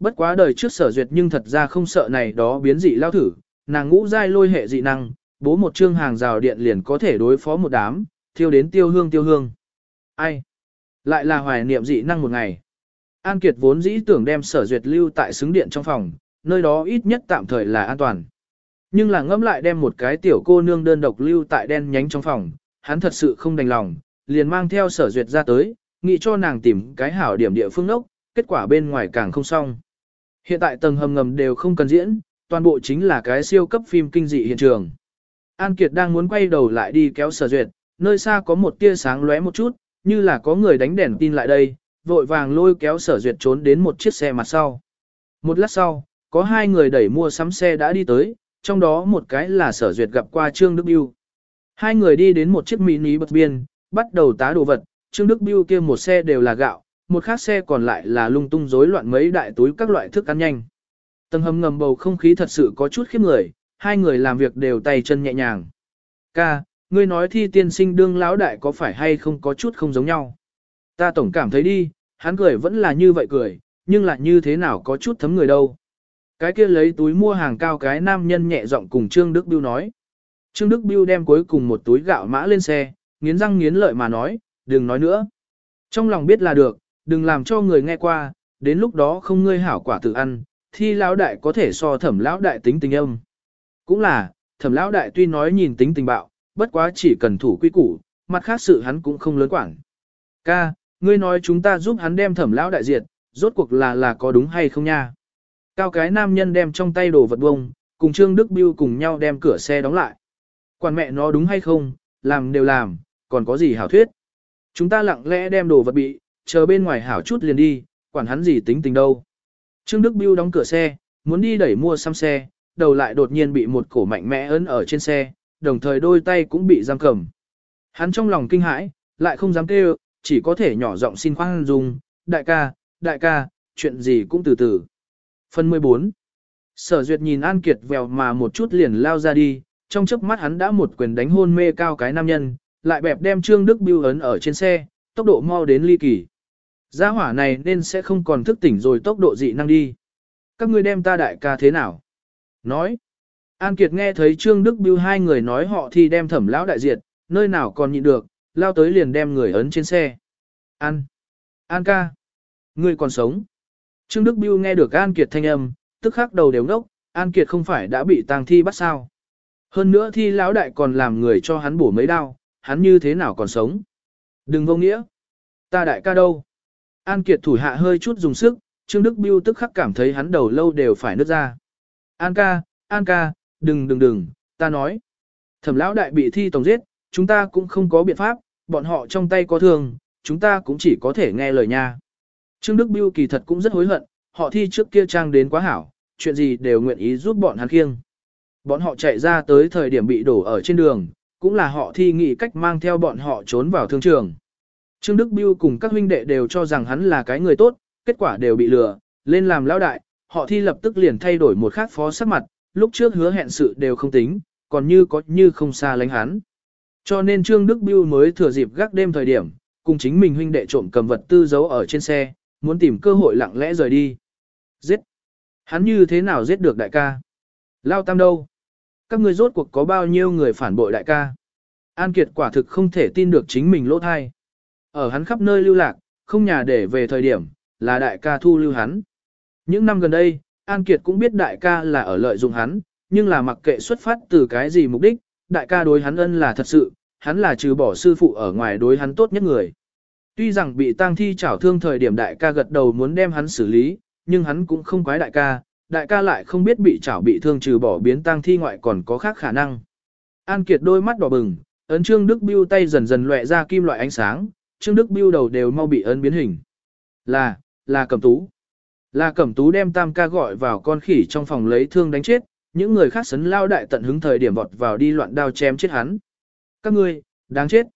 Bất quá đời trước sở duyệt nhưng thật ra không sợ này đó biến dị lao thử, nàng ngũ giai lôi hệ dị năng, bố một chương hàng rào điện liền có thể đối phó một đám, thiêu đến tiêu hương tiêu hương. Ai? Lại là hoài niệm dị năng một ngày. An Kiệt vốn dĩ tưởng đem sở duyệt lưu tại xứng điện trong phòng, nơi đó ít nhất tạm thời là an toàn. Nhưng là ngẫm lại đem một cái tiểu cô nương đơn độc lưu tại đen nhánh trong phòng, hắn thật sự không đành lòng, liền mang theo sở duyệt ra tới, nghĩ cho nàng tìm cái hảo điểm địa phương ốc, kết quả bên ngoài càng không xong. Hiện tại tầng hầm ngầm đều không cần diễn, toàn bộ chính là cái siêu cấp phim kinh dị hiện trường. An Kiệt đang muốn quay đầu lại đi kéo sở duyệt, nơi xa có một tia sáng lóe một chút, như là có người đánh đèn tin lại đây, vội vàng lôi kéo sở duyệt trốn đến một chiếc xe mặt sau. Một lát sau, có hai người đẩy mua sắm xe đã đi tới, trong đó một cái là sở duyệt gặp qua Trương Đức Biêu. Hai người đi đến một chiếc mini bật biên, bắt đầu tá đồ vật, Trương Đức Biêu kia một xe đều là gạo, một khác xe còn lại là lung tung rối loạn mấy đại túi các loại thức ăn nhanh. Tầng hầm ngầm bầu không khí thật sự có chút khiếp người, hai người làm việc đều tay chân nhẹ nhàng. Ca, ngươi nói thi tiên sinh đương lão đại có phải hay không có chút không giống nhau. Ta tổng cảm thấy đi, hắn cười vẫn là như vậy cười, nhưng lại như thế nào có chút thấm người đâu. Cái kia lấy túi mua hàng cao cái nam nhân nhẹ giọng cùng Trương Đức Biêu nói. Trương Đức Biêu đem cuối cùng một túi gạo mã lên xe, nghiến răng nghiến lợi mà nói, đừng nói nữa. Trong lòng biết là được, đừng làm cho người nghe qua, đến lúc đó không ngươi hảo quả tự ăn, thi lão đại có thể so thẩm lão đại tính tình âm. Cũng là, thẩm lão đại tuy nói nhìn tính tình bạo, bất quá chỉ cần thủ quy củ, mặt khác sự hắn cũng không lớn quản. Ca, ngươi nói chúng ta giúp hắn đem thẩm lão đại diệt, rốt cuộc là là có đúng hay không nha? Cao cái nam nhân đem trong tay đồ vật bông, cùng Trương Đức Biêu cùng nhau đem cửa xe đóng lại. Quản mẹ nó đúng hay không, làm đều làm, còn có gì hảo thuyết. Chúng ta lặng lẽ đem đồ vật bị, chờ bên ngoài hảo chút liền đi, quản hắn gì tính tình đâu. Trương Đức Biêu đóng cửa xe, muốn đi đẩy mua xăm xe, đầu lại đột nhiên bị một cổ mạnh mẽ ấn ở trên xe, đồng thời đôi tay cũng bị giam cầm. Hắn trong lòng kinh hãi, lại không dám kêu, chỉ có thể nhỏ giọng xin khoan dung, đại ca, đại ca, chuyện gì cũng từ từ. Phần 14 Sở Duyệt nhìn An Kiệt vèo mà một chút liền lao ra đi, trong chớp mắt hắn đã một quyền đánh hôn mê cao cái nam nhân, lại bẹp đem Trương Đức Biêu ấn ở trên xe, tốc độ mau đến ly kỳ. Gia hỏa này nên sẽ không còn thức tỉnh rồi tốc độ dị năng đi. Các ngươi đem ta đại ca thế nào? Nói. An Kiệt nghe thấy Trương Đức Biêu hai người nói họ thì đem thẩm lão đại diệt, nơi nào còn nhịn được, lao tới liền đem người ấn trên xe. An. An ca. Ngươi còn sống. Trương Đức Biêu nghe được An Kiệt thanh âm, tức khắc đầu đều ngốc, An Kiệt không phải đã bị tang thi bắt sao. Hơn nữa thi lão đại còn làm người cho hắn bổ mấy đao, hắn như thế nào còn sống. Đừng vô nghĩa. Ta đại ca đâu? An Kiệt thủ hạ hơi chút dùng sức, Trương Đức Biêu tức khắc cảm thấy hắn đầu lâu đều phải nứt ra. An ca, An ca, đừng đừng đừng, ta nói. Thẩm lão đại bị thi tổng giết, chúng ta cũng không có biện pháp, bọn họ trong tay có thương, chúng ta cũng chỉ có thể nghe lời nha. Trương Đức Biêu kỳ thật cũng rất hối hận, họ thi trước kia trang đến quá hảo, chuyện gì đều nguyện ý giúp bọn hắn khiêng. Bọn họ chạy ra tới thời điểm bị đổ ở trên đường, cũng là họ thi nghị cách mang theo bọn họ trốn vào thương trường. Trương Đức Biêu cùng các huynh đệ đều cho rằng hắn là cái người tốt, kết quả đều bị lừa, lên làm lão đại, họ thi lập tức liền thay đổi một khác phó sắc mặt, lúc trước hứa hẹn sự đều không tính, còn như có như không xa lánh hắn. Cho nên Trương Đức Biêu mới thừa dịp gác đêm thời điểm, cùng chính mình huynh đệ trộm cầm vật tư giấu ở trên xe, muốn tìm cơ hội lặng lẽ rời đi. Giết! Hắn như thế nào giết được đại ca? Lao tam đâu? Các người rốt cuộc có bao nhiêu người phản bội đại ca? An Kiệt quả thực không thể tin được chính mình lỗ thai. Ở hắn khắp nơi lưu lạc, không nhà để về thời điểm, là đại ca thu lưu hắn. Những năm gần đây, An Kiệt cũng biết đại ca là ở lợi dụng hắn, nhưng là mặc kệ xuất phát từ cái gì mục đích, đại ca đối hắn ân là thật sự, hắn là trừ bỏ sư phụ ở ngoài đối hắn tốt nhất người. Tuy rằng bị tang thi chảo thương thời điểm đại ca gật đầu muốn đem hắn xử lý, nhưng hắn cũng không quái đại ca, đại ca lại không biết bị chảo bị thương trừ bỏ biến tang thi ngoại còn có khác khả năng. An Kiệt đôi mắt đỏ bừng, ấn Trương Đức Biêu tay dần dần lóe ra kim loại ánh sáng, Trương Đức Biêu đầu đều mau bị ấn biến hình. Là, là cẩm tú. Là cẩm tú đem tam ca gọi vào con khỉ trong phòng lấy thương đánh chết, những người khác sấn lao đại tận hứng thời điểm vọt vào đi loạn đao chém chết hắn. Các ngươi, đáng chết.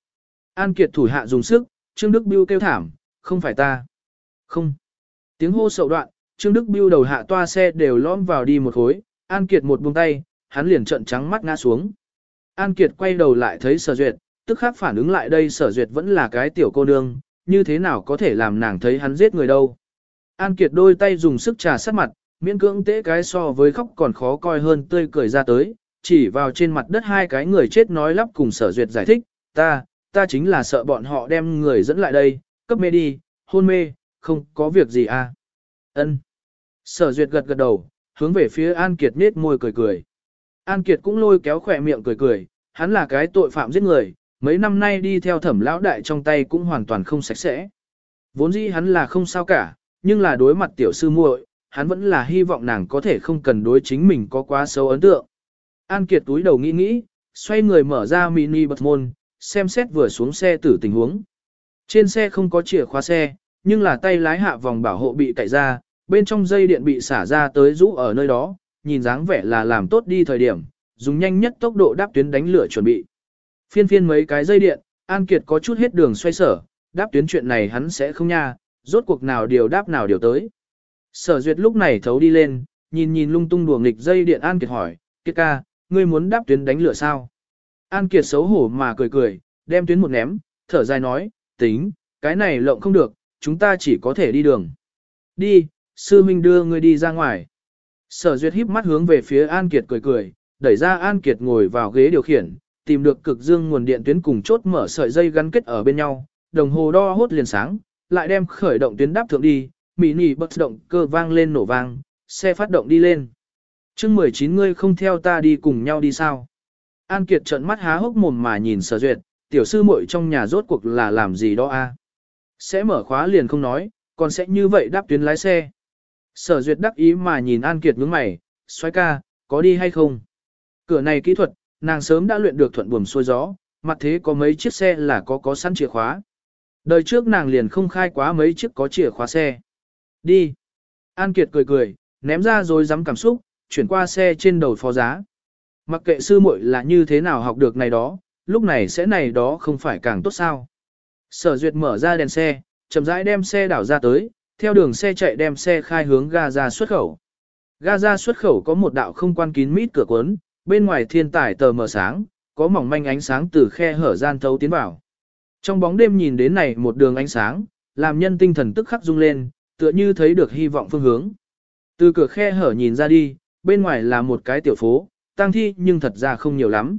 An Kiệt thủ hạ dùng sức, Trương Đức Biêu kêu thảm, không phải ta. Không. Tiếng hô sậu đoạn, Trương Đức Biêu đầu hạ toa xe đều lõm vào đi một khối, An Kiệt một buông tay, hắn liền trợn trắng mắt ngã xuống. An Kiệt quay đầu lại thấy Sở Duyệt, tức khắc phản ứng lại đây Sở Duyệt vẫn là cái tiểu cô nương, như thế nào có thể làm nàng thấy hắn giết người đâu. An Kiệt đôi tay dùng sức trà sát mặt, miễn cưỡng tế cái so với khóc còn khó coi hơn tươi cười ra tới, chỉ vào trên mặt đất hai cái người chết nói lắp cùng sở duyệt giải thích, ta, ta chính là sợ bọn họ đem người dẫn lại đây, cấp mê đi, hôn mê, không có việc gì à. ân Sở duyệt gật gật đầu, hướng về phía An Kiệt nết môi cười cười. An Kiệt cũng lôi kéo khỏe miệng cười cười, hắn là cái tội phạm giết người, mấy năm nay đi theo thẩm lão đại trong tay cũng hoàn toàn không sạch sẽ. Vốn dĩ hắn là không sao cả, nhưng là đối mặt tiểu sư muội, hắn vẫn là hy vọng nàng có thể không cần đối chính mình có quá xấu ấn tượng. An Kiệt túi đầu nghĩ nghĩ, xoay người mở ra mini bật môn, xem xét vừa xuống xe tử tình huống. Trên xe không có chìa khóa xe, nhưng là tay lái hạ vòng bảo hộ bị cậy ra, bên trong dây điện bị xả ra tới rũ ở nơi đó, nhìn dáng vẻ là làm tốt đi thời điểm, dùng nhanh nhất tốc độ đáp tuyến đánh lửa chuẩn bị. Phiên phiên mấy cái dây điện, An Kiệt có chút hết đường xoay sở, đáp tuyến chuyện này hắn sẽ không nha, rốt cuộc nào điều đáp nào điều tới. Sở duyệt lúc này thấu đi lên, nhìn nhìn lung tung đùa nghịch dây điện An Kiệt hỏi, Kiệt ca, ngươi muốn đáp tuyến đánh lửa sao? An Kiệt xấu hổ mà cười cười, đem tuyến một ném, thở dài nói, tính, cái này lộng không được, chúng ta chỉ có thể đi đường. Đi, sư minh đưa ngươi đi ra ngoài. Sở duyệt híp mắt hướng về phía An Kiệt cười cười, đẩy ra An Kiệt ngồi vào ghế điều khiển, tìm được cực dương nguồn điện tuyến cùng chốt mở sợi dây gắn kết ở bên nhau, đồng hồ đo hốt liền sáng, lại đem khởi động tuyến đáp thượng đi, mỹ nỉ bật động cơ vang lên nổ vang, xe phát động đi lên. chương 19 ngươi không theo ta đi cùng nhau đi sao? An Kiệt trợn mắt há hốc mồm mà nhìn sở duyệt, tiểu sư muội trong nhà rốt cuộc là làm gì đó a? Sẽ mở khóa liền không nói, còn sẽ như vậy đáp tuyến lái xe. Sở duyệt đắc ý mà nhìn An Kiệt nhướng mày, xoay ca, có đi hay không? Cửa này kỹ thuật, nàng sớm đã luyện được thuận buồm xuôi gió, mặt thế có mấy chiếc xe là có có sẵn chìa khóa. Đời trước nàng liền không khai quá mấy chiếc có chìa khóa xe. Đi. An Kiệt cười cười, ném ra rồi dám cảm xúc, chuyển qua xe trên đầu phó giá. Mặc kệ sư muội là như thế nào học được này đó, lúc này sẽ này đó không phải càng tốt sao. Sở duyệt mở ra đèn xe, chậm rãi đem xe đảo ra tới, theo đường xe chạy đem xe khai hướng ga ra xuất khẩu. Ga ra xuất khẩu có một đạo không quan kín mít cửa cuốn, bên ngoài thiên tải tờ mờ sáng, có mỏng manh ánh sáng từ khe hở gian thấu tiến vào. Trong bóng đêm nhìn đến này một đường ánh sáng, làm nhân tinh thần tức khắc rung lên, tựa như thấy được hy vọng phương hướng. Từ cửa khe hở nhìn ra đi, bên ngoài là một cái tiểu phố, tăng thi nhưng thật ra không nhiều lắm.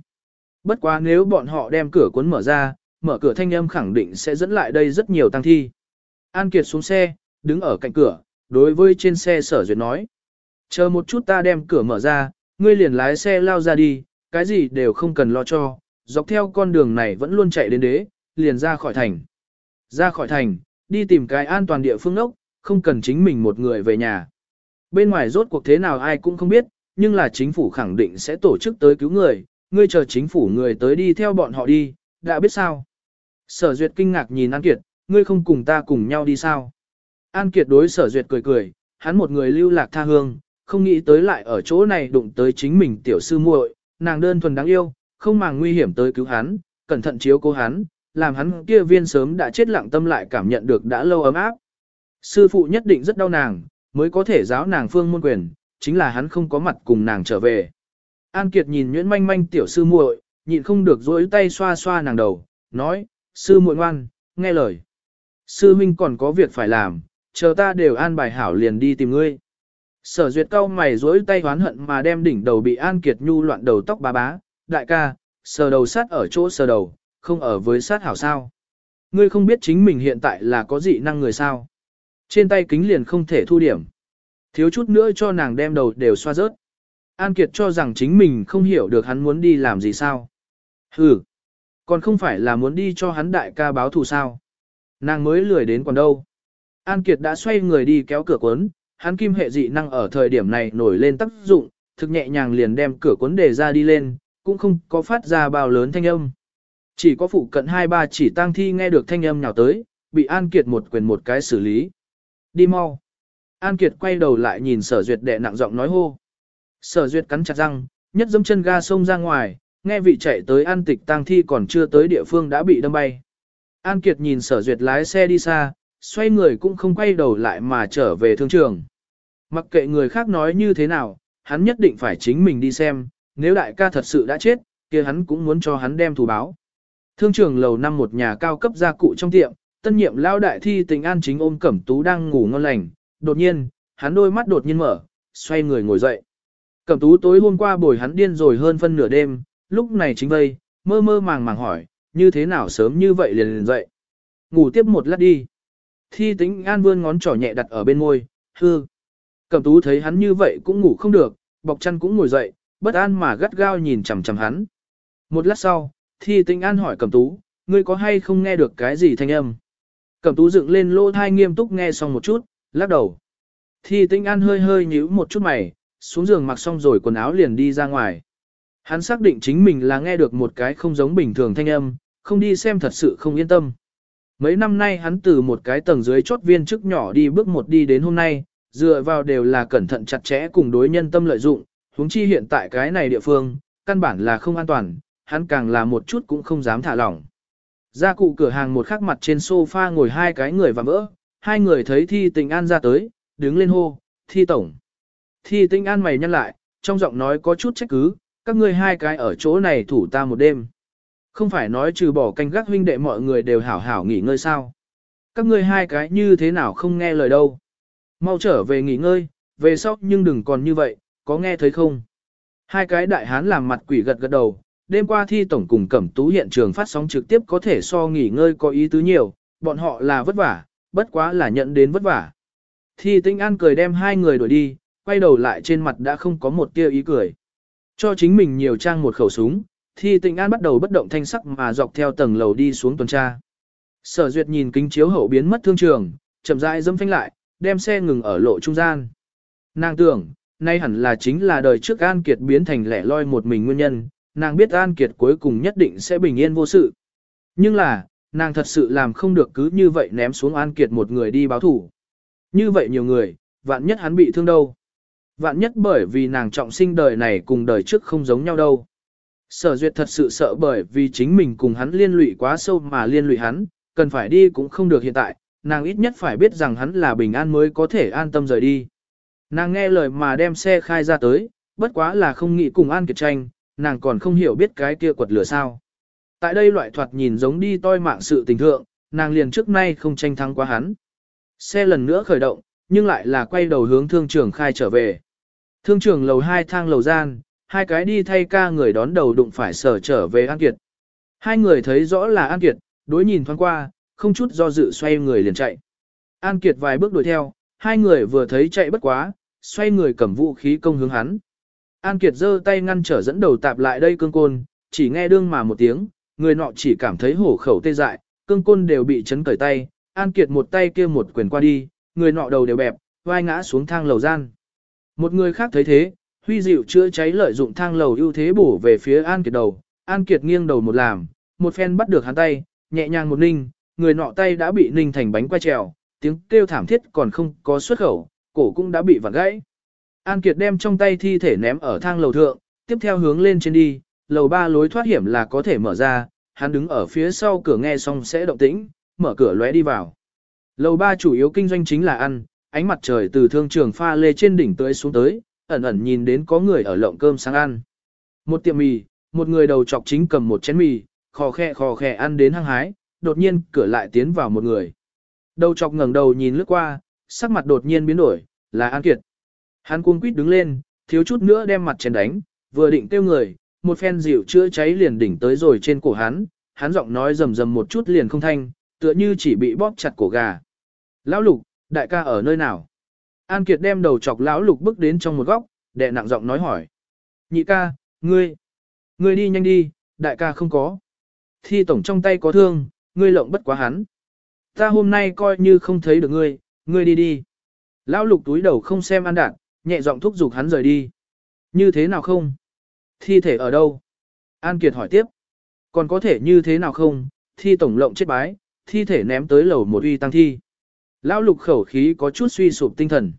Bất quá nếu bọn họ đem cửa cuốn mở ra, mở cửa thanh âm khẳng định sẽ dẫn lại đây rất nhiều tăng thi. An Kiệt xuống xe, đứng ở cạnh cửa, đối với trên xe sở duyệt nói. Chờ một chút ta đem cửa mở ra, ngươi liền lái xe lao ra đi, cái gì đều không cần lo cho, dọc theo con đường này vẫn luôn chạy đến đế, liền ra khỏi thành. Ra khỏi thành, đi tìm cái an toàn địa phương ốc, không cần chính mình một người về nhà. Bên ngoài rốt cuộc thế nào ai cũng không biết, nhưng là chính phủ khẳng định sẽ tổ chức tới cứu người, ngươi chờ chính phủ người tới đi theo bọn họ đi, đã biết sao. Sở duyệt kinh ngạc nhìn An Kiệt, ngươi không cùng ta cùng nhau đi sao. An Kiệt đối sở duyệt cười cười, hắn một người lưu lạc tha hương, không nghĩ tới lại ở chỗ này đụng tới chính mình tiểu sư muội, nàng đơn thuần đáng yêu, không màng nguy hiểm tới cứu hắn, cẩn thận chiếu cố hắn, làm hắn kia viên sớm đã chết lặng tâm lại cảm nhận được đã lâu ấm áp. Sư phụ nhất định rất đau nàng, mới có thể giáo nàng phương môn quyền, chính là hắn không có mặt cùng nàng trở về. An Kiệt nhìn nhuyễn manh manh tiểu sư muội, nhịn không được dối tay xoa xoa nàng đầu, nói, sư muội ngoan, nghe lời. Sư minh còn có việc phải làm, chờ ta đều an bài hảo liền đi tìm ngươi. Sở duyệt cao mày dối tay hoán hận mà đem đỉnh đầu bị An Kiệt nhu loạn đầu tóc bá bá, đại ca, sờ đầu sát ở chỗ sờ đầu, không ở với sát hảo sao. Ngươi không biết chính mình hiện tại là có dị năng người sao. Trên tay kính liền không thể thu điểm. Thiếu chút nữa cho nàng đem đầu đều xoa rớt. An Kiệt cho rằng chính mình không hiểu được hắn muốn đi làm gì sao. Ừ, còn không phải là muốn đi cho hắn đại ca báo thù sao. Nàng mới lười đến còn đâu. An Kiệt đã xoay người đi kéo cửa cuốn, hắn kim hệ dị năng ở thời điểm này nổi lên tác dụng, thực nhẹ nhàng liền đem cửa cuốn đề ra đi lên, cũng không có phát ra bao lớn thanh âm. Chỉ có phụ cận hai ba chỉ tang thi nghe được thanh âm nhào tới, bị An Kiệt một quyền một cái xử lý. Đi mau. An Kiệt quay đầu lại nhìn sở duyệt đệ nặng giọng nói hô. Sở duyệt cắn chặt răng, nhất dâm chân ga sông ra ngoài, nghe vị chạy tới an tịch tang thi còn chưa tới địa phương đã bị đâm bay. An Kiệt nhìn sở duyệt lái xe đi xa, xoay người cũng không quay đầu lại mà trở về thương trường. Mặc kệ người khác nói như thế nào, hắn nhất định phải chính mình đi xem, nếu đại ca thật sự đã chết, kia hắn cũng muốn cho hắn đem thù báo. Thương trường lầu năm một nhà cao cấp gia cụ trong tiệm, tân nhiệm lao đại thi tình an chính ôm cẩm tú đang ngủ ngon lành, đột nhiên, hắn đôi mắt đột nhiên mở, xoay người ngồi dậy. Cẩm tú tối hôm qua bồi hắn điên rồi hơn phân nửa đêm, lúc này chính vây, mơ mơ màng màng hỏi, như thế nào sớm như vậy liền liền dậy. Ngủ tiếp một lát đi. Thi tính an vươn ngón trỏ nhẹ đặt ở bên môi, hư. Cẩm tú thấy hắn như vậy cũng ngủ không được, bọc chăn cũng ngồi dậy, bất an mà gắt gao nhìn chằm chằm hắn. Một lát sau, thi tính an hỏi cẩm tú, ngươi có hay không nghe được cái gì thanh âm? Cẩm tú dựng lên lỗ thai nghiêm túc nghe xong một chút, lắc đầu. Thi tinh an hơi hơi nhíu một chút mày, xuống giường mặc xong rồi quần áo liền đi ra ngoài. Hắn xác định chính mình là nghe được một cái không giống bình thường thanh âm, không đi xem thật sự không yên tâm. Mấy năm nay hắn từ một cái tầng dưới chốt viên chức nhỏ đi bước một đi đến hôm nay, dựa vào đều là cẩn thận chặt chẽ cùng đối nhân tâm lợi dụng, huống chi hiện tại cái này địa phương, căn bản là không an toàn, hắn càng là một chút cũng không dám thả lỏng. Ra cụ cửa hàng một khắc mặt trên sofa ngồi hai cái người và vỡ, hai người thấy thi tình an ra tới, đứng lên hô, thi tổng. Thi tình an mày nhăn lại, trong giọng nói có chút trách cứ, các ngươi hai cái ở chỗ này thủ ta một đêm. Không phải nói trừ bỏ canh gác huynh đệ mọi người đều hảo hảo nghỉ ngơi sao. Các ngươi hai cái như thế nào không nghe lời đâu. Mau trở về nghỉ ngơi, về sau nhưng đừng còn như vậy, có nghe thấy không? Hai cái đại hán làm mặt quỷ gật gật đầu, đêm qua thi tổng cùng cẩm tú hiện trường phát sóng trực tiếp có thể so nghỉ ngơi có ý tứ nhiều, bọn họ là vất vả, bất quá là nhận đến vất vả. Thi tinh an cười đem hai người đuổi đi, quay đầu lại trên mặt đã không có một tia ý cười. Cho chính mình nhiều trang một khẩu súng, thì tình an bắt đầu bất động thanh sắc mà dọc theo tầng lầu đi xuống tuần tra. Sở duyệt nhìn kính chiếu hậu biến mất thương trường, chậm rãi dâm phanh lại, đem xe ngừng ở lộ trung gian. Nàng tưởng, nay hẳn là chính là đời trước An Kiệt biến thành lẻ loi một mình nguyên nhân, nàng biết An Kiệt cuối cùng nhất định sẽ bình yên vô sự. Nhưng là, nàng thật sự làm không được cứ như vậy ném xuống An Kiệt một người đi báo thủ. Như vậy nhiều người, vạn nhất hắn bị thương đâu. Vạn nhất bởi vì nàng trọng sinh đời này cùng đời trước không giống nhau đâu. Sở duyệt thật sự sợ bởi vì chính mình cùng hắn liên lụy quá sâu mà liên lụy hắn, cần phải đi cũng không được hiện tại, nàng ít nhất phải biết rằng hắn là bình an mới có thể an tâm rời đi. Nàng nghe lời mà đem xe khai ra tới, bất quá là không nghĩ cùng An Kiệt tranh, nàng còn không hiểu biết cái kia quật lửa sao. Tại đây loại thoạt nhìn giống đi toi mạng sự tình thượng, nàng liền trước nay không tranh thắng quá hắn. Xe lần nữa khởi động, nhưng lại là quay đầu hướng thương trường khai trở về. Thương trường lầu hai thang lầu gian, hai cái đi thay ca người đón đầu đụng phải sở trở về An Kiệt. Hai người thấy rõ là An Kiệt, đối nhìn thoáng qua, không chút do dự xoay người liền chạy. An Kiệt vài bước đuổi theo, hai người vừa thấy chạy bất quá, xoay người cầm vũ khí công hướng hắn. An Kiệt giơ tay ngăn trở dẫn đầu tạp lại đây cương côn, chỉ nghe đương mà một tiếng, người nọ chỉ cảm thấy hổ khẩu tê dại, cương côn đều bị chấn cởi tay, An Kiệt một tay kia một quyền qua đi, người nọ đầu đều bẹp, vai ngã xuống thang lầu gian. Một người khác thấy thế, huy dịu chữa cháy lợi dụng thang lầu ưu thế bổ về phía An Kiệt đầu, An Kiệt nghiêng đầu một làm, một phen bắt được hắn tay, nhẹ nhàng một ninh, người nọ tay đã bị ninh thành bánh quay trèo, tiếng kêu thảm thiết còn không có xuất khẩu, cổ cũng đã bị vặn gãy. An Kiệt đem trong tay thi thể ném ở thang lầu thượng, tiếp theo hướng lên trên đi, lầu ba lối thoát hiểm là có thể mở ra, hắn đứng ở phía sau cửa nghe xong sẽ động tĩnh, mở cửa lóe đi vào. Lầu ba chủ yếu kinh doanh chính là ăn, ánh mặt trời từ thương trường pha lê trên đỉnh tới xuống tới, ẩn ẩn nhìn đến có người ở lộng cơm sáng ăn. Một tiệm mì, một người đầu chọc chính cầm một chén mì, khò khe khò khe ăn đến hăng hái, đột nhiên cửa lại tiến vào một người. Đầu chọc ngẩng đầu nhìn lướt qua, sắc mặt đột nhiên biến đổi, là An Kiệt. Hắn cuống quýt đứng lên, thiếu chút nữa đem mặt chén đánh, vừa định tiêu người, một phen dịu chữa cháy liền đỉnh tới rồi trên cổ hắn, hắn giọng nói rầm rầm một chút liền không thanh, tựa như chỉ bị bóp chặt cổ gà. Lão Lục, đại ca ở nơi nào? An Kiệt đem đầu chọc lão Lục bước đến trong một góc, đệ nặng giọng nói hỏi. Nhị ca, ngươi, ngươi đi nhanh đi, đại ca không có. Thi tổng trong tay có thương, ngươi lộng bất quá hắn. Ta hôm nay coi như không thấy được ngươi, ngươi đi đi. Lão Lục túi đầu không xem An Đạt, nhẹ giọng thúc giục hắn rời đi. Như thế nào không? Thi thể ở đâu? An Kiệt hỏi tiếp. Còn có thể như thế nào không? Thi tổng lộng chết bái, thi thể ném tới lầu một uy tăng thi. Lão lục khẩu khí có chút suy sụp tinh thần.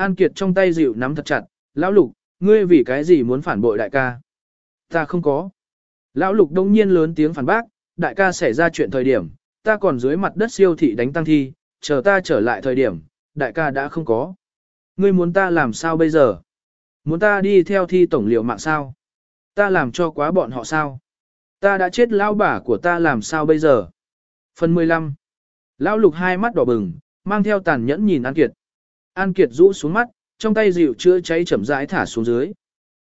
An Kiệt trong tay dịu nắm thật chặt, lão lục, ngươi vì cái gì muốn phản bội đại ca? Ta không có. Lão lục đông nhiên lớn tiếng phản bác, đại ca xảy ra chuyện thời điểm, ta còn dưới mặt đất siêu thị đánh tăng thi, chờ ta trở lại thời điểm, đại ca đã không có. Ngươi muốn ta làm sao bây giờ? Muốn ta đi theo thi tổng liệu mạng sao? Ta làm cho quá bọn họ sao? Ta đã chết lão bà của ta làm sao bây giờ? Phần 15 Lão lục hai mắt đỏ bừng, mang theo tàn nhẫn nhìn An Kiệt. An Kiệt rũ xuống mắt, trong tay dịu chữa cháy chậm rãi thả xuống dưới.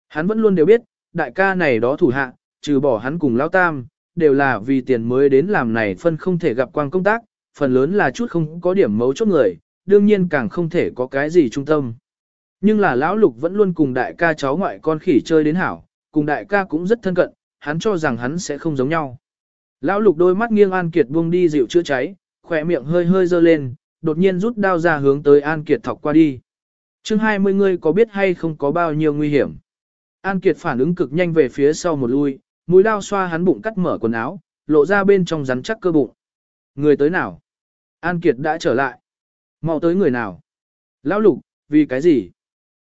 Hắn vẫn luôn đều biết, đại ca này đó thủ hạ, trừ bỏ hắn cùng Lão Tam, đều là vì tiền mới đến làm này phân không thể gặp quang công tác, phần lớn là chút không có điểm mấu chốt người, đương nhiên càng không thể có cái gì trung tâm. Nhưng là Lão Lục vẫn luôn cùng đại ca cháu ngoại con khỉ chơi đến hảo, cùng đại ca cũng rất thân cận, hắn cho rằng hắn sẽ không giống nhau. Lão Lục đôi mắt nghiêng An Kiệt buông đi dịu chữa cháy, khỏe miệng hơi hơi dơ lên, đột nhiên rút đao ra hướng tới An Kiệt thọc qua đi. chương 20 ngươi có biết hay không có bao nhiêu nguy hiểm? An Kiệt phản ứng cực nhanh về phía sau một lui, mũi đao xoa hắn bụng cắt mở quần áo, lộ ra bên trong rắn chắc cơ bụng. Người tới nào? An Kiệt đã trở lại. mau tới người nào? Lão Lục, vì cái gì?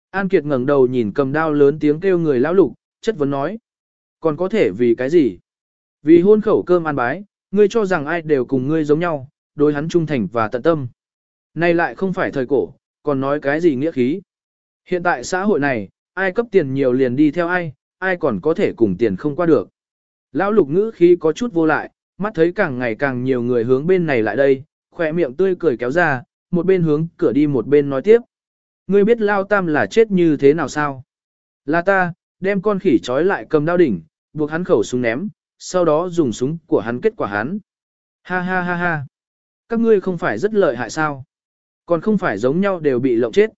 An Kiệt ngẩng đầu nhìn cầm đao lớn tiếng kêu người Lão Lục, chất vấn nói. Còn có thể vì cái gì? Vì hôn khẩu cơm ăn bái, ngươi cho rằng ai đều cùng ngươi giống nhau, đối hắn trung thành và tận tâm. Này lại không phải thời cổ, còn nói cái gì nghĩa khí. Hiện tại xã hội này, ai cấp tiền nhiều liền đi theo ai, ai còn có thể cùng tiền không qua được. Lão lục ngữ khí có chút vô lại, mắt thấy càng ngày càng nhiều người hướng bên này lại đây, khỏe miệng tươi cười kéo ra, một bên hướng cửa đi một bên nói tiếp. Ngươi biết Lao Tam là chết như thế nào sao? Là ta, đem con khỉ trói lại cầm đao đỉnh, buộc hắn khẩu súng ném, sau đó dùng súng của hắn kết quả hắn. Ha ha ha ha. Các ngươi không phải rất lợi hại sao? Còn không phải giống nhau đều bị lộng chết.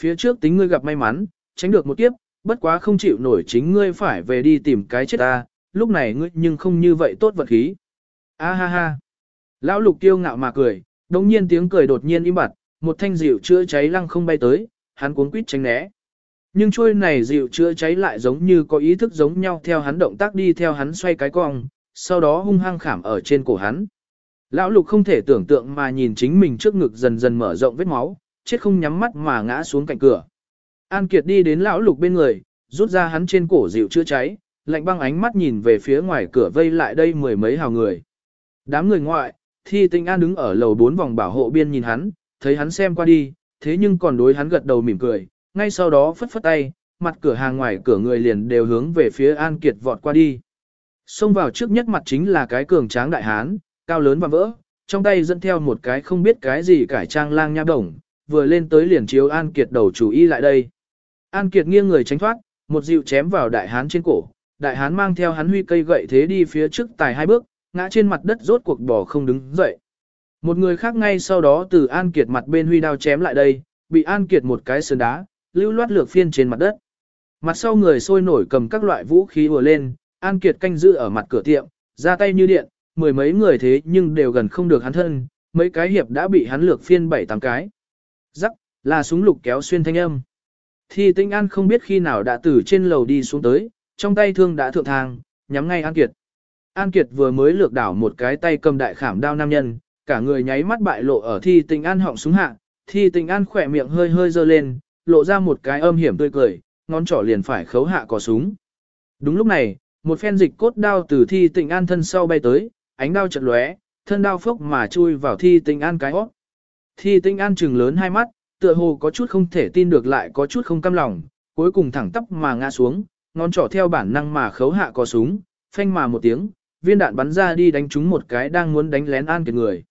Phía trước tính ngươi gặp may mắn, tránh được một kiếp, bất quá không chịu nổi chính ngươi phải về đi tìm cái chết ta, lúc này ngươi nhưng không như vậy tốt vật khí. A ha ha. Lão lục tiêu ngạo mà cười, đồng nhiên tiếng cười đột nhiên im bặt, một thanh dịu chữa cháy lăng không bay tới, hắn cuốn quýt tránh né. Nhưng trôi này dịu chữa cháy lại giống như có ý thức giống nhau theo hắn động tác đi theo hắn xoay cái cong, sau đó hung hăng khảm ở trên cổ hắn. Lão lục không thể tưởng tượng mà nhìn chính mình trước ngực dần dần mở rộng vết máu, chết không nhắm mắt mà ngã xuống cạnh cửa. An Kiệt đi đến lão lục bên người, rút ra hắn trên cổ dịu chữa cháy, lạnh băng ánh mắt nhìn về phía ngoài cửa vây lại đây mười mấy hào người. Đám người ngoại, thi tinh an đứng ở lầu bốn vòng bảo hộ biên nhìn hắn, thấy hắn xem qua đi, thế nhưng còn đối hắn gật đầu mỉm cười, ngay sau đó phất phất tay, mặt cửa hàng ngoài cửa người liền đều hướng về phía An Kiệt vọt qua đi. Xông vào trước nhất mặt chính là cái cường tráng đại hán, cao lớn và vỡ, trong tay dẫn theo một cái không biết cái gì cải trang lang nha đồng, vừa lên tới liền chiếu An Kiệt đầu chủ y lại đây. An Kiệt nghiêng người tránh thoát, một dịu chém vào đại hán trên cổ, đại hán mang theo hắn huy cây gậy thế đi phía trước tài hai bước, ngã trên mặt đất rốt cuộc bỏ không đứng dậy. Một người khác ngay sau đó từ An Kiệt mặt bên huy đao chém lại đây, bị An Kiệt một cái sườn đá, lưu loát lược phiên trên mặt đất. Mặt sau người sôi nổi cầm các loại vũ khí vừa lên, An Kiệt canh giữ ở mặt cửa tiệm, ra tay như điện, mười mấy người thế nhưng đều gần không được hắn thân, mấy cái hiệp đã bị hắn lược phiên bảy tám cái. Rắc, là súng lục kéo xuyên thanh âm. Thì tinh An không biết khi nào đã từ trên lầu đi xuống tới, trong tay thương đã thượng thang, nhắm ngay An Kiệt. An Kiệt vừa mới lược đảo một cái tay cầm đại khảm đao nam nhân, cả người nháy mắt bại lộ ở thi tinh An họng súng hạ, thi tinh An khỏe miệng hơi hơi dơ lên, lộ ra một cái âm hiểm tươi cười, ngón trỏ liền phải khấu hạ cò súng. Đúng lúc này, một phen dịch cốt đao từ thi tinh An thân sau bay tới, ánh đao chật lóe, thân đao phốc mà chui vào thi tinh An cái hót. Thi tinh An trừng lớn hai mắt, tựa hồ có chút không thể tin được lại có chút không cam lòng, cuối cùng thẳng tắp mà ngã xuống, ngón trỏ theo bản năng mà khấu hạ cò súng, phanh mà một tiếng, viên đạn bắn ra đi đánh trúng một cái đang muốn đánh lén An Kiệt người.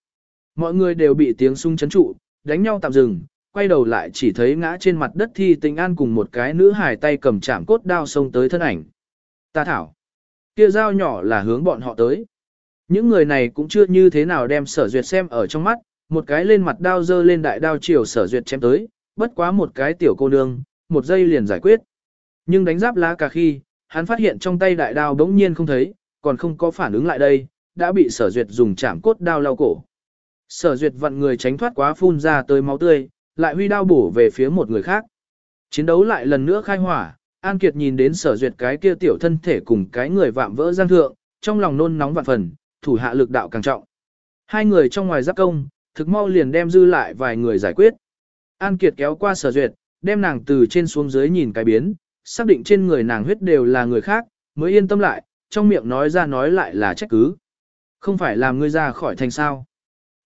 Mọi người đều bị tiếng súng chấn trụ, đánh nhau tạm dừng, quay đầu lại chỉ thấy ngã trên mặt đất thi tình an cùng một cái nữ hài tay cầm chạm cốt đao xông tới thân ảnh. Ta thảo, kia dao nhỏ là hướng bọn họ tới. Những người này cũng chưa như thế nào đem sở duyệt xem ở trong mắt, một cái lên mặt đao dơ lên đại đao chiều sở duyệt chém tới, bất quá một cái tiểu cô nương, một giây liền giải quyết. Nhưng đánh giáp lá cả khi, hắn phát hiện trong tay đại đao đống nhiên không thấy, còn không có phản ứng lại đây, đã bị sở duyệt dùng chạm cốt đao lao cổ. Sở duyệt vặn người tránh thoát quá phun ra tới máu tươi, lại huy đao bổ về phía một người khác. Chiến đấu lại lần nữa khai hỏa, An Kiệt nhìn đến sở duyệt cái kia tiểu thân thể cùng cái người vạm vỡ giang thượng, trong lòng nôn nóng vạn phần, thủ hạ lực đạo càng trọng. Hai người trong ngoài giáp công, thực mau liền đem dư lại vài người giải quyết. An Kiệt kéo qua sở duyệt, đem nàng từ trên xuống dưới nhìn cái biến, xác định trên người nàng huyết đều là người khác, mới yên tâm lại, trong miệng nói ra nói lại là trách cứ. Không phải làm ngươi ra khỏi thành sao.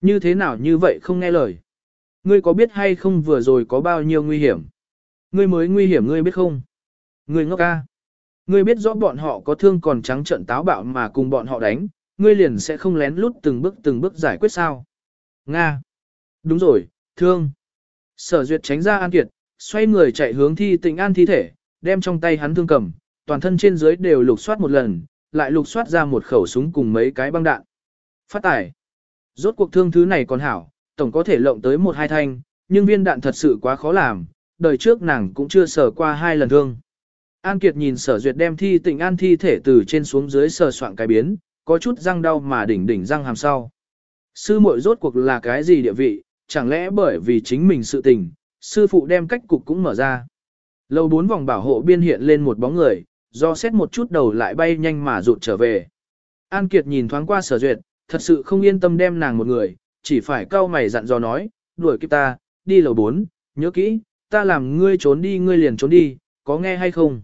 Như thế nào như vậy không nghe lời. Ngươi có biết hay không vừa rồi có bao nhiêu nguy hiểm? Ngươi mới nguy hiểm ngươi biết không? Ngươi ngốc ca. Ngươi biết rõ bọn họ có thương còn trắng trận táo bạo mà cùng bọn họ đánh, ngươi liền sẽ không lén lút từng bước từng bước giải quyết sao? Nga. Đúng rồi, thương. Sở duyệt tránh ra An Kiệt, xoay người chạy hướng thi tịnh an thi thể, đem trong tay hắn thương cầm, toàn thân trên dưới đều lục soát một lần, lại lục soát ra một khẩu súng cùng mấy cái băng đạn. Phát tải. Rốt cuộc thương thứ này còn hảo, tổng có thể lộng tới một hai thanh, nhưng viên đạn thật sự quá khó làm, đời trước nàng cũng chưa sở qua hai lần thương. An Kiệt nhìn sở duyệt đem thi tịnh an thi thể từ trên xuống dưới sờ soạn cái biến, có chút răng đau mà đỉnh đỉnh răng hàm sau. Sư muội rốt cuộc là cái gì địa vị, chẳng lẽ bởi vì chính mình sự tình, sư phụ đem cách cục cũng mở ra. lầu bốn vòng bảo hộ biên hiện lên một bóng người, do xét một chút đầu lại bay nhanh mà rụt trở về. An Kiệt nhìn thoáng qua sở duyệt, thật sự không yên tâm đem nàng một người, chỉ phải cau mày dặn dò nói, đuổi kịp ta, đi lầu bốn, nhớ kỹ, ta làm ngươi trốn đi ngươi liền trốn đi, có nghe hay không?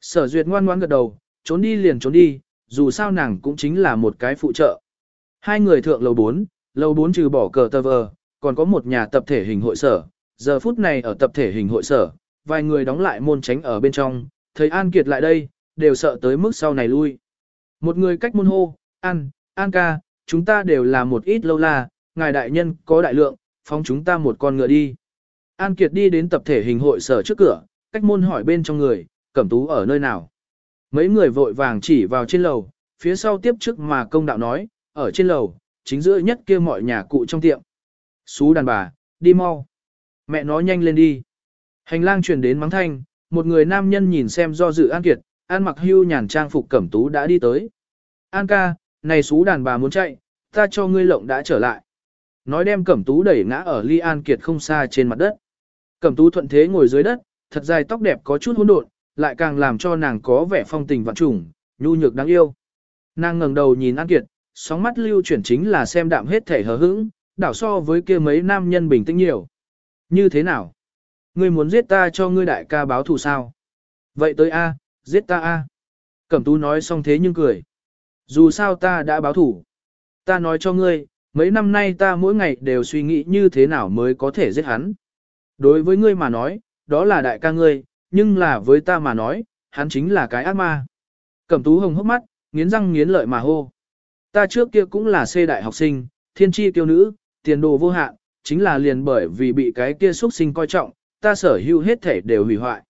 Sở duyệt ngoan ngoãn gật đầu, trốn đi liền trốn đi, dù sao nàng cũng chính là một cái phụ trợ. Hai người thượng lầu 4, lầu 4 trừ bỏ cờ tờ vờ, còn có một nhà tập thể hình hội sở, giờ phút này ở tập thể hình hội sở, vài người đóng lại môn tránh ở bên trong, thấy An Kiệt lại đây, đều sợ tới mức sau này lui. Một người cách môn hô, An, An ca, chúng ta đều là một ít lâu la, ngài đại nhân có đại lượng, phóng chúng ta một con ngựa đi. An Kiệt đi đến tập thể hình hội sở trước cửa, cách môn hỏi bên trong người, cẩm tú ở nơi nào. Mấy người vội vàng chỉ vào trên lầu, phía sau tiếp trước mà công đạo nói, ở trên lầu, chính giữa nhất kia mọi nhà cụ trong tiệm. Xú đàn bà, đi mau. Mẹ nói nhanh lên đi. Hành lang truyền đến mắng thanh, một người nam nhân nhìn xem do dự An Kiệt, An mặc hưu nhàn trang phục cẩm tú đã đi tới. An ca, này xú đàn bà muốn chạy, ta cho ngươi lộng đã trở lại. Nói đem cẩm tú đẩy ngã ở ly An Kiệt không xa trên mặt đất. Cẩm tú thuận thế ngồi dưới đất, thật dài tóc đẹp có chút hỗn độn, lại càng làm cho nàng có vẻ phong tình vạn trùng, nhu nhược đáng yêu. Nàng ngẩng đầu nhìn An Kiệt, sóng mắt lưu chuyển chính là xem đạm hết thể hờ hững, đảo so với kia mấy nam nhân bình tĩnh nhiều. Như thế nào? Ngươi muốn giết ta cho ngươi đại ca báo thù sao? Vậy tới A, giết ta A. Cẩm tú nói xong thế nhưng cười. Dù sao ta đã báo thủ. Ta nói cho ngươi, mấy năm nay ta mỗi ngày đều suy nghĩ như thế nào mới có thể giết hắn. Đối với ngươi mà nói, đó là đại ca ngươi, nhưng là với ta mà nói, hắn chính là cái ác ma. Cẩm tú hồng hốc mắt, nghiến răng nghiến lợi mà hô. Ta trước kia cũng là xê đại học sinh, thiên tri tiêu nữ, tiền đồ vô hạn, chính là liền bởi vì bị cái kia xuất sinh coi trọng, ta sở hữu hết thể đều hủy hoại.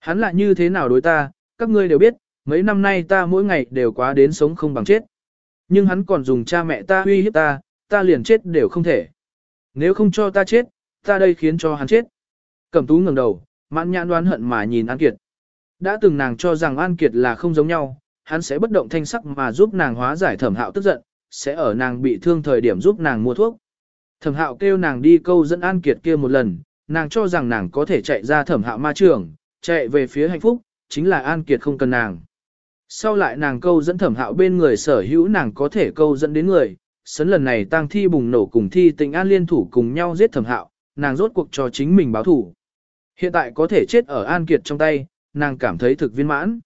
Hắn là như thế nào đối ta, các ngươi đều biết, mấy năm nay ta mỗi ngày đều quá đến sống không bằng chết. Nhưng hắn còn dùng cha mẹ ta uy hiếp ta, ta liền chết đều không thể. Nếu không cho ta chết, ta đây khiến cho hắn chết. Cẩm tú ngẩng đầu, mãn nhãn đoán hận mà nhìn An Kiệt. Đã từng nàng cho rằng An Kiệt là không giống nhau, hắn sẽ bất động thanh sắc mà giúp nàng hóa giải thẩm hạo tức giận, sẽ ở nàng bị thương thời điểm giúp nàng mua thuốc. Thẩm hạo kêu nàng đi câu dẫn An Kiệt kia một lần, nàng cho rằng nàng có thể chạy ra thẩm hạo ma trường, chạy về phía hạnh phúc, chính là An Kiệt không cần nàng. Sau lại nàng câu dẫn thẩm hạo bên người sở hữu nàng có thể câu dẫn đến người, sấn lần này tang thi bùng nổ cùng thi tình an liên thủ cùng nhau giết thẩm hạo, nàng rốt cuộc cho chính mình báo thủ. Hiện tại có thể chết ở An Kiệt trong tay, nàng cảm thấy thực viên mãn.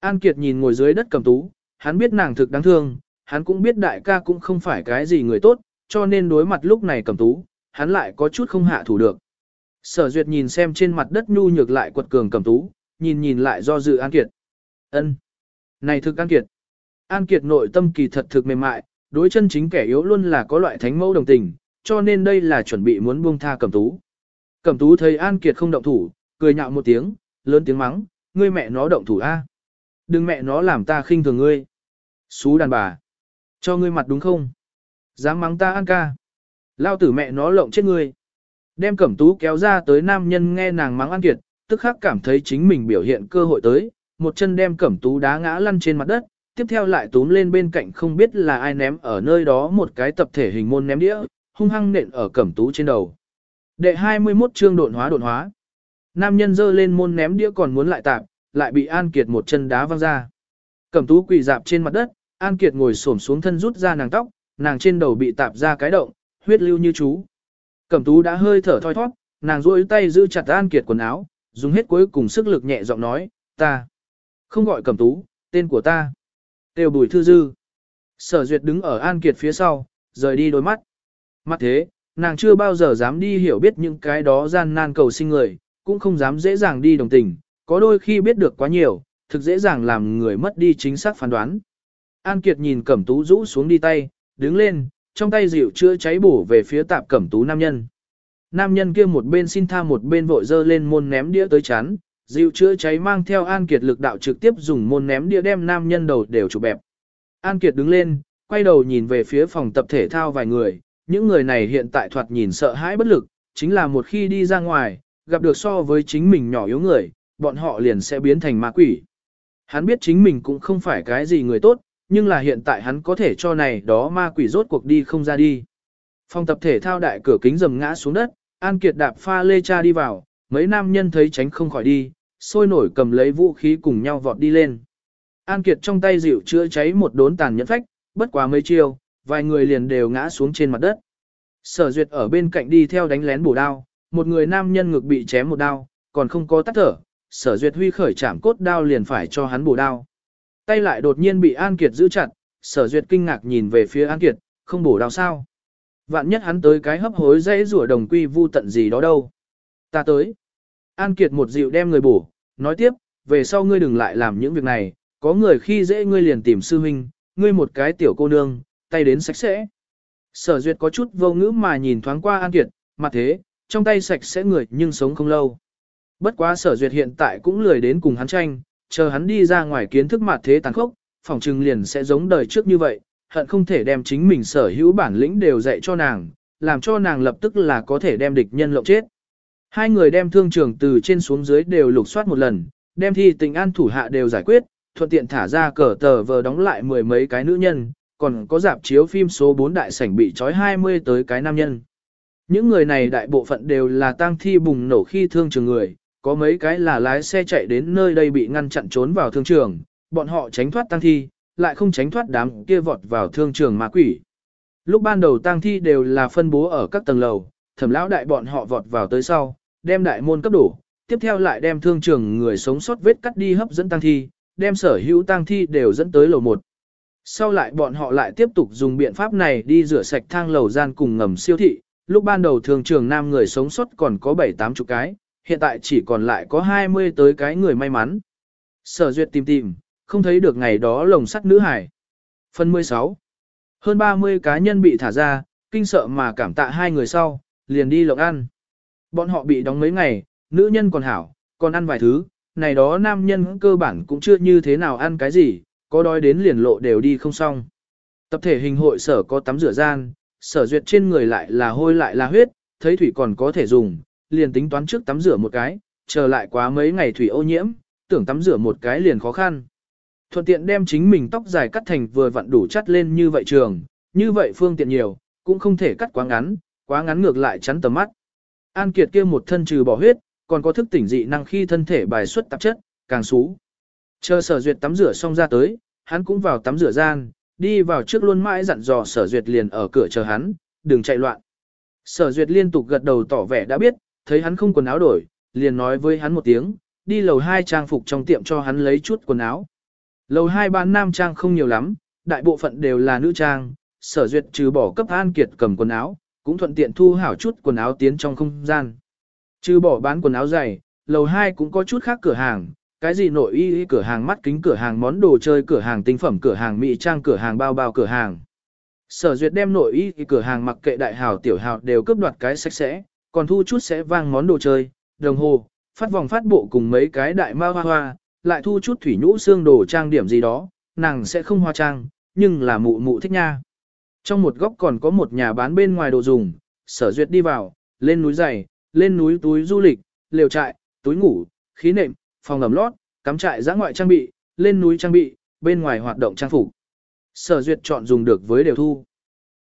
An Kiệt nhìn ngồi dưới đất cầm tú, hắn biết nàng thực đáng thương, hắn cũng biết đại ca cũng không phải cái gì người tốt, cho nên đối mặt lúc này cầm tú, hắn lại có chút không hạ thủ được. Sở duyệt nhìn xem trên mặt đất nhu nhược lại quật cường cầm tú, nhìn nhìn lại do dự An Kiệt. ân Này thực An Kiệt. An Kiệt nội tâm kỳ thật thực mềm mại, đối chân chính kẻ yếu luôn là có loại thánh mẫu đồng tình, cho nên đây là chuẩn bị muốn buông tha cầm tú. Cẩm tú thấy An Kiệt không động thủ, cười nhạo một tiếng, lớn tiếng mắng, ngươi mẹ nó động thủ a, Đừng mẹ nó làm ta khinh thường ngươi. Xú đàn bà. Cho ngươi mặt đúng không? Dám mắng ta An ca. Lao tử mẹ nó lộng chết ngươi. Đem cẩm tú kéo ra tới nam nhân nghe nàng mắng An Kiệt, tức khắc cảm thấy chính mình biểu hiện cơ hội tới, một chân đem cẩm tú đá ngã lăn trên mặt đất, tiếp theo lại túm lên bên cạnh không biết là ai ném ở nơi đó một cái tập thể hình môn ném đĩa, hung hăng nện ở cẩm tú trên đầu. Đệ 21 chương độn hóa độn hóa. Nam nhân dơ lên môn ném đĩa còn muốn lại tạp, lại bị An Kiệt một chân đá văng ra. Cẩm tú quỳ dạp trên mặt đất, An Kiệt ngồi xổm xuống thân rút ra nàng tóc, nàng trên đầu bị tạp ra cái động, huyết lưu như chú. Cẩm tú đã hơi thở thoi thoát, nàng duỗi tay giữ chặt An Kiệt quần áo, dùng hết cuối cùng sức lực nhẹ giọng nói, ta. Không gọi Cẩm tú, tên của ta. Tiêu bùi thư dư. Sở duyệt đứng ở An Kiệt phía sau, rời đi đôi mắt. Mắt thế, nàng chưa bao giờ dám đi hiểu biết những cái đó gian nan cầu sinh người, cũng không dám dễ dàng đi đồng tình, có đôi khi biết được quá nhiều, thực dễ dàng làm người mất đi chính xác phán đoán. An Kiệt nhìn Cẩm Tú rũ xuống đi tay, đứng lên, trong tay dịu chữa cháy bổ về phía tạp Cẩm Tú nam nhân. nam nhân kia một bên xin tha một bên vội dơ lên môn ném đĩa tới chán dịu chữa cháy mang theo An Kiệt lực đạo trực tiếp dùng môn ném đĩa đem nam nhân đầu đều chụp bẹp. An Kiệt đứng lên, quay đầu nhìn về phía phòng tập thể thao vài người, những người này hiện tại thoạt nhìn sợ hãi bất lực, chính là một khi đi ra ngoài, gặp được so với chính mình nhỏ yếu người, bọn họ liền sẽ biến thành ma quỷ. Hắn biết chính mình cũng không phải cái gì người tốt, nhưng là hiện tại hắn có thể cho này đó ma quỷ rốt cuộc đi không ra đi. Phòng tập thể thao đại cửa kính rầm ngã xuống đất, An Kiệt đạp pha lê cha đi vào, mấy nam nhân thấy tránh không khỏi đi, sôi nổi cầm lấy vũ khí cùng nhau vọt đi lên. An Kiệt trong tay dịu chữa cháy một đốn tàn nhẫn phách, bất quá mấy chiêu, vài người liền đều ngã xuống trên mặt đất. Sở Duyệt ở bên cạnh đi theo đánh lén bổ đao, một người nam nhân ngực bị chém một đao, còn không có tắt thở, Sở Duyệt huy khởi chạm cốt đao liền phải cho hắn bổ đao. Tay lại đột nhiên bị An Kiệt giữ chặt, Sở Duyệt kinh ngạc nhìn về phía An Kiệt, không bổ đao sao? Vạn nhất hắn tới cái hấp hối dễ rủa đồng quy vu tận gì đó đâu. Ta tới. An Kiệt một dịu đem người bổ, nói tiếp, về sau ngươi đừng lại làm những việc này, có người khi dễ ngươi liền tìm sư huynh, ngươi một cái tiểu cô nương, tay đến sạch sẽ. Sở duyệt có chút vô ngữ mà nhìn thoáng qua An Kiệt, mặt thế, trong tay sạch sẽ người nhưng sống không lâu. Bất quá sở duyệt hiện tại cũng lười đến cùng hắn tranh, chờ hắn đi ra ngoài kiến thức mặt thế tàn khốc, phòng trừng liền sẽ giống đời trước như vậy, hận không thể đem chính mình sở hữu bản lĩnh đều dạy cho nàng, làm cho nàng lập tức là có thể đem địch nhân lộng chết. Hai người đem thương trường từ trên xuống dưới đều lục soát một lần, đem thi tình an thủ hạ đều giải quyết, thuận tiện thả ra cờ tờ vờ đóng lại mười mấy cái nữ nhân, còn có dạp chiếu phim số 4 đại sảnh bị trói 20 tới cái nam nhân. Những người này đại bộ phận đều là tang thi bùng nổ khi thương trường người, có mấy cái là lái xe chạy đến nơi đây bị ngăn chặn trốn vào thương trường, bọn họ tránh thoát tang thi, lại không tránh thoát đám kia vọt vào thương trường ma quỷ. Lúc ban đầu tang thi đều là phân bố ở các tầng lầu, thẩm lão đại bọn họ vọt vào tới sau, đem đại môn cấp đủ tiếp theo lại đem thương trường người sống sót vết cắt đi hấp dẫn tang thi, đem sở hữu tang thi đều dẫn tới lầu 1. Sau lại bọn họ lại tiếp tục dùng biện pháp này đi rửa sạch thang lầu gian cùng ngầm siêu thị, lúc ban đầu thường trường nam người sống sót còn có 7-8 chục cái, hiện tại chỉ còn lại có 20 tới cái người may mắn. Sở duyệt tìm tìm, không thấy được ngày đó lồng sắt nữ hải. Phần 16 Hơn 30 cá nhân bị thả ra, kinh sợ mà cảm tạ hai người sau, liền đi lộng ăn. Bọn họ bị đóng mấy ngày, nữ nhân còn hảo, còn ăn vài thứ, này đó nam nhân cơ bản cũng chưa như thế nào ăn cái gì, có đói đến liền lộ đều đi không xong. Tập thể hình hội sở có tắm rửa gian, sở duyệt trên người lại là hôi lại là huyết, thấy thủy còn có thể dùng, liền tính toán trước tắm rửa một cái, chờ lại quá mấy ngày thủy ô nhiễm, tưởng tắm rửa một cái liền khó khăn. Thuận tiện đem chính mình tóc dài cắt thành vừa vặn đủ chắt lên như vậy trường, như vậy phương tiện nhiều, cũng không thể cắt quá ngắn, quá ngắn ngược lại chắn tầm mắt. An Kiệt kia một thân trừ bỏ huyết, còn có thức tỉnh dị năng khi thân thể bài xuất tạp chất, càng xú. Chờ sở duyệt tắm rửa xong ra tới, hắn cũng vào tắm rửa gian, đi vào trước luôn mãi dặn dò sở duyệt liền ở cửa chờ hắn, đừng chạy loạn. Sở duyệt liên tục gật đầu tỏ vẻ đã biết, thấy hắn không quần áo đổi, liền nói với hắn một tiếng, đi lầu hai trang phục trong tiệm cho hắn lấy chút quần áo. Lầu hai bán nam trang không nhiều lắm, đại bộ phận đều là nữ trang, sở duyệt trừ bỏ cấp an kiệt cầm quần áo, cũng thuận tiện thu hảo chút quần áo tiến trong không gian. Trừ bỏ bán quần áo dày, lầu hai cũng có chút khác cửa hàng, cái gì nội y cửa hàng mắt kính cửa hàng món đồ chơi cửa hàng tinh phẩm cửa hàng mỹ trang cửa hàng bao bao cửa hàng. Sở duyệt đem nội y cửa hàng mặc kệ đại hào tiểu hào đều cướp đoạt cái sạch sẽ, còn thu chút sẽ vang món đồ chơi, đồng hồ, phát vòng phát bộ cùng mấy cái đại ma hoa hoa, lại thu chút thủy nhũ xương đồ trang điểm gì đó, nàng sẽ không hoa trang, nhưng là mụ mụ thích nha. Trong một góc còn có một nhà bán bên ngoài đồ dùng, sở duyệt đi vào, lên núi giày, lên núi túi du lịch, lều trại, túi ngủ, khí nệm, phòng ẩm lót, cắm trại giã ngoại trang bị, lên núi trang bị, bên ngoài hoạt động trang phục. Sở duyệt chọn dùng được với đều thu.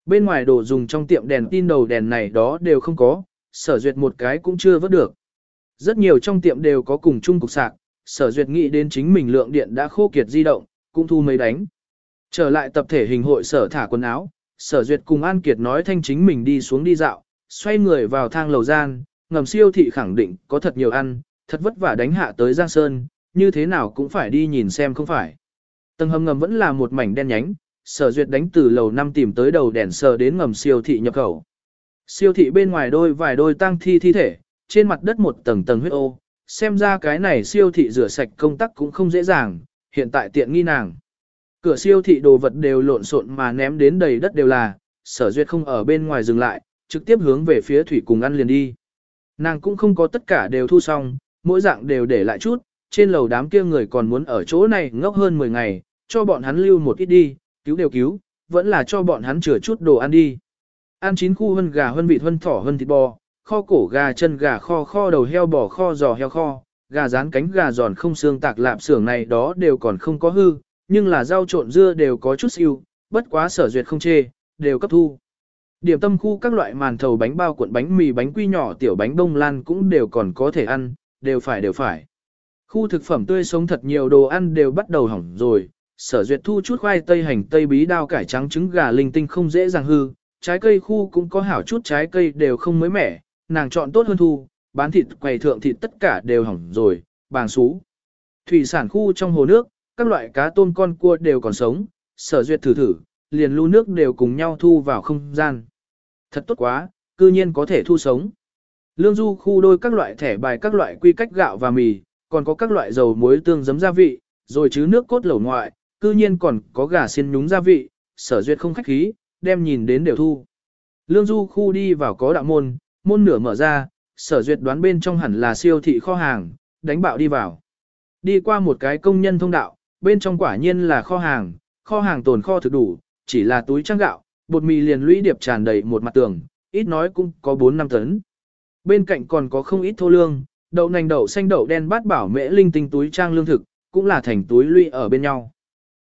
Bên ngoài đồ dùng trong tiệm đèn tin đầu đèn này đó đều không có, sở duyệt một cái cũng chưa vớt được. Rất nhiều trong tiệm đều có cùng chung cục sạc, sở duyệt nghĩ đến chính mình lượng điện đã khô kiệt di động, cũng thu mấy đánh. Trở lại tập thể hình hội sở thả quần áo, sở duyệt cùng An Kiệt nói thanh chính mình đi xuống đi dạo, xoay người vào thang lầu gian, ngầm siêu thị khẳng định có thật nhiều ăn, thật vất vả đánh hạ tới Giang Sơn, như thế nào cũng phải đi nhìn xem không phải. Tầng hầm ngầm vẫn là một mảnh đen nhánh, sở duyệt đánh từ lầu năm tìm tới đầu đèn sờ đến ngầm siêu thị nhập khẩu. Siêu thị bên ngoài đôi vài đôi tang thi thi thể, trên mặt đất một tầng tầng huyết ô, xem ra cái này siêu thị rửa sạch công tắc cũng không dễ dàng, hiện tại tiện nghi nàng. Cửa siêu thị đồ vật đều lộn xộn mà ném đến đầy đất đều là, sở duyệt không ở bên ngoài dừng lại, trực tiếp hướng về phía thủy cùng ăn liền đi. Nàng cũng không có tất cả đều thu xong, mỗi dạng đều để lại chút, trên lầu đám kia người còn muốn ở chỗ này ngốc hơn 10 ngày, cho bọn hắn lưu một ít đi, cứu đều cứu, vẫn là cho bọn hắn chừa chút đồ ăn đi. Ăn chín khu hơn gà hơn vịt hơn thỏ hơn thịt bò, kho cổ gà chân gà kho kho đầu heo bò kho giò heo kho, gà rán cánh gà giòn không xương tạc lạp xưởng này đó đều còn không có hư, nhưng là rau trộn dưa đều có chút siêu, bất quá sở duyệt không chê, đều cấp thu. Điểm tâm khu các loại màn thầu bánh bao cuộn bánh mì bánh quy nhỏ tiểu bánh bông lan cũng đều còn có thể ăn, đều phải đều phải. Khu thực phẩm tươi sống thật nhiều đồ ăn đều bắt đầu hỏng rồi, sở duyệt thu chút khoai tây hành tây bí đao cải trắng trứng gà linh tinh không dễ dàng hư, trái cây khu cũng có hảo chút trái cây đều không mới mẻ, nàng chọn tốt hơn thu, bán thịt quầy thượng thịt tất cả đều hỏng rồi, bàng xú. Thủy sản khu trong hồ nước, các loại cá tôm con cua đều còn sống, sở duyệt thử thử, liền lưu nước đều cùng nhau thu vào không gian. Thật tốt quá, cư nhiên có thể thu sống. Lương du khu đôi các loại thẻ bài các loại quy cách gạo và mì, còn có các loại dầu muối tương giấm gia vị, rồi chứ nước cốt lẩu ngoại, cư nhiên còn có gà xiên nhúng gia vị, sở duyệt không khách khí, đem nhìn đến đều thu. Lương du khu đi vào có đạo môn, môn nửa mở ra, sở duyệt đoán bên trong hẳn là siêu thị kho hàng, đánh bạo đi vào. Đi qua một cái công nhân thông đạo, bên trong quả nhiên là kho hàng, kho hàng tồn kho thực đủ, chỉ là túi trang gạo, bột mì liền lũy điệp tràn đầy một mặt tường, ít nói cũng có 4 năm tấn. Bên cạnh còn có không ít thô lương, đậu nành đậu xanh đậu đen bát bảo mễ linh tinh túi trang lương thực, cũng là thành túi lũy ở bên nhau.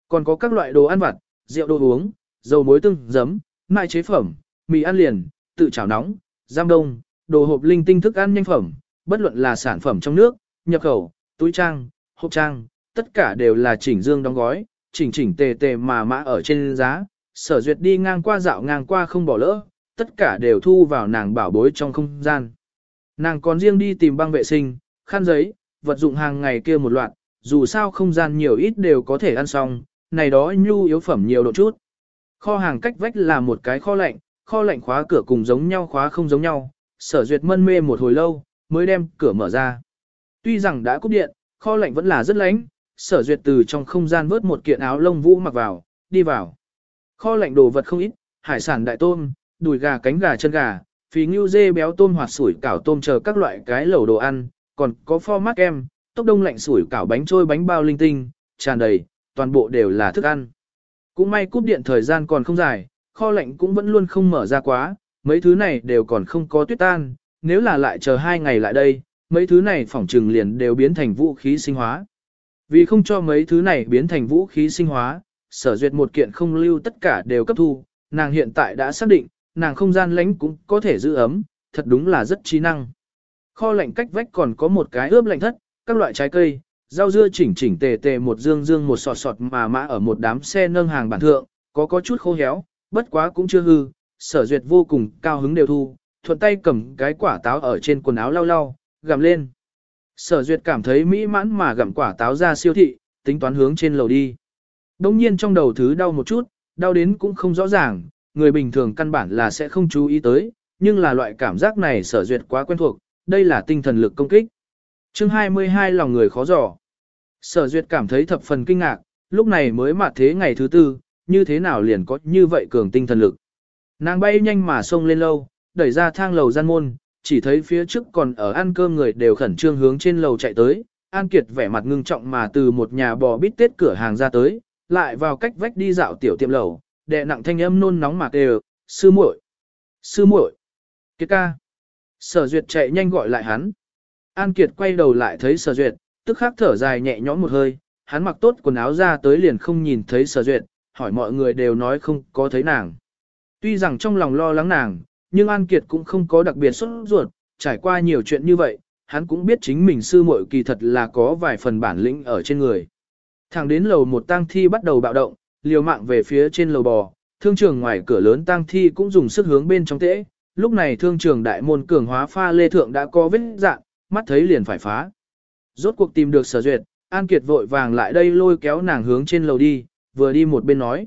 Còn có các loại đồ ăn vặt, rượu đồ uống, dầu muối tương, giấm, mại chế phẩm, mì ăn liền, tự chảo nóng, giam đông, đồ hộp linh tinh thức ăn nhanh phẩm, bất luận là sản phẩm trong nước, nhập khẩu, túi trang, hộp trang, tất cả đều là chỉnh dương đóng gói, chỉnh chỉnh tề tề mà mã ở trên giá, sở duyệt đi ngang qua dạo ngang qua không bỏ lỡ, tất cả đều thu vào nàng bảo bối trong không gian. Nàng còn riêng đi tìm băng vệ sinh, khăn giấy, vật dụng hàng ngày kia một loạt, dù sao không gian nhiều ít đều có thể ăn xong, này đó nhu yếu phẩm nhiều độ chút. Kho hàng cách vách là một cái kho lạnh, kho lạnh khóa cửa cùng giống nhau khóa không giống nhau, sở duyệt mân mê một hồi lâu, mới đem cửa mở ra. Tuy rằng đã cúp điện, kho lạnh vẫn là rất lánh, sở duyệt từ trong không gian vớt một kiện áo lông vũ mặc vào, đi vào. Kho lạnh đồ vật không ít, hải sản đại tôm, đùi gà cánh gà chân gà, phì ngưu dê béo tôm hoặc sủi cảo tôm chờ các loại cái lẩu đồ ăn, còn có format em, tốc đông lạnh sủi cảo bánh trôi bánh bao linh tinh, tràn đầy, toàn bộ đều là thức ăn. Cũng may cúp điện thời gian còn không dài, kho lạnh cũng vẫn luôn không mở ra quá, mấy thứ này đều còn không có tuyết tan, nếu là lại chờ hai ngày lại đây, mấy thứ này phỏng trừng liền đều biến thành vũ khí sinh hóa. Vì không cho mấy thứ này biến thành vũ khí sinh hóa, sở duyệt một kiện không lưu tất cả đều cấp thu, nàng hiện tại đã xác định, nàng không gian lánh cũng có thể giữ ấm, thật đúng là rất trí năng. Kho lạnh cách vách còn có một cái ướp lạnh thất, các loại trái cây, rau dưa chỉnh chỉnh tề tề một dương dương một sọt sọt mà mã ở một đám xe nâng hàng bản thượng, có có chút khô héo, bất quá cũng chưa hư, sở duyệt vô cùng cao hứng đều thu, thuận tay cầm cái quả táo ở trên quần áo lau lau, gặm lên. Sở duyệt cảm thấy mỹ mãn mà gặm quả táo ra siêu thị, tính toán hướng trên lầu đi. Đông nhiên trong đầu thứ đau một chút, đau đến cũng không rõ ràng, người bình thường căn bản là sẽ không chú ý tới, nhưng là loại cảm giác này sở duyệt quá quen thuộc, đây là tinh thần lực công kích. chương 22 lòng người khó dò. Sở duyệt cảm thấy thập phần kinh ngạc, lúc này mới mà thế ngày thứ tư, như thế nào liền có như vậy cường tinh thần lực. Nàng bay nhanh mà xông lên lâu, đẩy ra thang lầu gian môn, chỉ thấy phía trước còn ở ăn cơm người đều khẩn trương hướng trên lầu chạy tới. An Kiệt vẻ mặt ngưng trọng mà từ một nhà bò bít tết cửa hàng ra tới, lại vào cách vách đi dạo tiểu tiệm lầu, đệ nặng thanh âm nôn nóng mà kêu, sư muội, sư muội, kiệt ca. Sở duyệt chạy nhanh gọi lại hắn. An Kiệt quay đầu lại thấy sở duyệt, tức khắc thở dài nhẹ nhõm một hơi, hắn mặc tốt quần áo ra tới liền không nhìn thấy sở duyệt, hỏi mọi người đều nói không có thấy nàng. Tuy rằng trong lòng lo lắng nàng, nhưng An Kiệt cũng không có đặc biệt xuất ruột, trải qua nhiều chuyện như vậy, hắn cũng biết chính mình sư muội kỳ thật là có vài phần bản lĩnh ở trên người. Thẳng đến lầu một tang thi bắt đầu bạo động, liều mạng về phía trên lầu bò, thương trường ngoài cửa lớn tang thi cũng dùng sức hướng bên trong tễ, lúc này thương trường đại môn cường hóa pha lê thượng đã có vết dạng, mắt thấy liền phải phá. Rốt cuộc tìm được sở duyệt, An Kiệt vội vàng lại đây lôi kéo nàng hướng trên lầu đi, vừa đi một bên nói.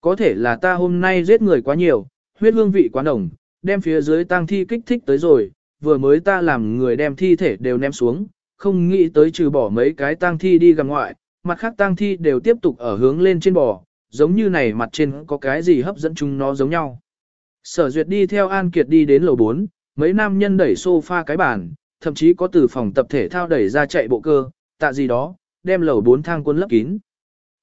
Có thể là ta hôm nay giết người quá nhiều, huyết hương vị quá nồng, đem phía dưới tang thi kích thích tới rồi, vừa mới ta làm người đem thi thể đều ném xuống, không nghĩ tới trừ bỏ mấy cái tang thi đi gặp ngoại, mặt khác tang thi đều tiếp tục ở hướng lên trên bò, giống như này mặt trên có cái gì hấp dẫn chúng nó giống nhau. Sở duyệt đi theo An Kiệt đi đến lầu 4, mấy nam nhân đẩy sofa cái bàn, thậm chí có từ phòng tập thể thao đẩy ra chạy bộ cơ, tạ gì đó, đem lầu bốn thang quân lấp kín.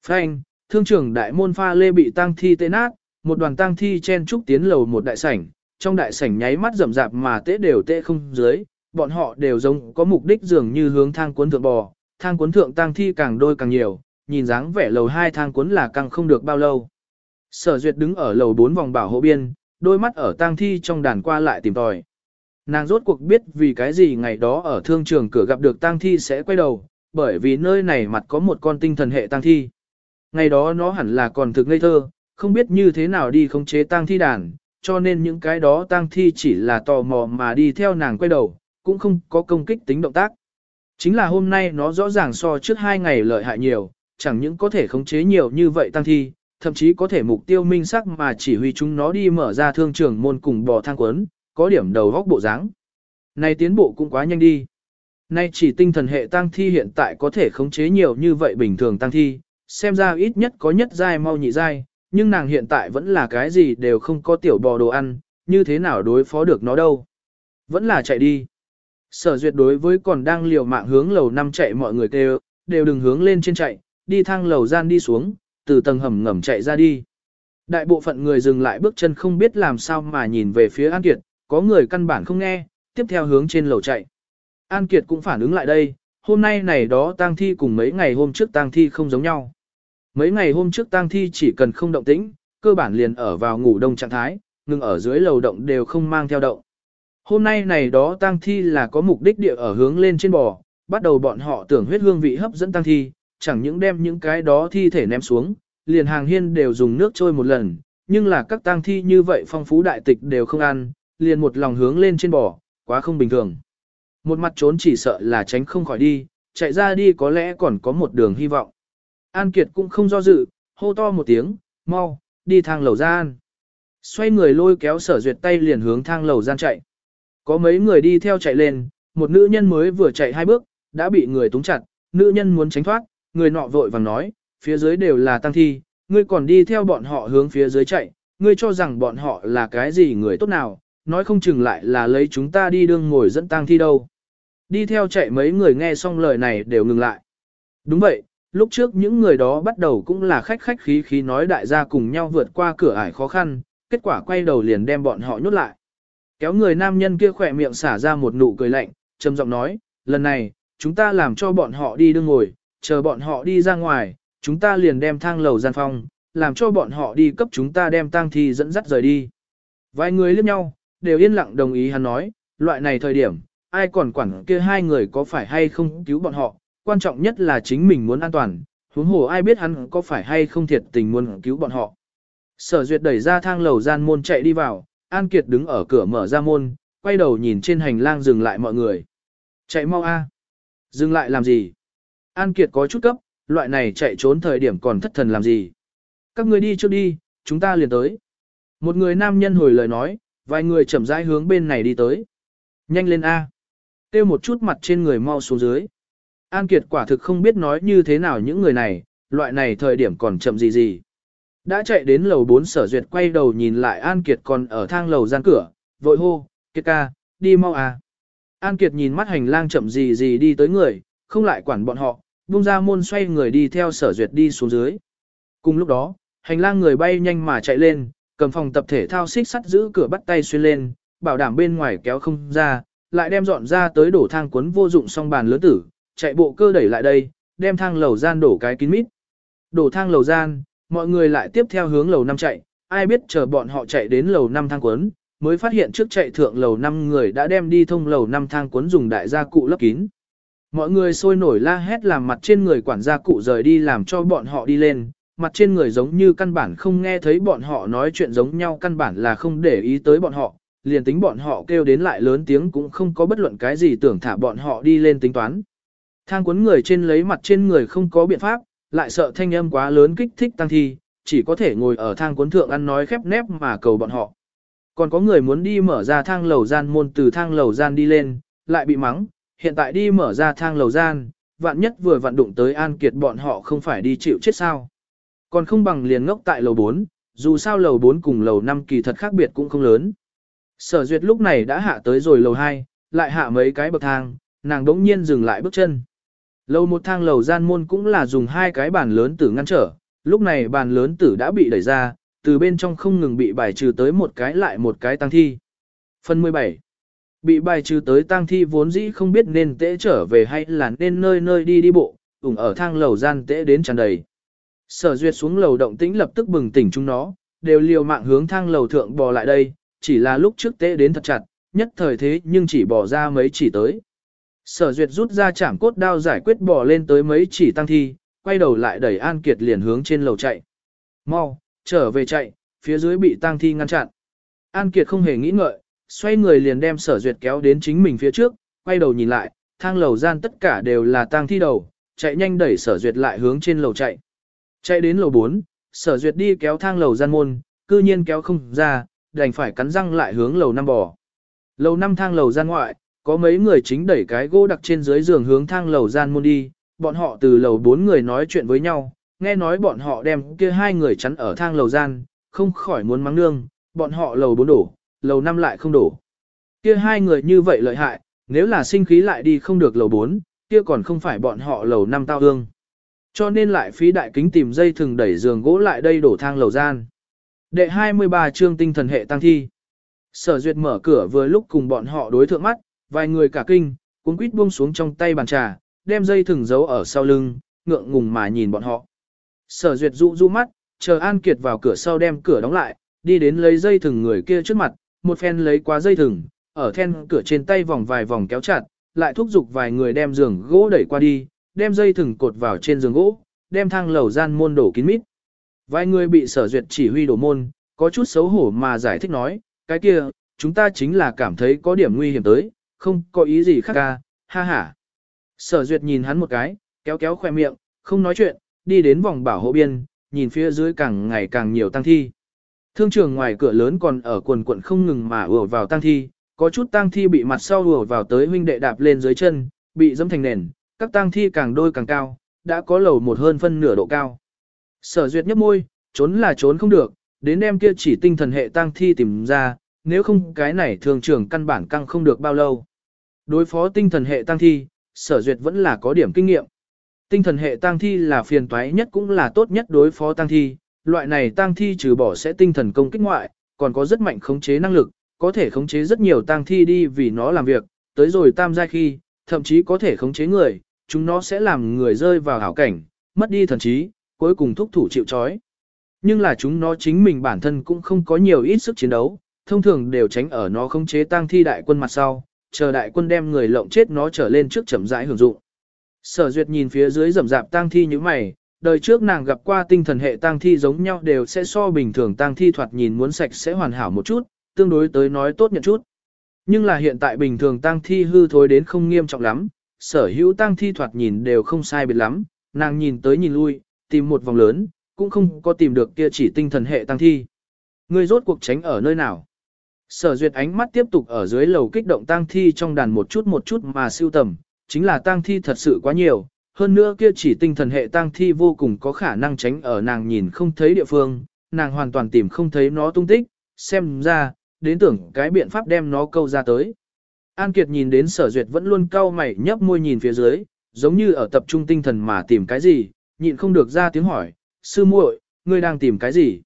Frank, thương trưởng đại môn pha lê bị tang thi tê nát, một đoàn tang thi chen trúc tiến lầu một đại sảnh, trong đại sảnh nháy mắt rầm rạp mà tê đều tê không dưới, bọn họ đều giống có mục đích dường như hướng thang cuốn thượng bò, thang cuốn thượng tang thi càng đôi càng nhiều, nhìn dáng vẻ lầu hai thang cuốn là càng không được bao lâu. Sở Duyệt đứng ở lầu 4 vòng bảo hộ biên, đôi mắt ở tang thi trong đàn qua lại tìm tòi. Nàng rốt cuộc biết vì cái gì ngày đó ở thương trường cửa gặp được tang thi sẽ quay đầu, bởi vì nơi này mặt có một con tinh thần hệ tang thi. Ngày đó nó hẳn là còn thực ngây thơ, không biết như thế nào đi khống chế tang thi đàn, cho nên những cái đó tang thi chỉ là tò mò mà đi theo nàng quay đầu, cũng không có công kích tính động tác. Chính là hôm nay nó rõ ràng so trước hai ngày lợi hại nhiều, chẳng những có thể khống chế nhiều như vậy tăng thi, thậm chí có thể mục tiêu minh sắc mà chỉ huy chúng nó đi mở ra thương trường môn cùng bò thang quấn, có điểm đầu góc bộ dáng. Này tiến bộ cũng quá nhanh đi. Nay chỉ tinh thần hệ tăng thi hiện tại có thể khống chế nhiều như vậy bình thường tăng thi, xem ra ít nhất có nhất giai mau nhị giai, nhưng nàng hiện tại vẫn là cái gì đều không có tiểu bò đồ ăn, như thế nào đối phó được nó đâu. Vẫn là chạy đi. Sở duyệt đối với còn đang liều mạng hướng lầu năm chạy mọi người kêu, đều đừng hướng lên trên chạy, đi thang lầu gian đi xuống, từ tầng hầm ngầm chạy ra đi. Đại bộ phận người dừng lại bước chân không biết làm sao mà nhìn về phía An Kiệt, có người căn bản không nghe, tiếp theo hướng trên lầu chạy. An Kiệt cũng phản ứng lại đây, hôm nay này đó tang thi cùng mấy ngày hôm trước tang thi không giống nhau. Mấy ngày hôm trước tang thi chỉ cần không động tĩnh, cơ bản liền ở vào ngủ đông trạng thái, ngừng ở dưới lầu động đều không mang theo động. Hôm nay này đó tang thi là có mục đích địa ở hướng lên trên bò, bắt đầu bọn họ tưởng huyết hương vị hấp dẫn tang thi, chẳng những đem những cái đó thi thể ném xuống, liền hàng hiên đều dùng nước trôi một lần, nhưng là các tang thi như vậy phong phú đại tịch đều không ăn, liền một lòng hướng lên trên bò, quá không bình thường. Một mặt trốn chỉ sợ là tránh không khỏi đi, chạy ra đi có lẽ còn có một đường hy vọng. An Kiệt cũng không do dự, hô to một tiếng, mau, đi thang lầu gian. Xoay người lôi kéo sở duyệt tay liền hướng thang lầu gian chạy. Có mấy người đi theo chạy lên, một nữ nhân mới vừa chạy hai bước, đã bị người túng chặt, nữ nhân muốn tránh thoát, người nọ vội vàng nói, phía dưới đều là tăng thi, ngươi còn đi theo bọn họ hướng phía dưới chạy, ngươi cho rằng bọn họ là cái gì người tốt nào, nói không chừng lại là lấy chúng ta đi đương ngồi dẫn tăng thi đâu. Đi theo chạy mấy người nghe xong lời này đều ngừng lại. Đúng vậy, lúc trước những người đó bắt đầu cũng là khách khách khí khí nói đại gia cùng nhau vượt qua cửa ải khó khăn, kết quả quay đầu liền đem bọn họ nhốt lại. Kéo người nam nhân kia khỏe miệng xả ra một nụ cười lạnh, trầm giọng nói, lần này, chúng ta làm cho bọn họ đi đương ngồi, chờ bọn họ đi ra ngoài, chúng ta liền đem thang lầu gian phong, làm cho bọn họ đi cấp chúng ta đem tang thi dẫn dắt rời đi. Vài người liếc nhau, đều yên lặng đồng ý hắn nói, loại này thời điểm, ai còn quản kia hai người có phải hay không cứu bọn họ, quan trọng nhất là chính mình muốn an toàn, huống hồ ai biết hắn có phải hay không thiệt tình muốn cứu bọn họ. Sở duyệt đẩy ra thang lầu gian môn chạy đi vào, An Kiệt đứng ở cửa mở ra môn, quay đầu nhìn trên hành lang dừng lại mọi người. Chạy mau a Dừng lại làm gì? An Kiệt có chút cấp, loại này chạy trốn thời điểm còn thất thần làm gì? Các người đi trước đi, chúng ta liền tới. Một người nam nhân hồi lời nói, vài người chậm rãi hướng bên này đi tới. Nhanh lên A. Tiêu một chút mặt trên người mau xuống dưới. An Kiệt quả thực không biết nói như thế nào những người này, loại này thời điểm còn chậm gì gì. Đã chạy đến lầu 4 sở duyệt quay đầu nhìn lại An Kiệt còn ở thang lầu gian cửa, vội hô, Kiệt ca, đi mau à. An Kiệt nhìn mắt hành lang chậm gì gì đi tới người, không lại quản bọn họ, buông ra môn xoay người đi theo sở duyệt đi xuống dưới. Cùng lúc đó, hành lang người bay nhanh mà chạy lên, cầm phòng tập thể thao xích sắt giữ cửa bắt tay xuyên lên, bảo đảm bên ngoài kéo không ra, lại đem dọn ra tới đổ thang cuốn vô dụng song bàn lớn tử, chạy bộ cơ đẩy lại đây, đem thang lầu gian đổ cái kín mít. Đổ thang lầu gian, mọi người lại tiếp theo hướng lầu năm chạy, ai biết chờ bọn họ chạy đến lầu năm thang cuốn, mới phát hiện trước chạy thượng lầu năm người đã đem đi thông lầu năm thang cuốn dùng đại gia cụ lấp kín. Mọi người sôi nổi la hét làm mặt trên người quản gia cụ rời đi làm cho bọn họ đi lên, mặt trên người giống như căn bản không nghe thấy bọn họ nói chuyện giống nhau căn bản là không để ý tới bọn họ, liền tính bọn họ kêu đến lại lớn tiếng cũng không có bất luận cái gì tưởng thả bọn họ đi lên tính toán. Thang cuốn người trên lấy mặt trên người không có biện pháp, lại sợ thanh âm quá lớn kích thích tăng thi, chỉ có thể ngồi ở thang cuốn thượng ăn nói khép nép mà cầu bọn họ. Còn có người muốn đi mở ra thang lầu gian môn từ thang lầu gian đi lên, lại bị mắng, hiện tại đi mở ra thang lầu gian, vạn nhất vừa vặn đụng tới an kiệt bọn họ không phải đi chịu chết sao. Còn không bằng liền ngốc tại lầu 4, dù sao lầu 4 cùng lầu 5 kỳ thật khác biệt cũng không lớn. Sở duyệt lúc này đã hạ tới rồi lầu 2, lại hạ mấy cái bậc thang, nàng đống nhiên dừng lại bước chân. Lầu một thang lầu gian môn cũng là dùng hai cái bàn lớn tử ngăn trở, lúc này bàn lớn tử đã bị đẩy ra, từ bên trong không ngừng bị bài trừ tới một cái lại một cái tăng thi. Phần 17 Bị bài trừ tới tăng thi vốn dĩ không biết nên tễ trở về hay là nên nơi nơi đi đi bộ, ủng ở thang lầu gian tễ đến tràn đầy. Sở duyệt xuống lầu động tĩnh lập tức bừng tỉnh chúng nó, đều liều mạng hướng thang lầu thượng bò lại đây, chỉ là lúc trước tễ đến thật chặt, nhất thời thế nhưng chỉ bỏ ra mấy chỉ tới. Sở duyệt rút ra chảm cốt đao giải quyết bỏ lên tới mấy chỉ tăng thi, quay đầu lại đẩy An Kiệt liền hướng trên lầu chạy. Mau, trở về chạy, phía dưới bị tăng thi ngăn chặn. An Kiệt không hề nghĩ ngợi, xoay người liền đem sở duyệt kéo đến chính mình phía trước, quay đầu nhìn lại, thang lầu gian tất cả đều là tăng thi đầu, chạy nhanh đẩy sở duyệt lại hướng trên lầu chạy. Chạy đến lầu 4, sở duyệt đi kéo thang lầu gian môn, cư nhiên kéo không ra, đành phải cắn răng lại hướng lầu 5 bò. Lầu 5 thang lầu gian ngoại, có mấy người chính đẩy cái gỗ đặc trên dưới giường hướng thang lầu gian môn đi, bọn họ từ lầu bốn người nói chuyện với nhau, nghe nói bọn họ đem kia hai người chắn ở thang lầu gian, không khỏi muốn mắng nương, bọn họ lầu bốn đổ, lầu năm lại không đổ. Kia hai người như vậy lợi hại, nếu là sinh khí lại đi không được lầu bốn, kia còn không phải bọn họ lầu năm tao hương. Cho nên lại phí đại kính tìm dây thừng đẩy giường gỗ lại đây đổ thang lầu gian. Đệ 23 chương tinh thần hệ tăng thi. Sở duyệt mở cửa vừa lúc cùng bọn họ đối thượng mắt, vài người cả kinh, cuốn quýt buông xuống trong tay bàn trà, đem dây thừng giấu ở sau lưng, ngượng ngùng mà nhìn bọn họ. Sở duyệt dụ du mắt, chờ An Kiệt vào cửa sau đem cửa đóng lại, đi đến lấy dây thừng người kia trước mặt, một phen lấy qua dây thừng, ở then cửa trên tay vòng vài vòng kéo chặt, lại thúc giục vài người đem giường gỗ đẩy qua đi, đem dây thừng cột vào trên giường gỗ, đem thang lầu gian môn đổ kín mít. Vài người bị sở duyệt chỉ huy đổ môn, có chút xấu hổ mà giải thích nói, cái kia, chúng ta chính là cảm thấy có điểm nguy hiểm tới, không có ý gì khác ca, ha ha. Sở duyệt nhìn hắn một cái, kéo kéo khoe miệng, không nói chuyện, đi đến vòng bảo hộ biên, nhìn phía dưới càng ngày càng nhiều tăng thi. Thương trường ngoài cửa lớn còn ở quần quận không ngừng mà ùa vào tăng thi, có chút tăng thi bị mặt sau ùa vào tới huynh đệ đạp lên dưới chân, bị dẫm thành nền, các tăng thi càng đôi càng cao, đã có lầu một hơn phân nửa độ cao. Sở duyệt nhấp môi, trốn là trốn không được, đến đêm kia chỉ tinh thần hệ tăng thi tìm ra, nếu không cái này thường trường căn bản căng không được bao lâu. Đối phó tinh thần hệ tăng thi, sở duyệt vẫn là có điểm kinh nghiệm. Tinh thần hệ tăng thi là phiền toái nhất cũng là tốt nhất đối phó tăng thi, loại này tăng thi trừ bỏ sẽ tinh thần công kích ngoại, còn có rất mạnh khống chế năng lực, có thể khống chế rất nhiều tăng thi đi vì nó làm việc, tới rồi tam giai khi, thậm chí có thể khống chế người, chúng nó sẽ làm người rơi vào hảo cảnh, mất đi thần trí, cuối cùng thúc thủ chịu trói. Nhưng là chúng nó chính mình bản thân cũng không có nhiều ít sức chiến đấu, thông thường đều tránh ở nó khống chế tăng thi đại quân mặt sau, chờ đại quân đem người lộng chết nó trở lên trước chậm rãi hưởng dụng. Sở Duyệt nhìn phía dưới rầm rạp tang thi như mày, đời trước nàng gặp qua tinh thần hệ tang thi giống nhau đều sẽ so bình thường tang thi thoạt nhìn muốn sạch sẽ hoàn hảo một chút, tương đối tới nói tốt nhận chút. Nhưng là hiện tại bình thường tang thi hư thối đến không nghiêm trọng lắm, sở hữu tang thi thoạt nhìn đều không sai biệt lắm, nàng nhìn tới nhìn lui, tìm một vòng lớn, cũng không có tìm được kia chỉ tinh thần hệ tang thi. Ngươi rốt cuộc tránh ở nơi nào? Sở duyệt ánh mắt tiếp tục ở dưới lầu kích động tang thi trong đàn một chút một chút mà siêu tầm, chính là tang thi thật sự quá nhiều, hơn nữa kia chỉ tinh thần hệ tang thi vô cùng có khả năng tránh ở nàng nhìn không thấy địa phương, nàng hoàn toàn tìm không thấy nó tung tích, xem ra, đến tưởng cái biện pháp đem nó câu ra tới. An Kiệt nhìn đến sở duyệt vẫn luôn cau mày nhấp môi nhìn phía dưới, giống như ở tập trung tinh thần mà tìm cái gì, nhịn không được ra tiếng hỏi, sư muội, ngươi đang tìm cái gì?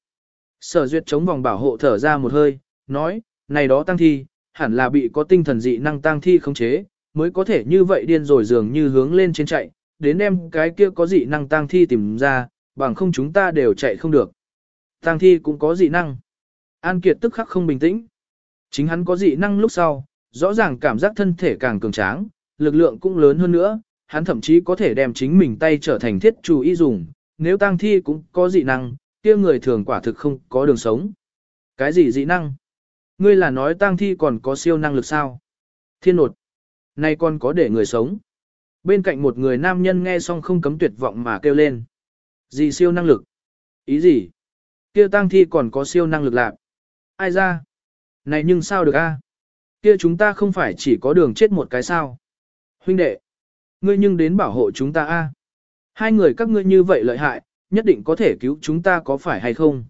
Sở duyệt chống vòng bảo hộ thở ra một hơi, nói, này đó tăng thi, hẳn là bị có tinh thần dị năng tăng thi khống chế, mới có thể như vậy điên rồi dường như hướng lên trên chạy, đến đem cái kia có dị năng tăng thi tìm ra, bằng không chúng ta đều chạy không được. Tăng thi cũng có dị năng. An Kiệt tức khắc không bình tĩnh. Chính hắn có dị năng lúc sau, rõ ràng cảm giác thân thể càng cường tráng, lực lượng cũng lớn hơn nữa, hắn thậm chí có thể đem chính mình tay trở thành thiết chủ y dùng, nếu tăng thi cũng có dị năng, kia người thường quả thực không có đường sống. Cái gì dị năng? Ngươi là nói tang thi còn có siêu năng lực sao? Thiên nột. Nay còn có để người sống. Bên cạnh một người nam nhân nghe xong không cấm tuyệt vọng mà kêu lên. Gì siêu năng lực? Ý gì? Kia tang thi còn có siêu năng lực lạc. Ai ra? Này nhưng sao được a? Kia chúng ta không phải chỉ có đường chết một cái sao? Huynh đệ, ngươi nhưng đến bảo hộ chúng ta a. Hai người các ngươi như vậy lợi hại, nhất định có thể cứu chúng ta có phải hay không?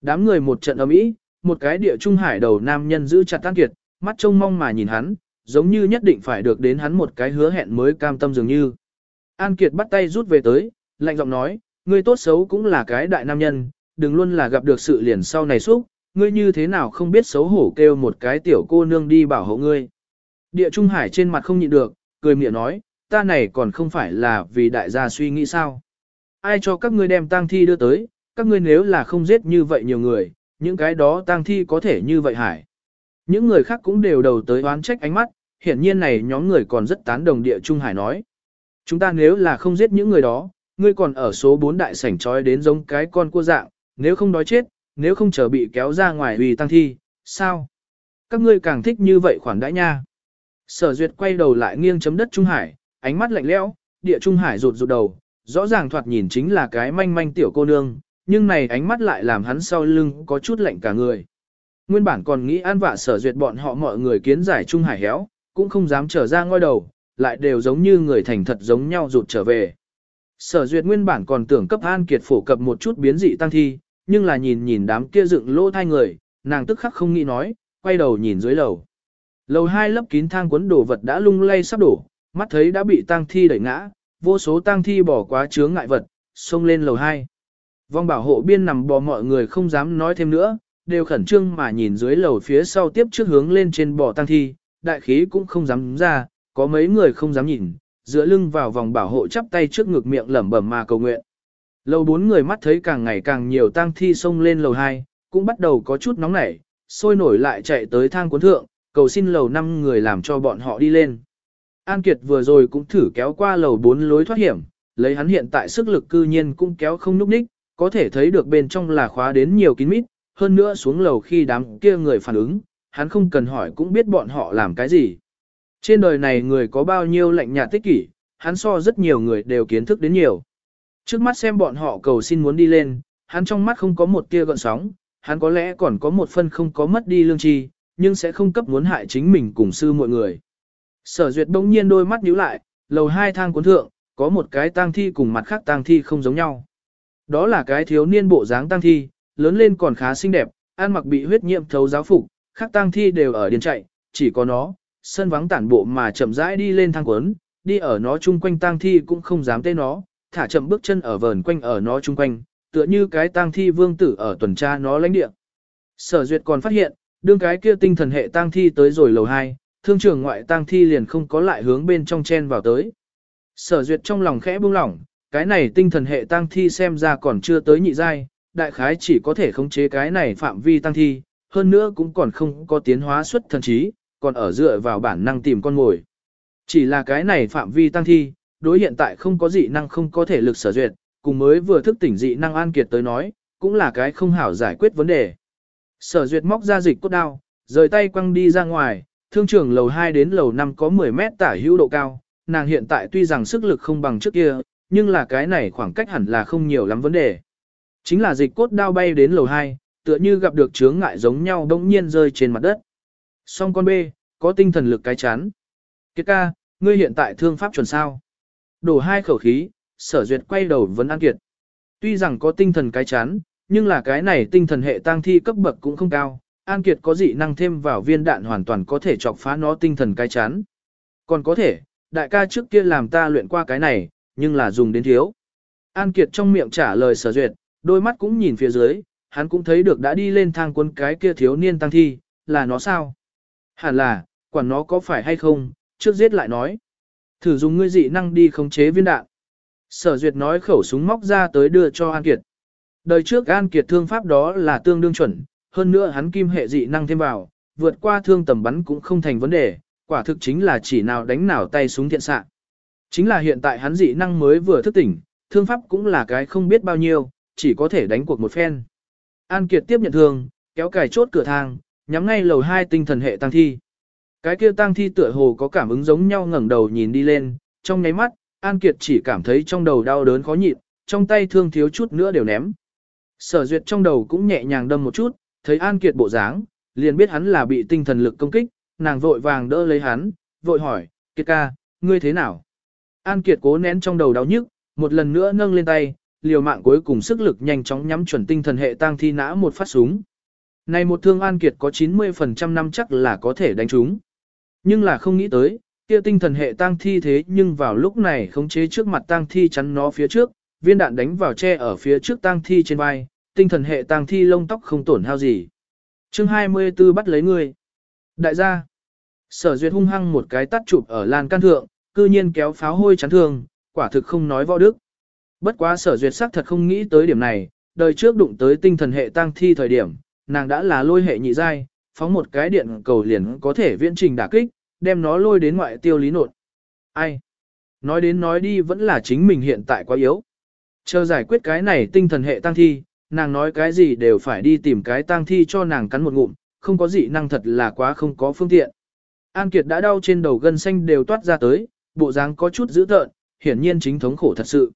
Đám người một trận ầm ĩ, một cái địa trung hải đầu nam nhân giữ chặt An Kiệt, mắt trông mong mà nhìn hắn, giống như nhất định phải được đến hắn một cái hứa hẹn mới cam tâm dường như. An Kiệt bắt tay rút về tới, lạnh giọng nói, ngươi tốt xấu cũng là cái đại nam nhân, đừng luôn là gặp được sự liền sau này xúc, ngươi như thế nào không biết xấu hổ kêu một cái tiểu cô nương đi bảo hộ ngươi. Địa Trung Hải trên mặt không nhịn được, cười miệng nói, ta này còn không phải là vì đại gia suy nghĩ sao. Ai cho các ngươi đem tang thi đưa tới, các ngươi nếu là không giết như vậy nhiều người, những cái đó tang thi có thể như vậy hải. Những người khác cũng đều đầu tới oán trách ánh mắt, hiển nhiên này nhóm người còn rất tán đồng địa Trung Hải nói. Chúng ta nếu là không giết những người đó, ngươi còn ở số 4 đại sảnh trói đến giống cái con cua dạng, nếu không đói chết, nếu không chờ bị kéo ra ngoài vì tăng thi, sao? Các ngươi càng thích như vậy khoản đãi nha. Sở duyệt quay đầu lại nghiêng chấm đất Trung Hải, ánh mắt lạnh lẽo, địa Trung Hải rụt rụt đầu, rõ ràng thoạt nhìn chính là cái manh manh tiểu cô nương, nhưng này ánh mắt lại làm hắn sau lưng có chút lạnh cả người. Nguyên bản còn nghĩ an vạ sở duyệt bọn họ mọi người kiến giải Trung Hải héo, cũng không dám trở ra ngôi đầu, lại đều giống như người thành thật giống nhau rụt trở về. Sở duyệt nguyên bản còn tưởng cấp an kiệt phổ cập một chút biến dị tăng thi, nhưng là nhìn nhìn đám kia dựng lỗ thai người, nàng tức khắc không nghĩ nói, quay đầu nhìn dưới lầu. Lầu hai lấp kín thang cuốn đồ vật đã lung lay sắp đổ, mắt thấy đã bị tăng thi đẩy ngã, vô số tăng thi bỏ quá chướng ngại vật, xông lên lầu hai. Vong bảo hộ biên nằm bò mọi người không dám nói thêm nữa, đều khẩn trương mà nhìn dưới lầu phía sau tiếp trước hướng lên trên bò tăng thi, đại khí cũng không dám ra, có mấy người không dám nhìn, dựa lưng vào vòng bảo hộ chắp tay trước ngực miệng lẩm bẩm mà cầu nguyện. Lầu bốn người mắt thấy càng ngày càng nhiều tang thi xông lên lầu hai, cũng bắt đầu có chút nóng nảy, sôi nổi lại chạy tới thang cuốn thượng, cầu xin lầu năm người làm cho bọn họ đi lên. An Kiệt vừa rồi cũng thử kéo qua lầu bốn lối thoát hiểm, lấy hắn hiện tại sức lực cư nhiên cũng kéo không núp ních, có thể thấy được bên trong là khóa đến nhiều kín mít, hơn nữa xuống lầu khi đám kia người phản ứng, hắn không cần hỏi cũng biết bọn họ làm cái gì. Trên đời này người có bao nhiêu lạnh nhạt tích kỷ, hắn so rất nhiều người đều kiến thức đến nhiều. Trước mắt xem bọn họ cầu xin muốn đi lên, hắn trong mắt không có một tia gợn sóng, hắn có lẽ còn có một phân không có mất đi lương tri, nhưng sẽ không cấp muốn hại chính mình cùng sư mọi người. Sở duyệt bỗng nhiên đôi mắt nhíu lại, lầu hai thang cuốn thượng, có một cái tang thi cùng mặt khác tang thi không giống nhau. Đó là cái thiếu niên bộ dáng tang thi, lớn lên còn khá xinh đẹp, ăn mặc bị huyết nhiễm thấu giáo phục, khác tang thi đều ở điên chạy, chỉ có nó, sân vắng tản bộ mà chậm rãi đi lên thang cuốn, đi ở nó chung quanh tang thi cũng không dám tới nó, thả chậm bước chân ở vờn quanh ở nó chung quanh, tựa như cái tang thi vương tử ở tuần tra nó lãnh địa. Sở duyệt còn phát hiện, đương cái kia tinh thần hệ tang thi tới rồi lầu 2, thương trường ngoại tang thi liền không có lại hướng bên trong chen vào tới. Sở duyệt trong lòng khẽ buông lỏng, cái này tinh thần hệ tăng thi xem ra còn chưa tới nhị giai, đại khái chỉ có thể khống chế cái này phạm vi tăng thi, hơn nữa cũng còn không có tiến hóa xuất thần trí, còn ở dựa vào bản năng tìm con mồi. Chỉ là cái này phạm vi tăng thi, đối hiện tại không có dị năng không có thể lực sở duyệt, cùng mới vừa thức tỉnh dị năng an kiệt tới nói, cũng là cái không hảo giải quyết vấn đề. Sở duyệt móc ra dịch cốt đao, rời tay quăng đi ra ngoài, thương trường lầu 2 đến lầu 5 có 10 mét tả hữu độ cao, nàng hiện tại tuy rằng sức lực không bằng trước kia, nhưng là cái này khoảng cách hẳn là không nhiều lắm vấn đề. Chính là dịch cốt đao bay đến lầu 2, tựa như gặp được chướng ngại giống nhau đông nhiên rơi trên mặt đất. Song con B, có tinh thần lực cái chán. Kiệt ca, ngươi hiện tại thương pháp chuẩn sao? Đổ hai khẩu khí, sở duyệt quay đầu vấn An Kiệt. Tuy rằng có tinh thần cái chán, nhưng là cái này tinh thần hệ tăng thi cấp bậc cũng không cao. An Kiệt có dị năng thêm vào viên đạn hoàn toàn có thể chọc phá nó tinh thần cái chán. Còn có thể, đại ca trước kia làm ta luyện qua cái này, nhưng là dùng đến thiếu. An Kiệt trong miệng trả lời sở duyệt, đôi mắt cũng nhìn phía dưới, hắn cũng thấy được đã đi lên thang quân cái kia thiếu niên tăng thi, là nó sao? Hẳn là, quản nó có phải hay không, trước giết lại nói. Thử dùng ngươi dị năng đi khống chế viên đạn. Sở duyệt nói khẩu súng móc ra tới đưa cho An Kiệt. Đời trước An Kiệt thương pháp đó là tương đương chuẩn, hơn nữa hắn kim hệ dị năng thêm vào, vượt qua thương tầm bắn cũng không thành vấn đề, quả thực chính là chỉ nào đánh nào tay súng thiện xạ. Chính là hiện tại hắn dị năng mới vừa thức tỉnh, thương pháp cũng là cái không biết bao nhiêu, chỉ có thể đánh cuộc một phen. An Kiệt tiếp nhận thương, kéo cài chốt cửa thang, nhắm ngay lầu hai tinh thần hệ tăng thi. Cái kia tăng thi tựa hồ có cảm ứng giống nhau ngẩng đầu nhìn đi lên, trong nháy mắt, An Kiệt chỉ cảm thấy trong đầu đau đớn khó nhịn, trong tay thương thiếu chút nữa đều ném. Sở duyệt trong đầu cũng nhẹ nhàng đâm một chút, thấy An Kiệt bộ dáng, liền biết hắn là bị tinh thần lực công kích, nàng vội vàng đỡ lấy hắn, vội hỏi, Kiệt ca, ngươi thế nào? An Kiệt cố nén trong đầu đau nhức, một lần nữa nâng lên tay, liều mạng cuối cùng sức lực nhanh chóng nhắm chuẩn tinh thần hệ tang thi nã một phát súng. Này một thương An Kiệt có 90% năm chắc là có thể đánh trúng. Nhưng là không nghĩ tới, kia tinh thần hệ tang thi thế nhưng vào lúc này khống chế trước mặt tang thi chắn nó phía trước, viên đạn đánh vào che ở phía trước tang thi trên vai, tinh thần hệ tang thi lông tóc không tổn hao gì. chương 24 bắt lấy người. Đại gia, sở duyệt hung hăng một cái tắt chụp ở lan can thượng, cư nhiên kéo pháo hôi chắn thương, quả thực không nói võ đức. Bất quá sở duyệt sắc thật không nghĩ tới điểm này, đời trước đụng tới tinh thần hệ tăng thi thời điểm, nàng đã là lôi hệ nhị giai, phóng một cái điện cầu liền có thể viễn trình đả kích, đem nó lôi đến ngoại tiêu lý nột. Ai? Nói đến nói đi vẫn là chính mình hiện tại quá yếu. Chờ giải quyết cái này tinh thần hệ tăng thi, nàng nói cái gì đều phải đi tìm cái tăng thi cho nàng cắn một ngụm, không có gì năng thật là quá không có phương tiện. An Kiệt đã đau trên đầu gân xanh đều toát ra tới, bộ dáng có chút dữ tợn, hiển nhiên chính thống khổ thật sự.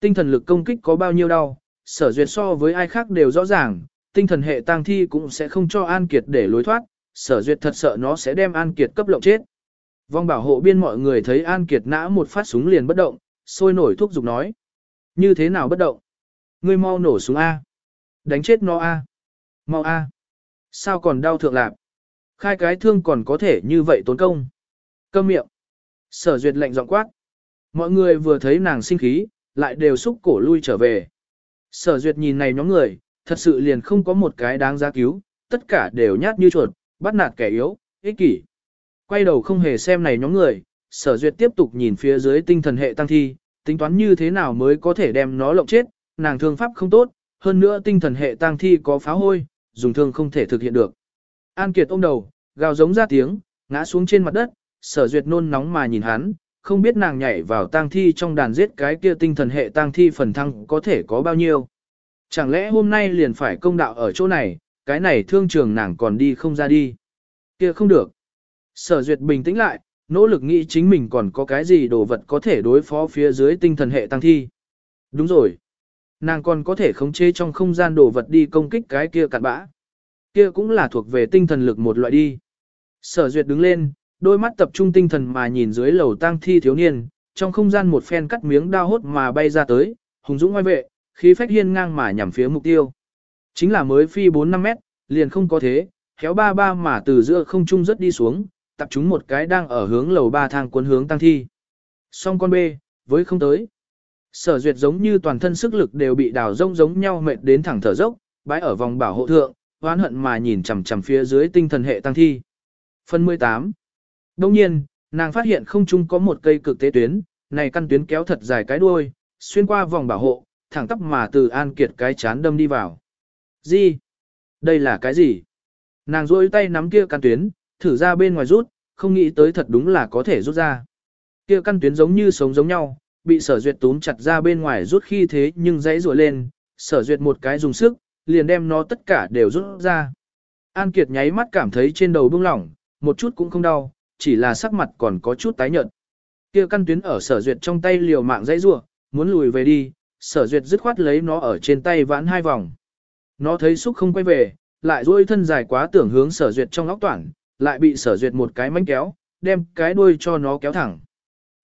Tinh thần lực công kích có bao nhiêu đau, sở duyệt so với ai khác đều rõ ràng, tinh thần hệ tang thi cũng sẽ không cho An Kiệt để lối thoát, sở duyệt thật sợ nó sẽ đem An Kiệt cấp lộng chết. Vong bảo hộ biên mọi người thấy An Kiệt nã một phát súng liền bất động, sôi nổi thuốc dục nói. Như thế nào bất động? Ngươi mau nổ súng A. Đánh chết nó A. Mau A. Sao còn đau thượng lạc? Khai cái thương còn có thể như vậy tốn công. Câm miệng. Sở duyệt lệnh giọng quát. Mọi người vừa thấy nàng sinh khí, lại đều xúc cổ lui trở về. Sở duyệt nhìn này nhóm người, thật sự liền không có một cái đáng giá cứu, tất cả đều nhát như chuột, bắt nạt kẻ yếu, ích kỷ. Quay đầu không hề xem này nhóm người, sở duyệt tiếp tục nhìn phía dưới tinh thần hệ tăng thi, tính toán như thế nào mới có thể đem nó lộng chết, nàng thương pháp không tốt, hơn nữa tinh thần hệ tăng thi có phá hôi, dùng thương không thể thực hiện được. An Kiệt ôm đầu, gào giống ra tiếng, ngã xuống trên mặt đất, sở duyệt nôn nóng mà nhìn hắn, không biết nàng nhảy vào tang thi trong đàn giết cái kia tinh thần hệ tang thi phần thăng có thể có bao nhiêu. Chẳng lẽ hôm nay liền phải công đạo ở chỗ này, cái này thương trường nàng còn đi không ra đi. Kia không được. Sở duyệt bình tĩnh lại, nỗ lực nghĩ chính mình còn có cái gì đồ vật có thể đối phó phía dưới tinh thần hệ tăng thi. Đúng rồi. Nàng còn có thể khống chế trong không gian đồ vật đi công kích cái kia cặn bã. Kia cũng là thuộc về tinh thần lực một loại đi. Sở duyệt đứng lên, đôi mắt tập trung tinh thần mà nhìn dưới lầu tang thi thiếu niên, trong không gian một phen cắt miếng đao hốt mà bay ra tới, hùng dũng ngoài vệ, khí phách hiên ngang mà nhằm phía mục tiêu. Chính là mới phi 4-5 mét, liền không có thế, khéo ba ba mà từ giữa không trung rất đi xuống, tập trung một cái đang ở hướng lầu ba thang cuốn hướng tăng thi. Xong con B, với không tới. Sở duyệt giống như toàn thân sức lực đều bị đào rông giống nhau mệt đến thẳng thở dốc, bãi ở vòng bảo hộ thượng, oán hận mà nhìn chằm chằm phía dưới tinh thần hệ tăng thi. Phần 18 Đông nhiên, nàng phát hiện không chung có một cây cực tế tuyến, này căn tuyến kéo thật dài cái đuôi, xuyên qua vòng bảo hộ, thẳng tắp mà từ An Kiệt cái chán đâm đi vào. Gì? Đây là cái gì? Nàng rôi tay nắm kia căn tuyến, thử ra bên ngoài rút, không nghĩ tới thật đúng là có thể rút ra. Kia căn tuyến giống như sống giống nhau, bị sở duyệt túm chặt ra bên ngoài rút khi thế nhưng dãy rủa lên, sở duyệt một cái dùng sức, liền đem nó tất cả đều rút ra. An Kiệt nháy mắt cảm thấy trên đầu bưng lỏng, một chút cũng không đau, chỉ là sắc mặt còn có chút tái nhợt. Kia căn tuyến ở sở duyệt trong tay liều mạng dãy rủa, muốn lùi về đi, sở duyệt dứt khoát lấy nó ở trên tay vãn hai vòng. Nó thấy xúc không quay về, lại duỗi thân dài quá tưởng hướng sở duyệt trong óc toản, lại bị sở duyệt một cái mánh kéo, đem cái đuôi cho nó kéo thẳng.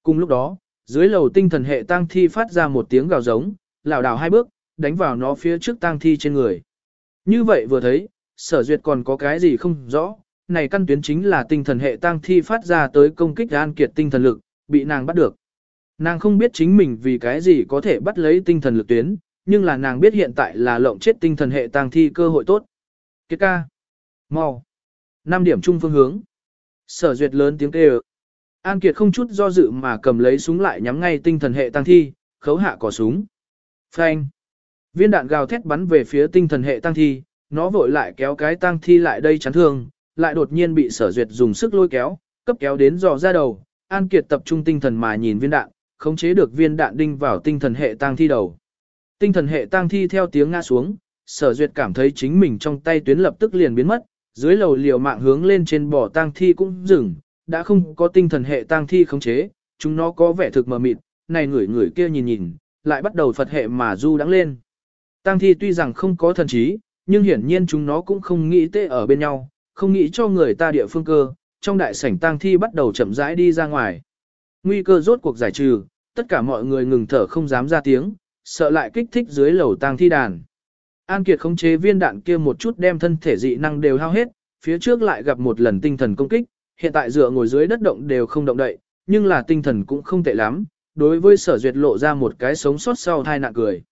Cùng lúc đó, dưới lầu tinh thần hệ tang thi phát ra một tiếng gào giống, lảo đảo hai bước, đánh vào nó phía trước tang thi trên người. Như vậy vừa thấy, sở duyệt còn có cái gì không rõ, này căn tuyến chính là tinh thần hệ tang thi phát ra tới công kích an kiệt tinh thần lực, bị nàng bắt được. Nàng không biết chính mình vì cái gì có thể bắt lấy tinh thần lực tuyến, nhưng là nàng biết hiện tại là lộng chết tinh thần hệ tang thi cơ hội tốt. Kiệt ca. mau, năm điểm chung phương hướng. Sở duyệt lớn tiếng kêu. An Kiệt không chút do dự mà cầm lấy súng lại nhắm ngay tinh thần hệ tăng thi, khấu hạ cỏ súng. Phanh. Viên đạn gào thét bắn về phía tinh thần hệ tăng thi, nó vội lại kéo cái tăng thi lại đây chắn thương, lại đột nhiên bị sở duyệt dùng sức lôi kéo, cấp kéo đến dò ra đầu. An Kiệt tập trung tinh thần mà nhìn viên đạn, khống chế được viên đạn đinh vào tinh thần hệ tang thi đầu. Tinh thần hệ tang thi theo tiếng ngã xuống, sở duyệt cảm thấy chính mình trong tay tuyến lập tức liền biến mất, dưới lầu liều mạng hướng lên trên bỏ tang thi cũng dừng, đã không có tinh thần hệ tang thi khống chế, chúng nó có vẻ thực mờ mịt, này người người kia nhìn nhìn, lại bắt đầu Phật hệ mà du đắng lên. Tang thi tuy rằng không có thần trí, nhưng hiển nhiên chúng nó cũng không nghĩ tê ở bên nhau, không nghĩ cho người ta địa phương cơ, trong đại sảnh tang thi bắt đầu chậm rãi đi ra ngoài. Nguy cơ rốt cuộc giải trừ, tất cả mọi người ngừng thở không dám ra tiếng, sợ lại kích thích dưới lầu tang thi đàn. An Kiệt khống chế viên đạn kia một chút đem thân thể dị năng đều hao hết, phía trước lại gặp một lần tinh thần công kích, hiện tại dựa ngồi dưới đất động đều không động đậy, nhưng là tinh thần cũng không tệ lắm, đối với sở duyệt lộ ra một cái sống sót sau thai nạn cười.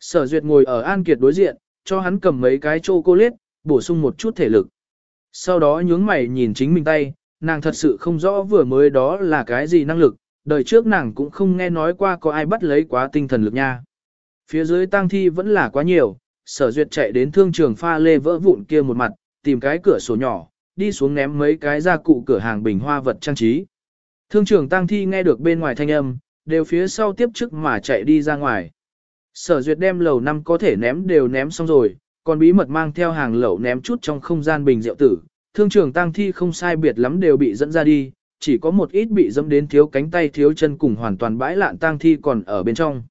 Sở duyệt ngồi ở An Kiệt đối diện, cho hắn cầm mấy cái chocolate, bổ sung một chút thể lực. Sau đó nhướng mày nhìn chính mình tay, nàng thật sự không rõ vừa mới đó là cái gì năng lực, đời trước nàng cũng không nghe nói qua có ai bắt lấy quá tinh thần lực nha. Phía dưới tang thi vẫn là quá nhiều, sở duyệt chạy đến thương trường pha lê vỡ vụn kia một mặt, tìm cái cửa sổ nhỏ, đi xuống ném mấy cái gia cụ cửa hàng bình hoa vật trang trí. Thương trường tang thi nghe được bên ngoài thanh âm, đều phía sau tiếp trước mà chạy đi ra ngoài. Sở duyệt đem lầu năm có thể ném đều ném xong rồi, còn bí mật mang theo hàng lẩu ném chút trong không gian bình rượu tử. Thương trường tang thi không sai biệt lắm đều bị dẫn ra đi, chỉ có một ít bị dẫm đến thiếu cánh tay thiếu chân cùng hoàn toàn bãi lạn tang thi còn ở bên trong.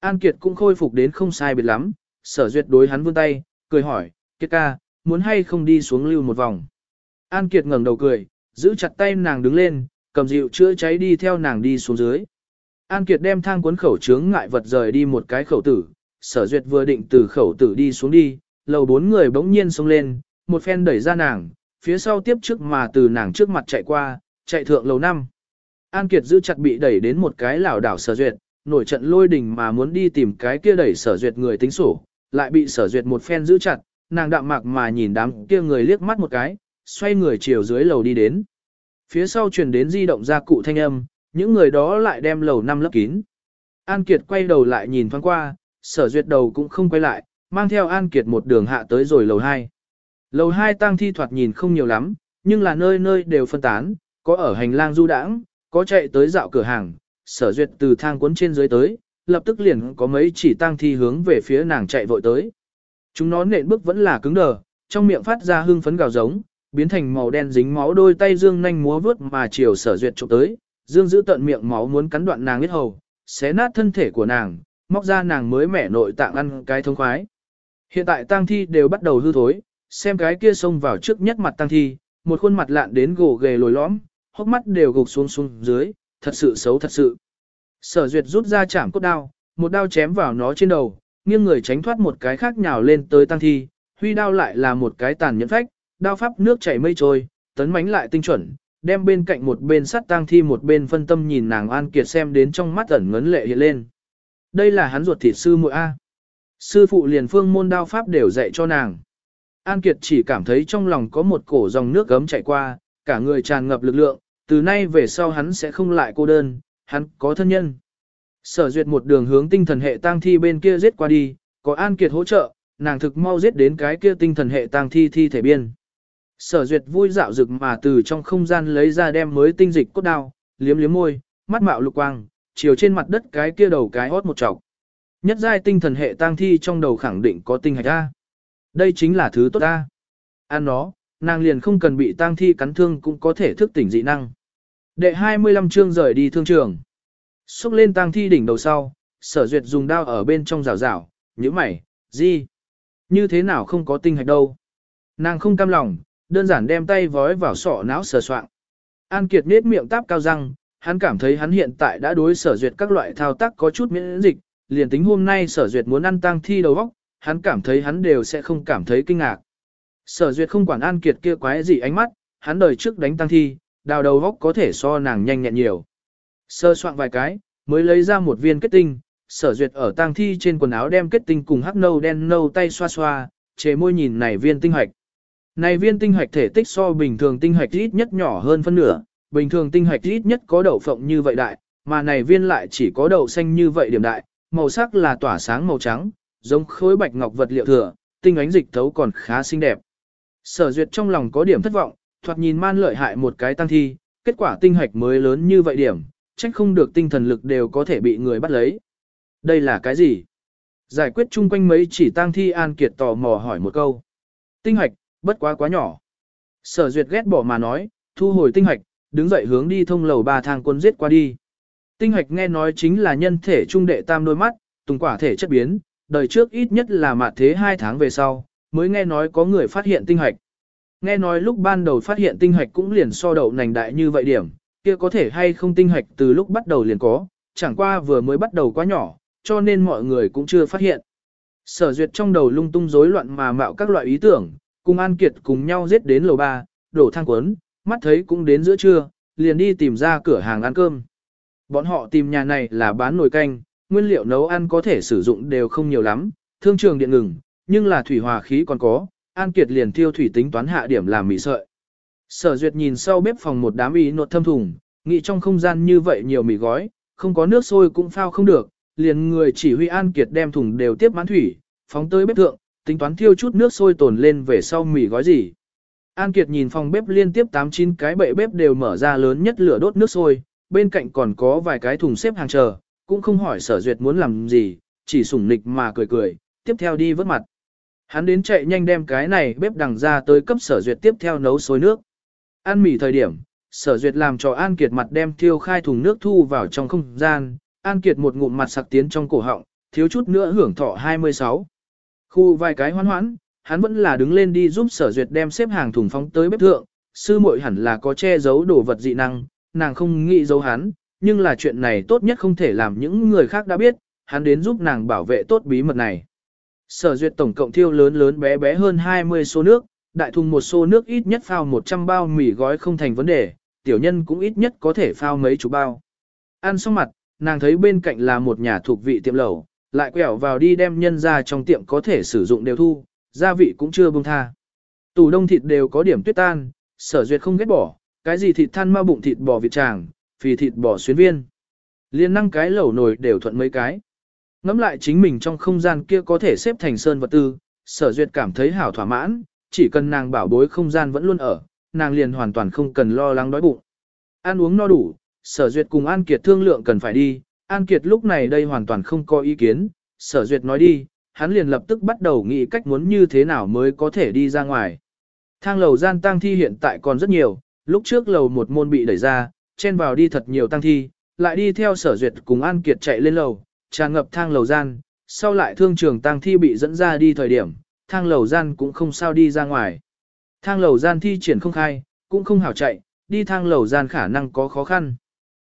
An Kiệt cũng khôi phục đến không sai biệt lắm, sở duyệt đối hắn vươn tay, cười hỏi, Kiệt ca, muốn hay không đi xuống lưu một vòng. An Kiệt ngẩng đầu cười, giữ chặt tay nàng đứng lên, cầm rượu chữa cháy đi theo nàng đi xuống dưới. An Kiệt đem thang cuốn khẩu chướng ngại vật rời đi một cái khẩu tử, sở duyệt vừa định từ khẩu tử đi xuống đi, lầu bốn người bỗng nhiên xông lên, một phen đẩy ra nàng, phía sau tiếp trước mà từ nàng trước mặt chạy qua, chạy thượng lầu năm. An Kiệt giữ chặt bị đẩy đến một cái lảo đảo sở duyệt, nổi trận lôi đình mà muốn đi tìm cái kia đẩy sở duyệt người tính sổ, lại bị sở duyệt một phen giữ chặt, nàng đạm mạc mà nhìn đám kia người liếc mắt một cái, xoay người chiều dưới lầu đi đến. Phía sau truyền đến di động ra cụ thanh âm, những người đó lại đem lầu năm lấp kín. An Kiệt quay đầu lại nhìn thoáng qua, sở duyệt đầu cũng không quay lại, mang theo An Kiệt một đường hạ tới rồi lầu 2. Lầu 2 tang thi thoạt nhìn không nhiều lắm, nhưng là nơi nơi đều phân tán, có ở hành lang du đãng, có chạy tới dạo cửa hàng, sở duyệt từ thang cuốn trên dưới tới, lập tức liền có mấy chỉ tang thi hướng về phía nàng chạy vội tới. Chúng nó nện bước vẫn là cứng đờ, trong miệng phát ra hương phấn gào giống, biến thành màu đen dính máu đôi tay dương nhanh múa vướt mà chiều sở duyệt chụp tới, dương giữ tận miệng máu muốn cắn đoạn nàng huyết hầu, xé nát thân thể của nàng, móc ra nàng mới mẻ nội tạng ăn cái thông khoái. Hiện tại tang thi đều bắt đầu hư thối, xem cái kia xông vào trước nhất mặt tang thi, một khuôn mặt lạn đến gồ ghề lồi lõm, hốc mắt đều gục xuống xuống dưới, thật sự xấu thật sự. Sở duyệt rút ra chạm cốt đao, một đao chém vào nó trên đầu, nghiêng người tránh thoát một cái khác nhào lên tới tang thi, huy đao lại là một cái tàn nhẫn phách, đao pháp nước chảy mây trôi, tấn mánh lại tinh chuẩn, đem bên cạnh một bên sắt tang thi một bên phân tâm nhìn nàng An Kiệt xem đến trong mắt ẩn ngấn lệ hiện lên. Đây là hắn ruột thịt sư muội A. Sư phụ liền phương môn đao pháp đều dạy cho nàng. An Kiệt chỉ cảm thấy trong lòng có một cổ dòng nước gấm chảy qua, cả người tràn ngập lực lượng, từ nay về sau hắn sẽ không lại cô đơn, hắn có thân nhân. Sở duyệt một đường hướng tinh thần hệ tang thi bên kia giết qua đi, có An Kiệt hỗ trợ, nàng thực mau giết đến cái kia tinh thần hệ tang thi thi thể biên. Sở duyệt vui dạo rực mà từ trong không gian lấy ra đem mới tinh dịch cốt đao, liếm liếm môi, mắt mạo lục quang, chiều trên mặt đất cái kia đầu cái hót một chọc. Nhất giai tinh thần hệ tang thi trong đầu khẳng định có tinh hạch A. Đây chính là thứ tốt A. Ăn nó, nàng liền không cần bị tang thi cắn thương cũng có thể thức tỉnh dị năng. Đệ 25 chương rời đi thương trường. Xúc lên tang thi đỉnh đầu sau, sở duyệt dùng đao ở bên trong rào rào, như mày, gì? Như thế nào không có tinh hạch đâu? Nàng không cam lòng, đơn giản đem tay vói vào sọ não sờ soạng. An Kiệt nết miệng táp cao răng, hắn cảm thấy hắn hiện tại đã đối sở duyệt các loại thao tác có chút miễn dịch, liền tính hôm nay sở duyệt muốn ăn tang thi đầu góc hắn cảm thấy hắn đều sẽ không cảm thấy kinh ngạc. Sở duyệt không quản An Kiệt kia quái gì ánh mắt, hắn đời trước đánh tang thi, đào đầu góc có thể so nàng nhanh nhẹn nhiều. Sơ soạn vài cái, mới lấy ra một viên kết tinh, sở duyệt ở tang thi trên quần áo đem kết tinh cùng hắc nâu đen nâu tay xoa xoa, chế môi nhìn này viên tinh hoạch. Này viên tinh hoạch thể tích so bình thường tinh hoạch ít nhất nhỏ hơn phân nửa, bình thường tinh hoạch ít nhất có đậu phộng như vậy đại, mà này viên lại chỉ có đậu xanh như vậy điểm đại, màu sắc là tỏa sáng màu trắng, giống khối bạch ngọc vật liệu thừa, tinh ánh dịch thấu còn khá xinh đẹp. Sở duyệt trong lòng có điểm thất vọng, thoạt nhìn man lợi hại một cái tăng thi, kết quả tinh hạch mới lớn như vậy điểm, trách không được tinh thần lực đều có thể bị người bắt lấy. Đây là cái gì? Giải quyết chung quanh mấy chỉ tang thi An Kiệt tò mò hỏi một câu. Tinh hạch, bất quá quá nhỏ. Sở duyệt ghét bỏ mà nói, thu hồi tinh hạch, đứng dậy hướng đi thông lầu ba thang quân giết qua đi. Tinh hoạch nghe nói chính là nhân thể trung đệ tam đôi mắt, tùng quả thể chất biến, đời trước ít nhất là mạt thế hai tháng về sau, mới nghe nói có người phát hiện tinh hoạch. Nghe nói lúc ban đầu phát hiện tinh hoạch cũng liền so đậu nành đại như vậy điểm, kia có thể hay không tinh hoạch từ lúc bắt đầu liền có, chẳng qua vừa mới bắt đầu quá nhỏ, cho nên mọi người cũng chưa phát hiện. Sở duyệt trong đầu lung tung rối loạn mà mạo các loại ý tưởng, cùng An Kiệt cùng nhau giết đến lầu ba, đổ thang quấn, mắt thấy cũng đến giữa trưa, liền đi tìm ra cửa hàng ăn cơm. Bọn họ tìm nhà này là bán nồi canh, nguyên liệu nấu ăn có thể sử dụng đều không nhiều lắm, thương trường điện ngừng, nhưng là thủy hòa khí còn có, An Kiệt liền tiêu thủy tính toán hạ điểm làm mì sợi. Sở Duyệt nhìn sau bếp phòng một đám ý nột thâm thùng, nghĩ trong không gian như vậy nhiều mì gói, không có nước sôi cũng phao không được, liền người chỉ huy An Kiệt đem thùng đều tiếp mãn thủy, phóng tới bếp thượng, tính toán thiêu chút nước sôi tồn lên về sau mì gói gì. An Kiệt nhìn phòng bếp liên tiếp 8-9 cái bệ bếp đều mở ra lớn nhất lửa đốt nước sôi, bên cạnh còn có vài cái thùng xếp hàng chờ, cũng không hỏi sở duyệt muốn làm gì, chỉ sủng nịch mà cười cười, tiếp theo đi vớt mặt. Hắn đến chạy nhanh đem cái này bếp đằng ra tới cấp sở duyệt tiếp theo nấu sôi nước. Ăn mì thời điểm, sở duyệt làm cho An Kiệt mặt đem thiêu khai thùng nước thu vào trong không gian, An Kiệt một ngụm mặt sặc tiến trong cổ họng, thiếu chút nữa hưởng thọ 26. Khu vài cái hoan hoãn, hắn vẫn là đứng lên đi giúp sở duyệt đem xếp hàng thùng phóng tới bếp thượng, sư muội hẳn là có che giấu đồ vật dị năng, nàng không nghĩ giấu hắn, nhưng là chuyện này tốt nhất không thể làm những người khác đã biết, hắn đến giúp nàng bảo vệ tốt bí mật này. Sở duyệt tổng cộng thiêu lớn lớn bé bé hơn 20 xô nước, đại thùng một xô nước ít nhất phao 100 bao mì gói không thành vấn đề, tiểu nhân cũng ít nhất có thể phao mấy chục bao. Ăn xong mặt, nàng thấy bên cạnh là một nhà thuộc vị tiệm lẩu, lại quẹo vào đi đem nhân ra trong tiệm có thể sử dụng đều thu, gia vị cũng chưa bông tha. Tủ đông thịt đều có điểm tuyết tan, sở duyệt không ghét bỏ, cái gì thịt than ma bụng thịt bò vịt tràng, phì thịt bò xuyến viên. Liên năng cái lẩu nồi đều thuận mấy cái. Ngắm lại chính mình trong không gian kia có thể xếp thành sơn vật tư, sở duyệt cảm thấy hảo thỏa mãn, chỉ cần nàng bảo bối không gian vẫn luôn ở, nàng liền hoàn toàn không cần lo lắng đói bụng. Ăn uống no đủ, sở duyệt cùng An Kiệt thương lượng cần phải đi, An Kiệt lúc này đây hoàn toàn không có ý kiến, sở duyệt nói đi, hắn liền lập tức bắt đầu nghĩ cách muốn như thế nào mới có thể đi ra ngoài. Thang lầu gian tang thi hiện tại còn rất nhiều, lúc trước lầu một môn bị đẩy ra, chen vào đi thật nhiều tăng thi, lại đi theo sở duyệt cùng An Kiệt chạy lên lầu, tràn ngập thang lầu gian, sau lại thương trường tăng thi bị dẫn ra đi thời điểm, thang lầu gian cũng không sao đi ra ngoài. Thang lầu gian thi triển không khai, cũng không hảo chạy, đi thang lầu gian khả năng có khó khăn.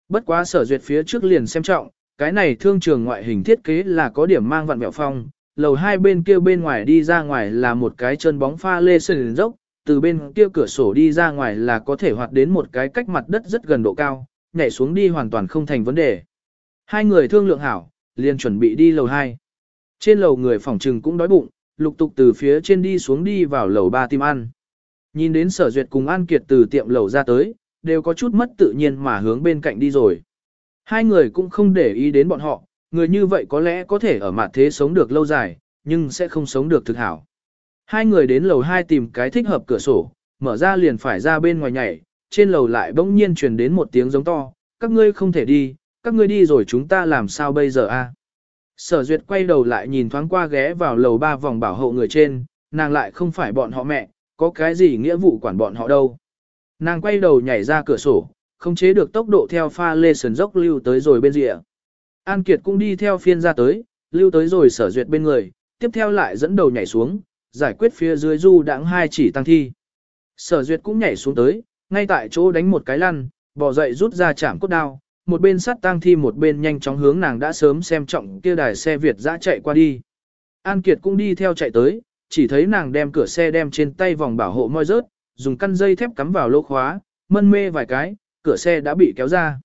Bất quá sở duyệt phía trước liền xem trọng, cái này thương trường ngoại hình thiết kế là có điểm mang vặn mẹo phong, lầu hai bên kia bên ngoài đi ra ngoài là một cái chân bóng pha lê sườn dốc, từ bên kia cửa sổ đi ra ngoài là có thể hoạt đến một cái cách mặt đất rất gần độ cao, nhảy xuống đi hoàn toàn không thành vấn đề. Hai người thương lượng hảo, liền chuẩn bị đi lầu hai. Trên lầu người phòng trừng cũng đói bụng, lục tục từ phía trên đi xuống đi vào lầu ba tìm ăn. Nhìn đến sở duyệt cùng An Kiệt từ tiệm lầu ra tới, đều có chút mất tự nhiên mà hướng bên cạnh đi rồi. Hai người cũng không để ý đến bọn họ, người như vậy có lẽ có thể ở mặt thế sống được lâu dài, nhưng sẽ không sống được thực hảo. Hai người đến lầu 2 tìm cái thích hợp cửa sổ, mở ra liền phải ra bên ngoài nhảy, trên lầu lại bỗng nhiên truyền đến một tiếng giống to, các ngươi không thể đi, các ngươi đi rồi chúng ta làm sao bây giờ a? Sở duyệt quay đầu lại nhìn thoáng qua ghé vào lầu ba vòng bảo hộ người trên, nàng lại không phải bọn họ mẹ, có cái gì nghĩa vụ quản bọn họ đâu. Nàng quay đầu nhảy ra cửa sổ, không chế được tốc độ theo pha lê sườn dốc lưu tới rồi bên rìa. An Kiệt cũng đi theo phiên ra tới, lưu tới rồi sở duyệt bên người, tiếp theo lại dẫn đầu nhảy xuống, giải quyết phía dưới du đãng hai chỉ tăng thi. Sở duyệt cũng nhảy xuống tới, ngay tại chỗ đánh một cái lăn, bỏ dậy rút ra chạm cốt đao, một bên sát tăng thi một bên nhanh chóng hướng nàng đã sớm xem trọng kia đài xe Việt dã chạy qua đi. An Kiệt cũng đi theo chạy tới, chỉ thấy nàng đem cửa xe đem trên tay vòng bảo hộ moi rớt, dùng căn dây thép cắm vào lỗ khóa, mân mê vài cái, cửa xe đã bị kéo ra.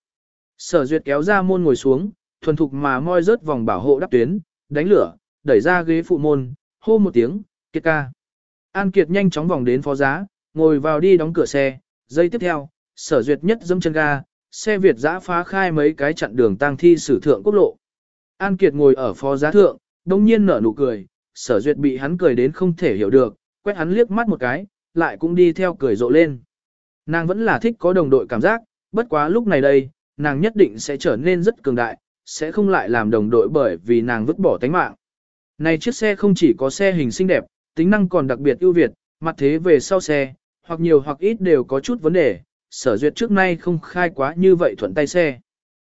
Sở duyệt kéo ra môn ngồi xuống, thuần thục mà moi rớt vòng bảo hộ đắp tuyến, đánh lửa, đẩy ra ghế phụ môn, hô một tiếng, kiệt ca. An Kiệt nhanh chóng vòng đến phó giá, ngồi vào đi đóng cửa xe, giây tiếp theo, sở duyệt nhất dâm chân ga, xe Việt giã phá khai mấy cái chặn đường tang thi sử thượng quốc lộ. An Kiệt ngồi ở phó giá thượng, đông nhiên nở nụ cười, sở duyệt bị hắn cười đến không thể hiểu được, quét hắn liếc mắt một cái, lại cũng đi theo cười rộ lên. Nàng vẫn là thích có đồng đội cảm giác, bất quá lúc này đây, nàng nhất định sẽ trở nên rất cường đại, sẽ không lại làm đồng đội bởi vì nàng vứt bỏ tánh mạng. Này chiếc xe không chỉ có xe hình xinh đẹp, tính năng còn đặc biệt ưu việt, mặt thế về sau xe, hoặc nhiều hoặc ít đều có chút vấn đề, sở duyệt trước nay không khai quá như vậy thuận tay xe.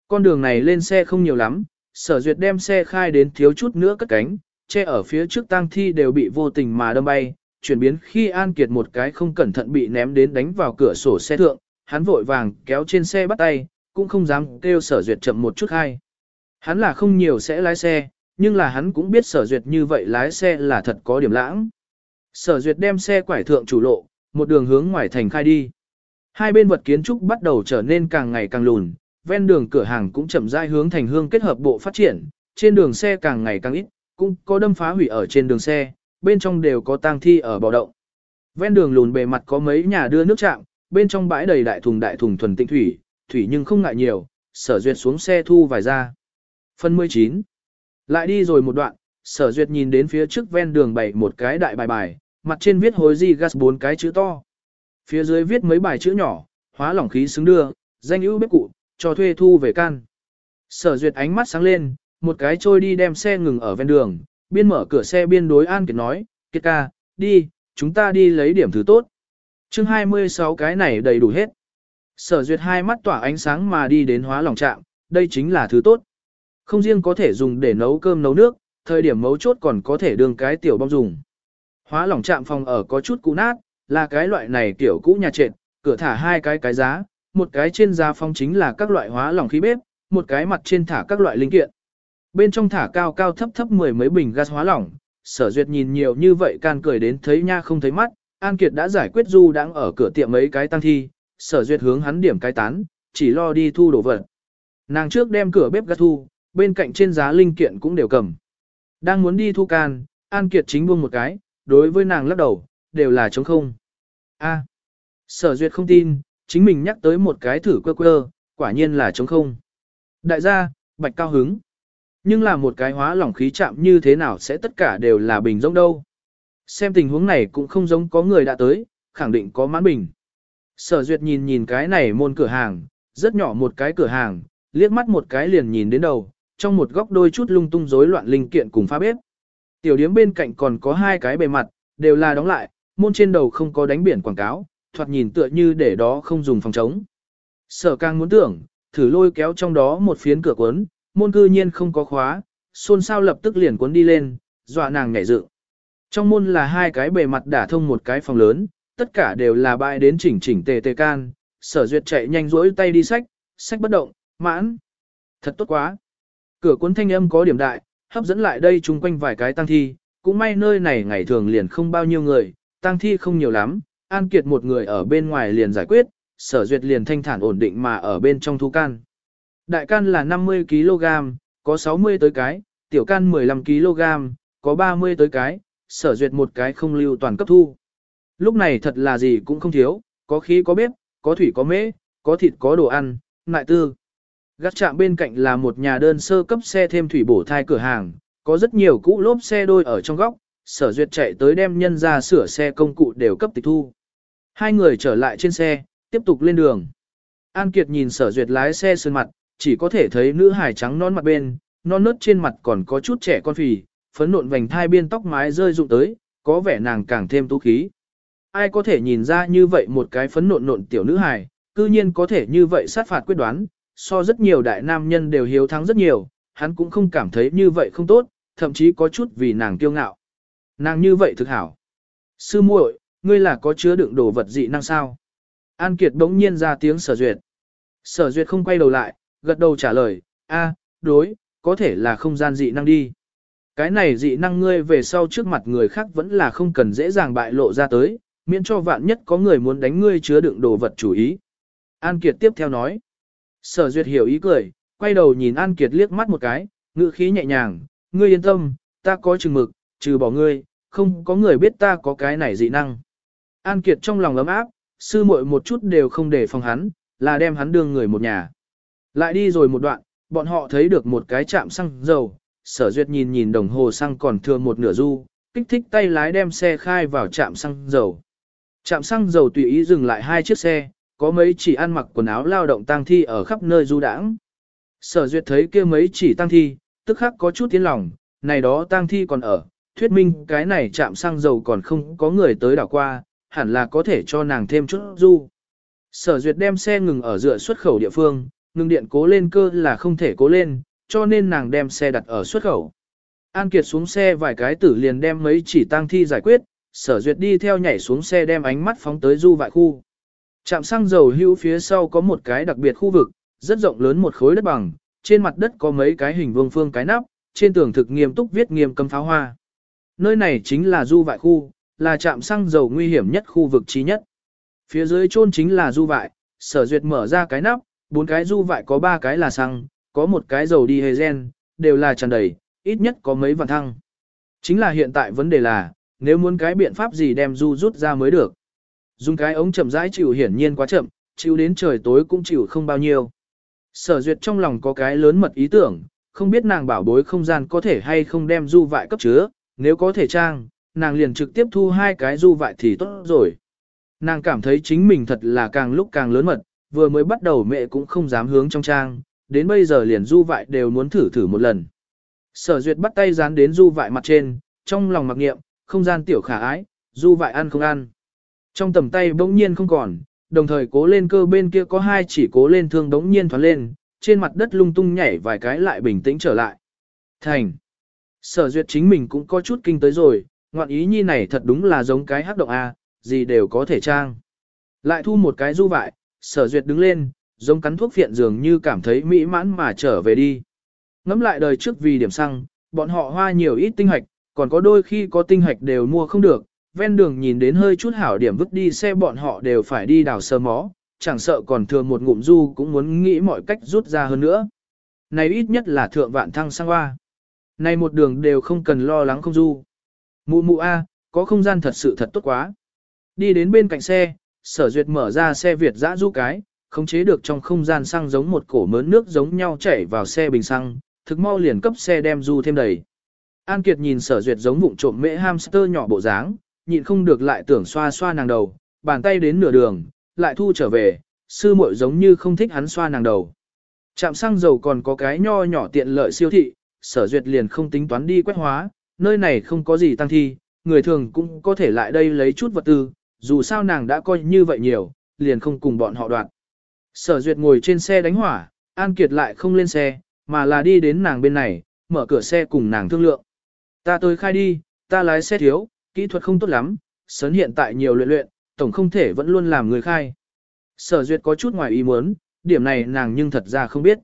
Con đường này lên xe không nhiều lắm, sở duyệt đem xe khai đến thiếu chút nữa cất cánh, che ở phía trước tang thi đều bị vô tình mà đâm bay, chuyển biến khi An Kiệt một cái không cẩn thận bị ném đến đánh vào cửa sổ xe thượng, hắn vội vàng kéo trên xe bắt tay, cũng không dám kêu sở duyệt chậm một chút hay. Hắn là không nhiều sẽ lái xe, nhưng là hắn cũng biết sở duyệt như vậy lái xe là thật có điểm lãng. Sở duyệt đem xe quải thượng chủ lộ, một đường hướng ngoài thành khai đi. Hai bên vật kiến trúc bắt đầu trở nên càng ngày càng lùn, ven đường cửa hàng cũng chậm rãi hướng thành hương kết hợp bộ phát triển, trên đường xe càng ngày càng ít, cũng có đâm phá hủy ở trên đường xe, bên trong đều có tang thi ở bò động. Ven đường lùn bề mặt có mấy nhà đưa nước chạm, bên trong bãi đầy đại thùng đại thùng thuần tinh thủy, thủy nhưng không ngại nhiều, sở duyệt xuống xe thu vài ra. Phần 19 lại đi rồi một đoạn, sở duyệt nhìn đến phía trước ven đường bày một cái đại bài bài, mặt trên viết hối di gas bốn cái chữ to. Phía dưới viết mấy bài chữ nhỏ, hóa lỏng khí xứng đưa, danh ưu bếp cụ, cho thuê thu về can. Sở duyệt ánh mắt sáng lên, một cái trôi đi đem xe ngừng ở ven đường, biên mở cửa xe biên đối An Kiệt nói, Kiệt ca, đi, chúng ta đi lấy điểm thứ tốt. chương 26 cái này đầy đủ hết. Sở duyệt hai mắt tỏa ánh sáng mà đi đến hóa lỏng trạm, đây chính là thứ tốt. Không riêng có thể dùng để nấu cơm nấu nước, thời điểm mấu chốt còn có thể đương cái tiểu bong dùng. Hóa lỏng trạm phòng ở có chút cũ nát, là cái loại này kiểu cũ nhà trệt, cửa thả hai cái cái giá, một cái trên giá phong chính là các loại hóa lỏng khí bếp, một cái mặt trên thả các loại linh kiện. Bên trong thả cao cao thấp thấp mười mấy bình gas hóa lỏng, sở duyệt nhìn nhiều như vậy can cười đến thấy nha không thấy mắt, An Kiệt đã giải quyết du đang ở cửa tiệm mấy cái tăng thi, sở duyệt hướng hắn điểm cái tán, chỉ lo đi thu đồ vật. Nàng trước đem cửa bếp gas thu, bên cạnh trên giá linh kiện cũng đều cầm. Đang muốn đi thu can, An Kiệt chính buông một cái, đối với nàng lắc đầu, đều là trống không. A. sở duyệt không tin, chính mình nhắc tới một cái thử quơ quơ, quả nhiên là trống không. Đại gia, bạch cao hứng. Nhưng là một cái hóa lỏng khí chạm như thế nào sẽ tất cả đều là bình rỗng đâu. Xem tình huống này cũng không giống có người đã tới, khẳng định có mãn bình. Sở duyệt nhìn nhìn cái này môn cửa hàng, rất nhỏ một cái cửa hàng, liếc mắt một cái liền nhìn đến đầu, trong một góc đôi chút lung tung rối loạn linh kiện cùng phá bếp. Tiểu điếm bên cạnh còn có hai cái bề mặt, đều là đóng lại, môn trên đầu không có đánh biển quảng cáo, thoạt nhìn tựa như để đó không dùng phòng chống. Sở càng muốn tưởng, thử lôi kéo trong đó một phiến cửa cuốn, môn cư nhiên không có khóa, xôn xao lập tức liền cuốn đi lên, dọa nàng nhảy dựng. Trong môn là hai cái bề mặt đả thông một cái phòng lớn, tất cả đều là bãi đến chỉnh chỉnh tề tề can, sở duyệt chạy nhanh rỗi tay đi sách, sách bất động, mãn. Thật tốt quá. Cửa cuốn thanh âm có điểm đại, hấp dẫn lại đây chung quanh vài cái tăng thi, cũng may nơi này ngày thường liền không bao nhiêu người, tăng thi không nhiều lắm, An Kiệt một người ở bên ngoài liền giải quyết, sở duyệt liền thanh thản ổn định mà ở bên trong thu can. Đại can là 50kg, có 60 tới cái, tiểu can 15kg, có 30 tới cái, sở duyệt một cái không lưu toàn cấp thu. Lúc này thật là gì cũng không thiếu, có khí có bếp, có thủy có mễ, có thịt có đồ ăn, nại tư. Gác chạm bên cạnh là một nhà đơn sơ cấp xe thêm thủy bổ thai cửa hàng, có rất nhiều cũ lốp xe đôi ở trong góc, sở duyệt chạy tới đem nhân ra sửa xe công cụ đều cấp tịch thu. Hai người trở lại trên xe, tiếp tục lên đường. An Kiệt nhìn sở duyệt lái xe sơn mặt, chỉ có thể thấy nữ hải trắng non mặt bên, non nớt trên mặt còn có chút trẻ con phì, phấn nộn vành thai biên tóc mái rơi rụng tới, có vẻ nàng càng thêm tú khí. Ai có thể nhìn ra như vậy một cái phấn nộn nộn tiểu nữ hải, cư nhiên có thể như vậy sát phạt quyết đoán, so rất nhiều đại nam nhân đều hiếu thắng rất nhiều, hắn cũng không cảm thấy như vậy không tốt, thậm chí có chút vì nàng kiêu ngạo. Nàng như vậy thực hảo. Sư muội, ngươi là có chứa đựng đồ vật dị năng sao? An Kiệt bỗng nhiên ra tiếng sở duyệt. Sở duyệt không quay đầu lại, gật đầu trả lời, a, đối, có thể là không gian dị năng đi. Cái này dị năng ngươi về sau trước mặt người khác vẫn là không cần dễ dàng bại lộ ra tới, miễn cho vạn nhất có người muốn đánh ngươi chứa đựng đồ vật chủ ý. An Kiệt tiếp theo nói. Sở Duyệt hiểu ý cười, quay đầu nhìn An Kiệt liếc mắt một cái, ngữ khí nhẹ nhàng, ngươi yên tâm, ta có chừng mực, trừ bỏ ngươi, không có người biết ta có cái này dị năng. An Kiệt trong lòng ấm áp, sư muội một chút đều không để phòng hắn, là đem hắn đương người một nhà. Lại đi rồi một đoạn, bọn họ thấy được một cái chạm xăng dầu, sở duyệt nhìn nhìn đồng hồ xăng còn thừa một nửa du, kích thích tay lái đem xe khai vào trạm xăng dầu. Trạm xăng dầu tùy ý dừng lại hai chiếc xe, có mấy chỉ ăn mặc quần áo lao động tang thi ở khắp nơi du đãng. Sở duyệt thấy kia mấy chỉ tang thi, tức khắc có chút tiến lòng, này đó tang thi còn ở, thuyết minh cái này chạm xăng dầu còn không có người tới đảo qua, hẳn là có thể cho nàng thêm chút du. Sở duyệt đem xe ngừng ở dựa xuất khẩu địa phương, ngừng điện cố lên cơ là không thể cố lên, cho nên nàng đem xe đặt ở xuất khẩu. An Kiệt xuống xe vài cái tử liền đem mấy chỉ tang thi giải quyết, sở duyệt đi theo nhảy xuống xe đem ánh mắt phóng tới du vại khu. Trạm xăng dầu hưu phía sau có một cái đặc biệt khu vực, rất rộng lớn một khối đất bằng, trên mặt đất có mấy cái hình vuông phương cái nắp, trên tường thực nghiêm túc viết nghiêm cấm pháo hoa. Nơi này chính là du vại khu, là trạm xăng dầu nguy hiểm nhất khu vực trí nhất. Phía dưới chôn chính là du vại, sở duyệt mở ra cái nắp, bốn cái du vại có ba cái là xăng, có một cái dầu đi hề gen, đều là tràn đầy, ít nhất có mấy vạn thăng. Chính là hiện tại vấn đề là, nếu muốn cái biện pháp gì đem du rút ra mới được. Dùng cái ống chậm rãi chịu hiển nhiên quá chậm, chịu đến trời tối cũng chịu không bao nhiêu. Sở duyệt trong lòng có cái lớn mật ý tưởng, không biết nàng bảo bối không gian có thể hay không đem du vại cấp chứa, nếu có thể trang, nàng liền trực tiếp thu hai cái du vại thì tốt rồi. Nàng cảm thấy chính mình thật là càng lúc càng lớn mật, vừa mới bắt đầu mẹ cũng không dám hướng trong trang, đến bây giờ liền du vại đều muốn thử thử một lần. Sở duyệt bắt tay dán đến du vại mặt trên, trong lòng mặc nghiệm, không gian tiểu khả ái, du vại ăn không ăn. Trong tầm tay bỗng nhiên không còn, đồng thời cố lên cơ bên kia có hai chỉ cố lên thương bỗng nhiên thoát lên, trên mặt đất lung tung nhảy vài cái lại bình tĩnh trở lại. Thành. Sở duyệt chính mình cũng có chút kinh tới rồi, ngoạn ý nhi này thật đúng là giống cái hắc động A, gì đều có thể trang. Lại thu một cái du vại, sở duyệt đứng lên, giống cắn thuốc phiện dường như cảm thấy mỹ mãn mà trở về đi. Ngắm lại đời trước vì điểm xăng, bọn họ hoa nhiều ít tinh hạch, còn có đôi khi có tinh hạch đều mua không được, ven đường nhìn đến hơi chút hảo điểm vứt đi xe bọn họ đều phải đi đào sơ mó, chẳng sợ còn thừa một ngụm du cũng muốn nghĩ mọi cách rút ra hơn nữa. Này ít nhất là thượng vạn thăng sang hoa. Này một đường đều không cần lo lắng không du. Mụ mụ A, có không gian thật sự thật tốt quá. Đi đến bên cạnh xe, sở duyệt mở ra xe Việt dã du cái, khống chế được trong không gian xăng giống một cổ mớn nước giống nhau chảy vào xe bình xăng, thực mau liền cấp xe đem du thêm đầy. An Kiệt nhìn sở duyệt giống vụng trộm mễ hamster nhỏ bộ dáng, nhịn không được lại tưởng xoa xoa nàng đầu, bàn tay đến nửa đường, lại thu trở về, sư muội giống như không thích hắn xoa nàng đầu. Trạm xăng dầu còn có cái nho nhỏ tiện lợi siêu thị, sở duyệt liền không tính toán đi quét hóa, nơi này không có gì tăng thi, người thường cũng có thể lại đây lấy chút vật tư, dù sao nàng đã coi như vậy nhiều, liền không cùng bọn họ đoạn. Sở duyệt ngồi trên xe đánh hỏa, An Kiệt lại không lên xe, mà là đi đến nàng bên này, mở cửa xe cùng nàng thương lượng. Ta tôi khai đi, ta lái xe thiếu, kỹ thuật không tốt lắm, sớn hiện tại nhiều luyện luyện, tổng không thể vẫn luôn làm người khai. Sở duyệt có chút ngoài ý muốn, điểm này nàng nhưng thật ra không biết.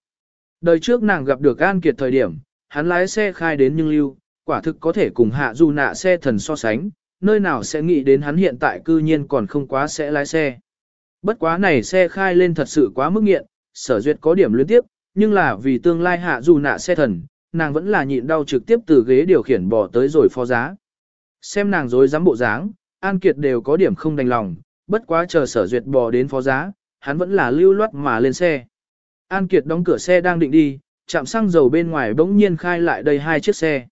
Đời trước nàng gặp được An Kiệt thời điểm, hắn lái xe khai đến nhưng lưu, quả thực có thể cùng hạ du nạ xe thần so sánh, nơi nào sẽ nghĩ đến hắn hiện tại cư nhiên còn không quá sẽ lái xe. Bất quá này xe khai lên thật sự quá mức nghiện, sở duyệt có điểm luyến tiếp, nhưng là vì tương lai hạ du nạ xe thần, nàng vẫn là nhịn đau trực tiếp từ ghế điều khiển bỏ tới rồi phó giá. Xem nàng dối dám bộ dáng, An Kiệt đều có điểm không đành lòng, bất quá chờ sở duyệt bò đến phó giá, hắn vẫn là lưu loát mà lên xe. An Kiệt đóng cửa xe đang định đi, chạm xăng dầu bên ngoài bỗng nhiên khai lại đây hai chiếc xe.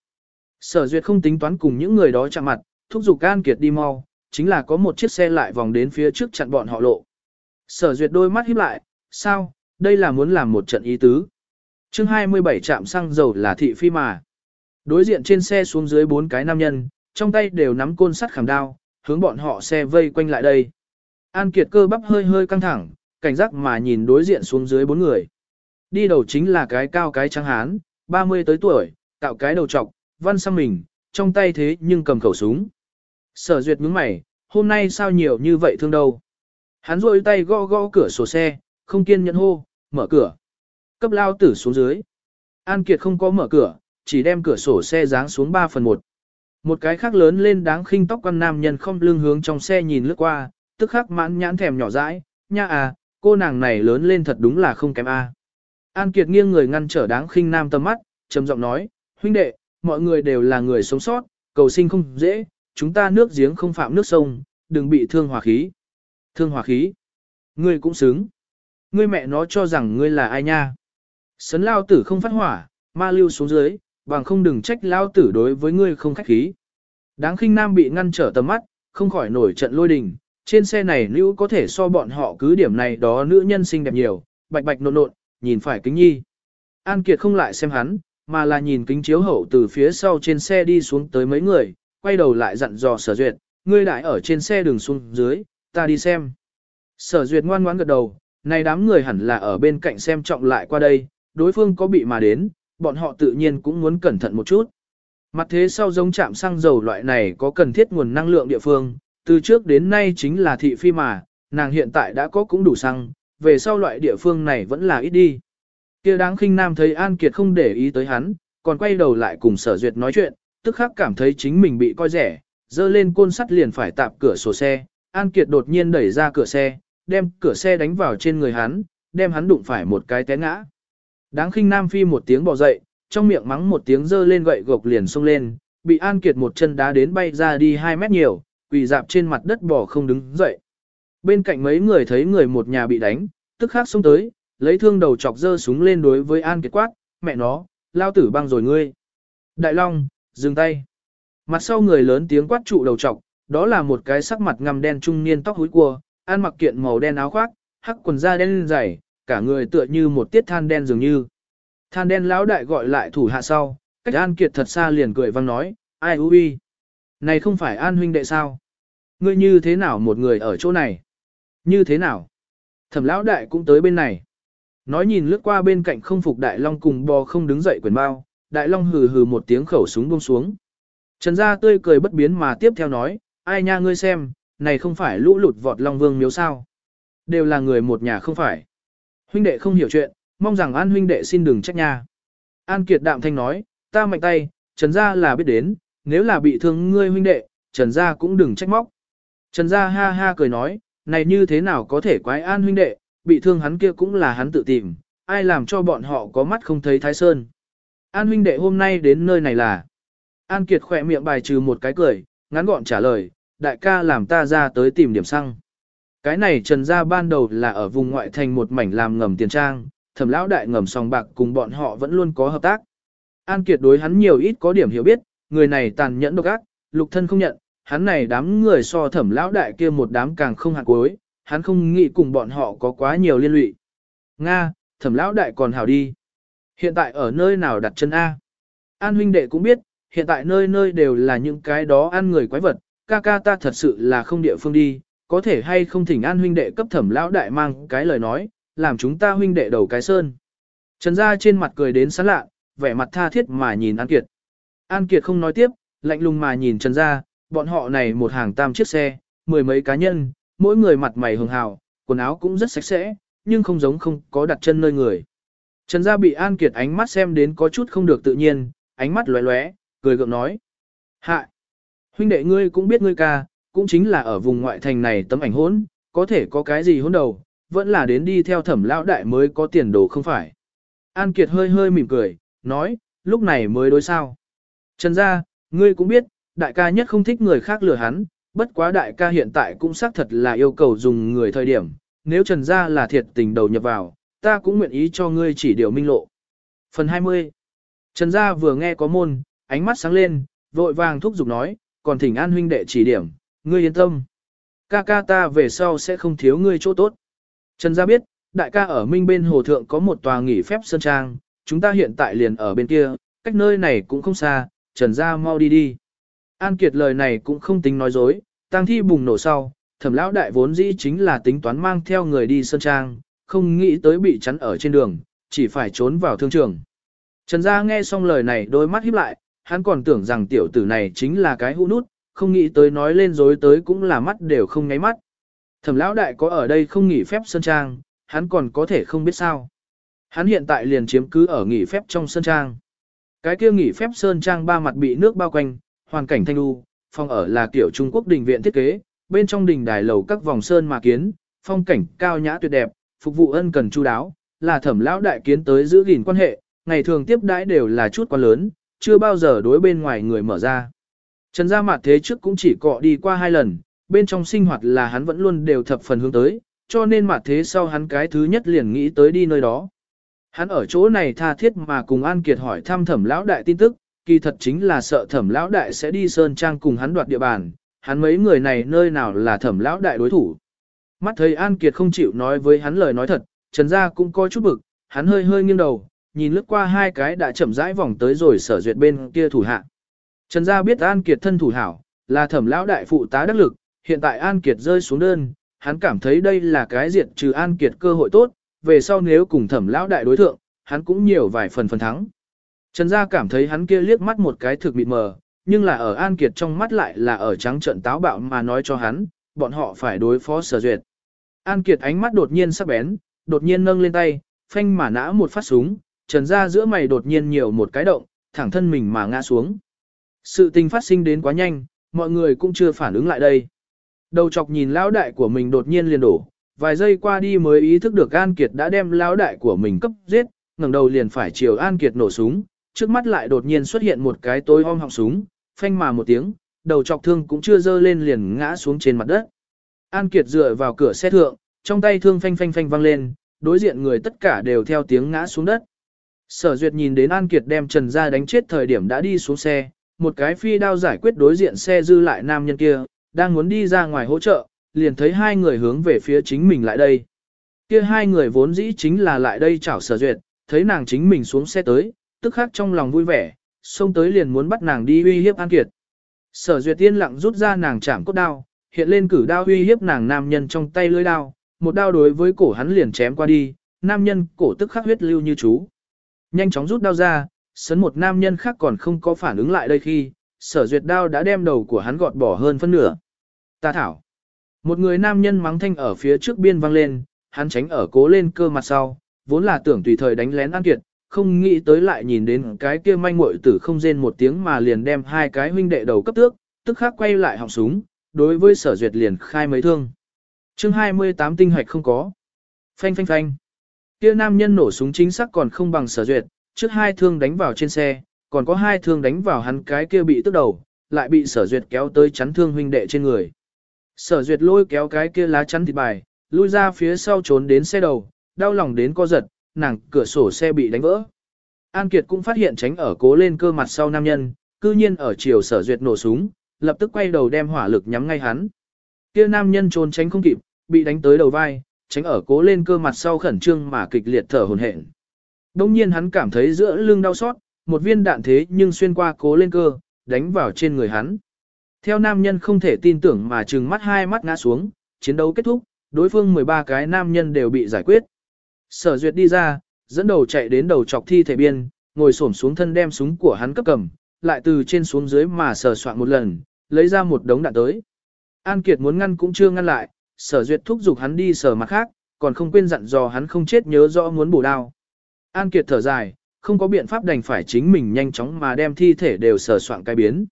Sở duyệt không tính toán cùng những người đó chạm mặt, thúc giục An Kiệt đi mau, chính là có một chiếc xe lại vòng đến phía trước chặn bọn họ lộ. Sở duyệt đôi mắt híp lại, sao, đây là muốn làm một trận ý tứ. chương 27 chạm xăng dầu là thị phi mà. Đối diện trên xe xuống dưới bốn cái nam nhân, trong tay đều nắm côn sắt khảm đao, hướng bọn họ xe vây quanh lại đây. An Kiệt cơ bắp hơi hơi căng thẳng, cảnh giác mà nhìn đối diện xuống dưới bốn người. Đi đầu chính là cái cao cái trắng hán, 30 tới tuổi, tạo cái đầu trọc, văn xăm mình, trong tay thế nhưng cầm khẩu súng. Sở duyệt nhướng mày, hôm nay sao nhiều như vậy thương đâu. Hắn rôi tay gõ gõ cửa sổ xe, không kiên nhẫn hô, mở cửa. Cấp lao tử xuống dưới. An Kiệt không có mở cửa, chỉ đem cửa sổ xe giáng xuống 3 phần 1. Một cái khác lớn lên đáng khinh tóc con nam nhân không lưng hướng trong xe nhìn lướt qua, tức khắc mãn nhãn thèm nhỏ dãi, nha à, cô nàng này lớn lên thật đúng là không kém a. An Kiệt nghiêng người ngăn trở đáng khinh nam tầm mắt, trầm giọng nói, huynh đệ, mọi người đều là người sống sót, cầu sinh không dễ, chúng ta nước giếng không phạm nước sông, đừng bị thương hòa khí. Thương hòa khí. Ngươi cũng xứng. Ngươi mẹ nó cho rằng ngươi là ai nha. Sấn lao tử không phát hỏa, ma lưu xuống dưới, bằng không đừng trách lao tử đối với ngươi không khách khí. Đáng khinh nam bị ngăn trở tầm mắt, không khỏi nổi trận lôi đình. Trên xe này nữ có thể so bọn họ cứ điểm này đó nữ nhân xinh đẹp nhiều, bạch bạch nộn nộn, nhìn phải kính nhi. An Kiệt không lại xem hắn, mà là nhìn kính chiếu hậu từ phía sau trên xe đi xuống tới mấy người, quay đầu lại dặn dò sở duyệt, ngươi đại ở trên xe đường xuống dưới, ta đi xem. Sở duyệt ngoan ngoãn gật đầu, này đám người hẳn là ở bên cạnh xem trọng lại qua đây, đối phương có bị mà đến, bọn họ tự nhiên cũng muốn cẩn thận một chút. Mặt thế sau giống chạm xăng dầu loại này có cần thiết nguồn năng lượng địa phương, từ trước đến nay chính là thị phi mà, nàng hiện tại đã có cũng đủ xăng, về sau loại địa phương này vẫn là ít đi. Kia đáng khinh nam thấy An Kiệt không để ý tới hắn, còn quay đầu lại cùng sở duyệt nói chuyện, tức khắc cảm thấy chính mình bị coi rẻ, dơ lên côn sắt liền phải tạp cửa sổ xe, An Kiệt đột nhiên đẩy ra cửa xe, đem cửa xe đánh vào trên người hắn, đem hắn đụng phải một cái té ngã. Đáng khinh Nam Phi một tiếng bò dậy, trong miệng mắng một tiếng dơ lên gậy gộc liền xông lên, bị An Kiệt một chân đá đến bay ra đi 2 mét nhiều, quỳ dạp trên mặt đất bò không đứng dậy. Bên cạnh mấy người thấy người một nhà bị đánh, tức khắc xông tới, lấy thương đầu chọc dơ súng lên đối với An Kiệt quát, mẹ nó, lao tử băng rồi ngươi. Đại Long, dừng tay. Mặt sau người lớn tiếng quát trụ đầu chọc, đó là một cái sắc mặt ngăm đen trung niên tóc húi cua, ăn mặc kiện màu đen áo khoác, hắc quần da đen dày, cả người tựa như một tiết than đen dường như. Than đen lão đại gọi lại thủ hạ sau, cách An Kiệt thật xa liền cười vang nói, ai hú uy. Này không phải An huynh đệ sao? Ngươi như thế nào một người ở chỗ này? Như thế nào? Thẩm lão đại cũng tới bên này. Nói nhìn lướt qua bên cạnh không phục đại long cùng bò không đứng dậy quyền bao, đại long hừ hừ một tiếng khẩu súng buông xuống. Trần gia tươi cười bất biến mà tiếp theo nói, ai nha ngươi xem, này không phải lũ lụt vọt long vương miếu sao. Đều là người một nhà không phải. Huynh đệ không hiểu chuyện, mong rằng an huynh đệ xin đừng trách nha. An Kiệt đạm thanh nói, ta mạnh tay, Trần gia là biết đến, nếu là bị thương ngươi huynh đệ, Trần gia cũng đừng trách móc. Trần gia ha ha cười nói, này như thế nào có thể quái an huynh đệ, bị thương hắn kia cũng là hắn tự tìm, ai làm cho bọn họ có mắt không thấy Thái Sơn. An huynh đệ hôm nay đến nơi này là. An Kiệt khỏe miệng bài trừ một cái cười, ngắn gọn trả lời, đại ca làm ta ra tới tìm điểm xăng. Cái này trần gia ban đầu là ở vùng ngoại thành một mảnh làm ngầm tiền trang, thẩm lão đại ngầm sòng bạc cùng bọn họ vẫn luôn có hợp tác. An Kiệt đối hắn nhiều ít có điểm hiểu biết, người này tàn nhẫn độc ác, lục thân không nhận, hắn này đám người so thẩm lão đại kia một đám càng không hạt cuối, hắn không nghĩ cùng bọn họ có quá nhiều liên lụy. Nga, thẩm lão đại còn hảo đi. Hiện tại ở nơi nào đặt chân A? An huynh đệ cũng biết, hiện tại nơi nơi đều là những cái đó ăn người quái vật, ca ca ta thật sự là không địa phương đi, có thể hay không thỉnh an huynh đệ cấp thẩm lão đại mang cái lời nói, làm chúng ta huynh đệ đầu cái sơn. Trần gia trên mặt cười đến sán lạ, vẻ mặt tha thiết mà nhìn An Kiệt. An Kiệt không nói tiếp, lạnh lùng mà nhìn Trần gia, bọn họ này một hàng tam chiếc xe, mười mấy cá nhân, mỗi người mặt mày hường hào, quần áo cũng rất sạch sẽ, nhưng không giống không có đặt chân nơi người. Trần gia bị An Kiệt ánh mắt xem đến có chút không được tự nhiên, ánh mắt lóe lóe, cười gượng nói. Hạ! Huynh đệ ngươi cũng biết ngươi ca, cũng chính là ở vùng ngoại thành này tấm ảnh hỗn, có thể có cái gì hỗn đầu, vẫn là đến đi theo thẩm lão đại mới có tiền đồ không phải. An Kiệt hơi hơi mỉm cười, nói, lúc này mới đối sao. Trần gia, ngươi cũng biết, đại ca nhất không thích người khác lừa hắn, bất quá đại ca hiện tại cũng xác thật là yêu cầu dùng người thời điểm, nếu Trần gia là thiệt tình đầu nhập vào, ta cũng nguyện ý cho ngươi chỉ điều minh lộ. Phần 20 Trần gia vừa nghe có môn, ánh mắt sáng lên, vội vàng thúc giục nói, còn thỉnh an huynh đệ chỉ điểm, ngươi yên tâm. Ca ca ta về sau sẽ không thiếu ngươi chỗ tốt. Trần gia biết, đại ca ở minh bên hồ thượng có một tòa nghỉ phép sơn trang, chúng ta hiện tại liền ở bên kia, cách nơi này cũng không xa, Trần gia mau đi đi. An Kiệt lời này cũng không tính nói dối, tang thi bùng nổ sau, thẩm lão đại vốn dĩ chính là tính toán mang theo người đi sơn trang, không nghĩ tới bị chắn ở trên đường, chỉ phải trốn vào thương trường. Trần gia nghe xong lời này đôi mắt híp lại, hắn còn tưởng rằng tiểu tử này chính là cái hũ nút, không nghĩ tới nói lên dối tới cũng là mắt đều không nháy mắt. Thẩm lão đại có ở đây không nghỉ phép sơn trang, hắn còn có thể không biết sao. Hắn hiện tại liền chiếm cứ ở nghỉ phép trong sơn trang. Cái kia nghỉ phép sơn trang ba mặt bị nước bao quanh, hoàn cảnh thanh lưu, phòng ở là kiểu Trung Quốc đình viện thiết kế, bên trong đình đài lầu các vòng sơn mà kiến, phong cảnh cao nhã tuyệt đẹp, phục vụ ân cần chu đáo, là thẩm lão đại kiến tới giữ gìn quan hệ, ngày thường tiếp đãi đều là chút quan lớn, chưa bao giờ đối bên ngoài người mở ra. Trần gia mạt thế trước cũng chỉ cọ đi qua hai lần, bên trong sinh hoạt là hắn vẫn luôn đều thập phần hướng tới, cho nên mạt thế sau hắn cái thứ nhất liền nghĩ tới đi nơi đó. Hắn ở chỗ này tha thiết mà cùng An Kiệt hỏi thăm thẩm lão đại tin tức, kỳ thật chính là sợ thẩm lão đại sẽ đi sơn trang cùng hắn đoạt địa bàn, hắn mấy người này nơi nào là thẩm lão đại đối thủ. Mắt thấy An Kiệt không chịu nói với hắn lời nói thật, Trần Gia cũng coi chút bực, hắn hơi hơi nghiêng đầu, nhìn lướt qua hai cái đã chậm rãi vòng tới rồi sở duyệt bên kia thủ hạ. Trần Gia biết An Kiệt thân thủ hảo, là thẩm lão đại phụ tá đắc lực, hiện tại An Kiệt rơi xuống đơn, hắn cảm thấy đây là cái diệt trừ An Kiệt cơ hội tốt, về sau nếu cùng thẩm lão đại đối thượng, hắn cũng nhiều vài phần phần thắng. Trần Gia cảm thấy hắn kia liếc mắt một cái thực mịt mờ, nhưng là ở An Kiệt trong mắt lại là ở trắng trận táo bạo mà nói cho hắn, bọn họ phải đối phó sở duyệt. An Kiệt ánh mắt đột nhiên sắc bén, đột nhiên nâng lên tay, phanh mà nã một phát súng, Trần Gia giữa mày đột nhiên nhiều một cái động, thẳng thân mình mà ngã xuống. Sự tình phát sinh đến quá nhanh, mọi người cũng chưa phản ứng lại đây. Đầu chọc nhìn lão đại của mình đột nhiên liền đổ, vài giây qua đi mới ý thức được An Kiệt đã đem lão đại của mình cấp giết, ngẩng đầu liền phải chiều An Kiệt nổ súng, trước mắt lại đột nhiên xuất hiện một cái tối om họng súng, phanh mà một tiếng, đầu chọc thương cũng chưa dơ lên liền ngã xuống trên mặt đất. An Kiệt dựa vào cửa xe thượng, trong tay thương phanh phanh phanh vang lên, đối diện người tất cả đều theo tiếng ngã xuống đất. Sở Duyệt nhìn đến An Kiệt đem Trần ra đánh chết thời điểm đã đi xuống xe, một cái phi đao giải quyết đối diện xe dư lại nam nhân kia, đang muốn đi ra ngoài hỗ trợ, liền thấy hai người hướng về phía chính mình lại đây. Kia hai người vốn dĩ chính là lại đây chảo Sở Duyệt, thấy nàng chính mình xuống xe tới, tức khắc trong lòng vui vẻ, xông tới liền muốn bắt nàng đi uy hiếp An Kiệt. Sở Duyệt tiên lặng rút ra nàng chạm cốt đao, hiện lên cử đao uy hiếp nàng nam nhân trong tay lưỡi đao, một đao đối với cổ hắn liền chém qua đi, nam nhân cổ tức khắc huyết lưu như chú. Nhanh chóng rút đao ra, sấn một nam nhân khác còn không có phản ứng lại đây khi, sở duyệt đao đã đem đầu của hắn gọt bỏ hơn phân nửa. Ta thảo. Một người nam nhân mắng thanh ở phía trước biên vang lên, hắn tránh ở cố lên cơ mặt sau, vốn là tưởng tùy thời đánh lén An Kiệt, không nghĩ tới lại nhìn đến cái kia manh muội tử không rên một tiếng mà liền đem hai cái huynh đệ đầu cấp tước, tức khắc quay lại họng súng, đối với sở duyệt liền khai mấy thương. chương 28 tinh hoạch không có. Phanh phanh phanh. Kia nam nhân nổ súng chính xác còn không bằng sở duyệt, trước hai thương đánh vào trên xe, còn có hai thương đánh vào hắn cái kia bị tức đầu, lại bị sở duyệt kéo tới chắn thương huynh đệ trên người. Sở duyệt lôi kéo cái kia lá chắn thịt bài, lui ra phía sau trốn đến xe đầu, đau lòng đến co giật, nàng cửa sổ xe bị đánh vỡ. An Kiệt cũng phát hiện tránh ở cố lên cơ mặt sau nam nhân, cư nhiên ở chiều sở duyệt nổ súng, lập tức quay đầu đem hỏa lực nhắm ngay hắn. Kia nam nhân trốn tránh không kịp, bị đánh tới đầu vai, tránh ở cố lên cơ mặt sau khẩn trương mà kịch liệt thở hổn hển. Đông nhiên hắn cảm thấy giữa lưng đau xót, một viên đạn thế nhưng xuyên qua cố lên cơ, đánh vào trên người hắn. Theo nam nhân không thể tin tưởng mà trừng mắt hai mắt ngã xuống, chiến đấu kết thúc, đối phương 13 cái nam nhân đều bị giải quyết. Sở duyệt đi ra, dẫn đầu chạy đến đầu chọc thi thể biên, ngồi xổm xuống thân đem súng của hắn cấp cầm, lại từ trên xuống dưới mà sờ soạn một lần, lấy ra một đống đạn tới. An Kiệt muốn ngăn cũng chưa ngăn lại, sở duyệt thúc giục hắn đi sờ mặt khác, còn không quên dặn dò hắn không chết nhớ rõ muốn bổ đao. An Kiệt thở dài, không có biện pháp đành phải chính mình nhanh chóng mà đem thi thể đều sờ soạn cái biến.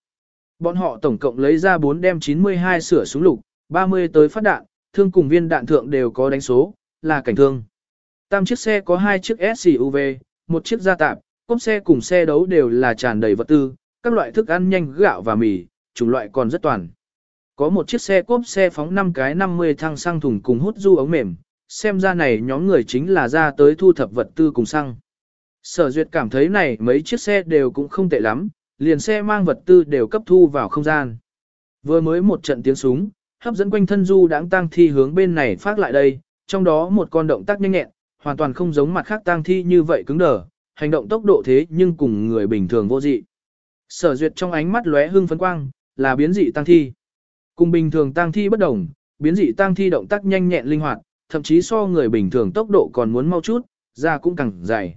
Bọn họ tổng cộng lấy ra 4 đem 92 sửa súng lục, 30 tới phát đạn, thương cùng viên đạn thượng đều có đánh số, là cảnh thương. Tam chiếc xe có hai chiếc SUV, một chiếc gia tạp, cốp xe cùng xe đấu đều là tràn đầy vật tư, các loại thức ăn nhanh gạo và mì, chủng loại còn rất toàn. Có một chiếc xe cốp xe phóng 5 cái 50 thăng xăng thùng cùng hút du ống mềm, xem ra này nhóm người chính là ra tới thu thập vật tư cùng xăng. Sở duyệt cảm thấy này mấy chiếc xe đều cũng không tệ lắm, liền xe mang vật tư đều cấp thu vào không gian. Vừa mới một trận tiếng súng, hấp dẫn quanh thân du đáng tăng thi hướng bên này phát lại đây, trong đó một con động tác nhanh nhẹn, hoàn toàn không giống mặt khác tăng thi như vậy cứng đờ, hành động tốc độ thế nhưng cùng người bình thường vô dị. Sở duyệt trong ánh mắt lóe hưng phấn quang, là biến dị tăng thi. Cùng bình thường tăng thi bất đồng, biến dị tăng thi động tác nhanh nhẹn linh hoạt, thậm chí so người bình thường tốc độ còn muốn mau chút, da cũng càng dày.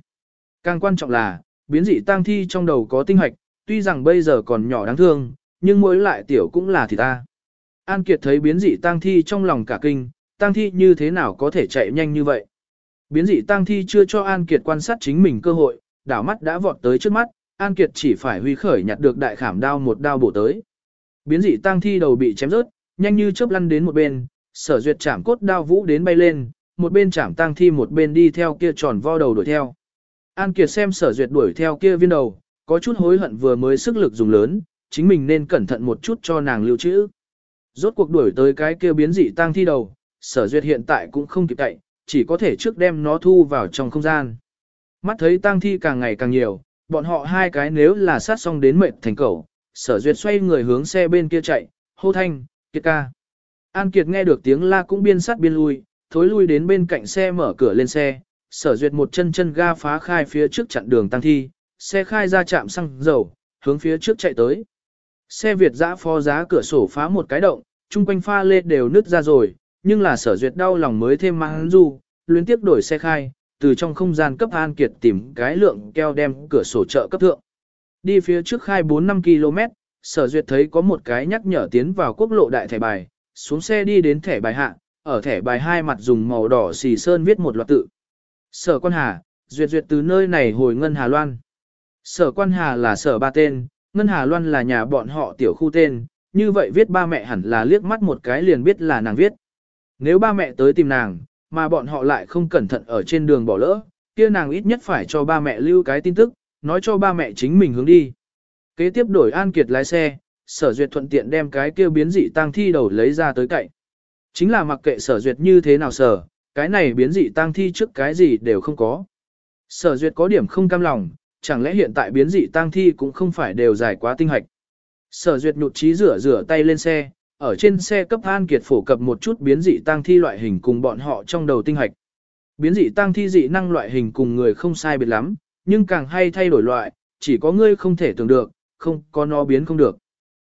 Càng quan trọng là, biến dị tăng thi trong đầu có tinh hoạch, tuy rằng bây giờ còn nhỏ đáng thương, nhưng mỗi lại tiểu cũng là thì ta. An Kiệt thấy biến dị tăng thi trong lòng cả kinh, tăng thi như thế nào có thể chạy nhanh như vậy. Biến dị tăng thi chưa cho An Kiệt quan sát chính mình cơ hội, đảo mắt đã vọt tới trước mắt, An Kiệt chỉ phải huy khởi nhặt được đại khảm đao một đao bổ tới. Biến dị tăng thi đầu bị chém rớt, nhanh như chớp lăn đến một bên, sở duyệt chạm cốt đao vũ đến bay lên, một bên chạm tăng thi một bên đi theo kia tròn vo đầu đuổi theo. An Kiệt xem sở duyệt đuổi theo kia viên đầu, có chút hối hận vừa mới sức lực dùng lớn, chính mình nên cẩn thận một chút cho nàng lưu trữ. Rốt cuộc đuổi tới cái kia biến dị tăng thi đầu, sở duyệt hiện tại cũng không kịp cậy, chỉ có thể trước đem nó thu vào trong không gian. Mắt thấy tăng thi càng ngày càng nhiều, bọn họ hai cái nếu là sát xong đến mệt thành cầu, sở duyệt xoay người hướng xe bên kia chạy, hô thanh, kiệt ca. An Kiệt nghe được tiếng la cũng biên sát biên lui, thối lui đến bên cạnh xe mở cửa lên xe, sở duyệt một chân chân ga phá khai phía trước chặn đường tăng thi, xe khai ra chạm xăng dầu, hướng phía trước chạy tới. Xe Việt giã phó giá cửa sổ phá một cái động, chung quanh pha lê đều nứt ra rồi, nhưng là sở duyệt đau lòng mới thêm mang du, luyến tiếp đổi xe khai, từ trong không gian cấp An Kiệt tìm cái lượng keo đem cửa sổ chợ cấp thượng. Đi phía trước khai 4-5 km, sở duyệt thấy có một cái nhắc nhở tiến vào quốc lộ đại thẻ bài, xuống xe đi đến thẻ bài hạ, ở thẻ bài hai mặt dùng màu đỏ xì sơn viết một loạt tự. Sở quan hà, duyệt duyệt từ nơi này hồi ngân Hà Loan. Sở quan hà là sở ba tên, Ngân Hà Loan là nhà bọn họ tiểu khu tên, như vậy viết ba mẹ hẳn là liếc mắt một cái liền biết là nàng viết. Nếu ba mẹ tới tìm nàng, mà bọn họ lại không cẩn thận ở trên đường bỏ lỡ, kia nàng ít nhất phải cho ba mẹ lưu cái tin tức, nói cho ba mẹ chính mình hướng đi. Kế tiếp đổi An Kiệt lái xe, sở duyệt thuận tiện đem cái kia biến dị tang thi đầu lấy ra tới cậy. Chính là mặc kệ sở duyệt như thế nào sở, cái này biến dị tang thi trước cái gì đều không có. Sở duyệt có điểm không cam lòng, chẳng lẽ hiện tại biến dị tang thi cũng không phải đều dài quá tinh hạch. Sở duyệt nhụt trí rửa rửa tay lên xe, ở trên xe cấp An Kiệt phổ cập một chút biến dị tang thi loại hình cùng bọn họ trong đầu tinh hạch. Biến dị tang thi dị năng loại hình cùng người không sai biệt lắm, nhưng càng hay thay đổi loại, chỉ có ngươi không thể tưởng được, không có nó biến không được.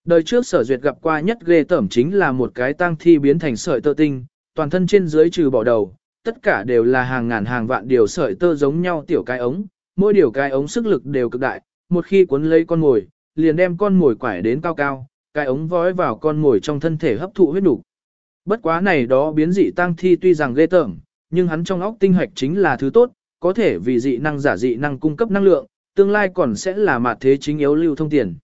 Đời trước sở duyệt gặp qua nhất ghê tởm chính là một cái tang thi biến thành sợi tơ tinh, toàn thân trên dưới trừ bỏ đầu, tất cả đều là hàng ngàn hàng vạn điều sợi tơ giống nhau tiểu cái ống, mỗi điều cái ống sức lực đều cực đại, một khi cuốn lấy con mồi, liền đem con mồi quải đến cao cao, cái ống vói vào con mồi trong thân thể hấp thụ huyết đủ. Bất quá này đó biến dị tang thi tuy rằng ghê tởm, nhưng hắn trong óc tinh hoạch chính là thứ tốt, có thể vì dị năng giả dị năng cung cấp năng lượng, tương lai còn sẽ là mặt thế chính yếu lưu thông tiền.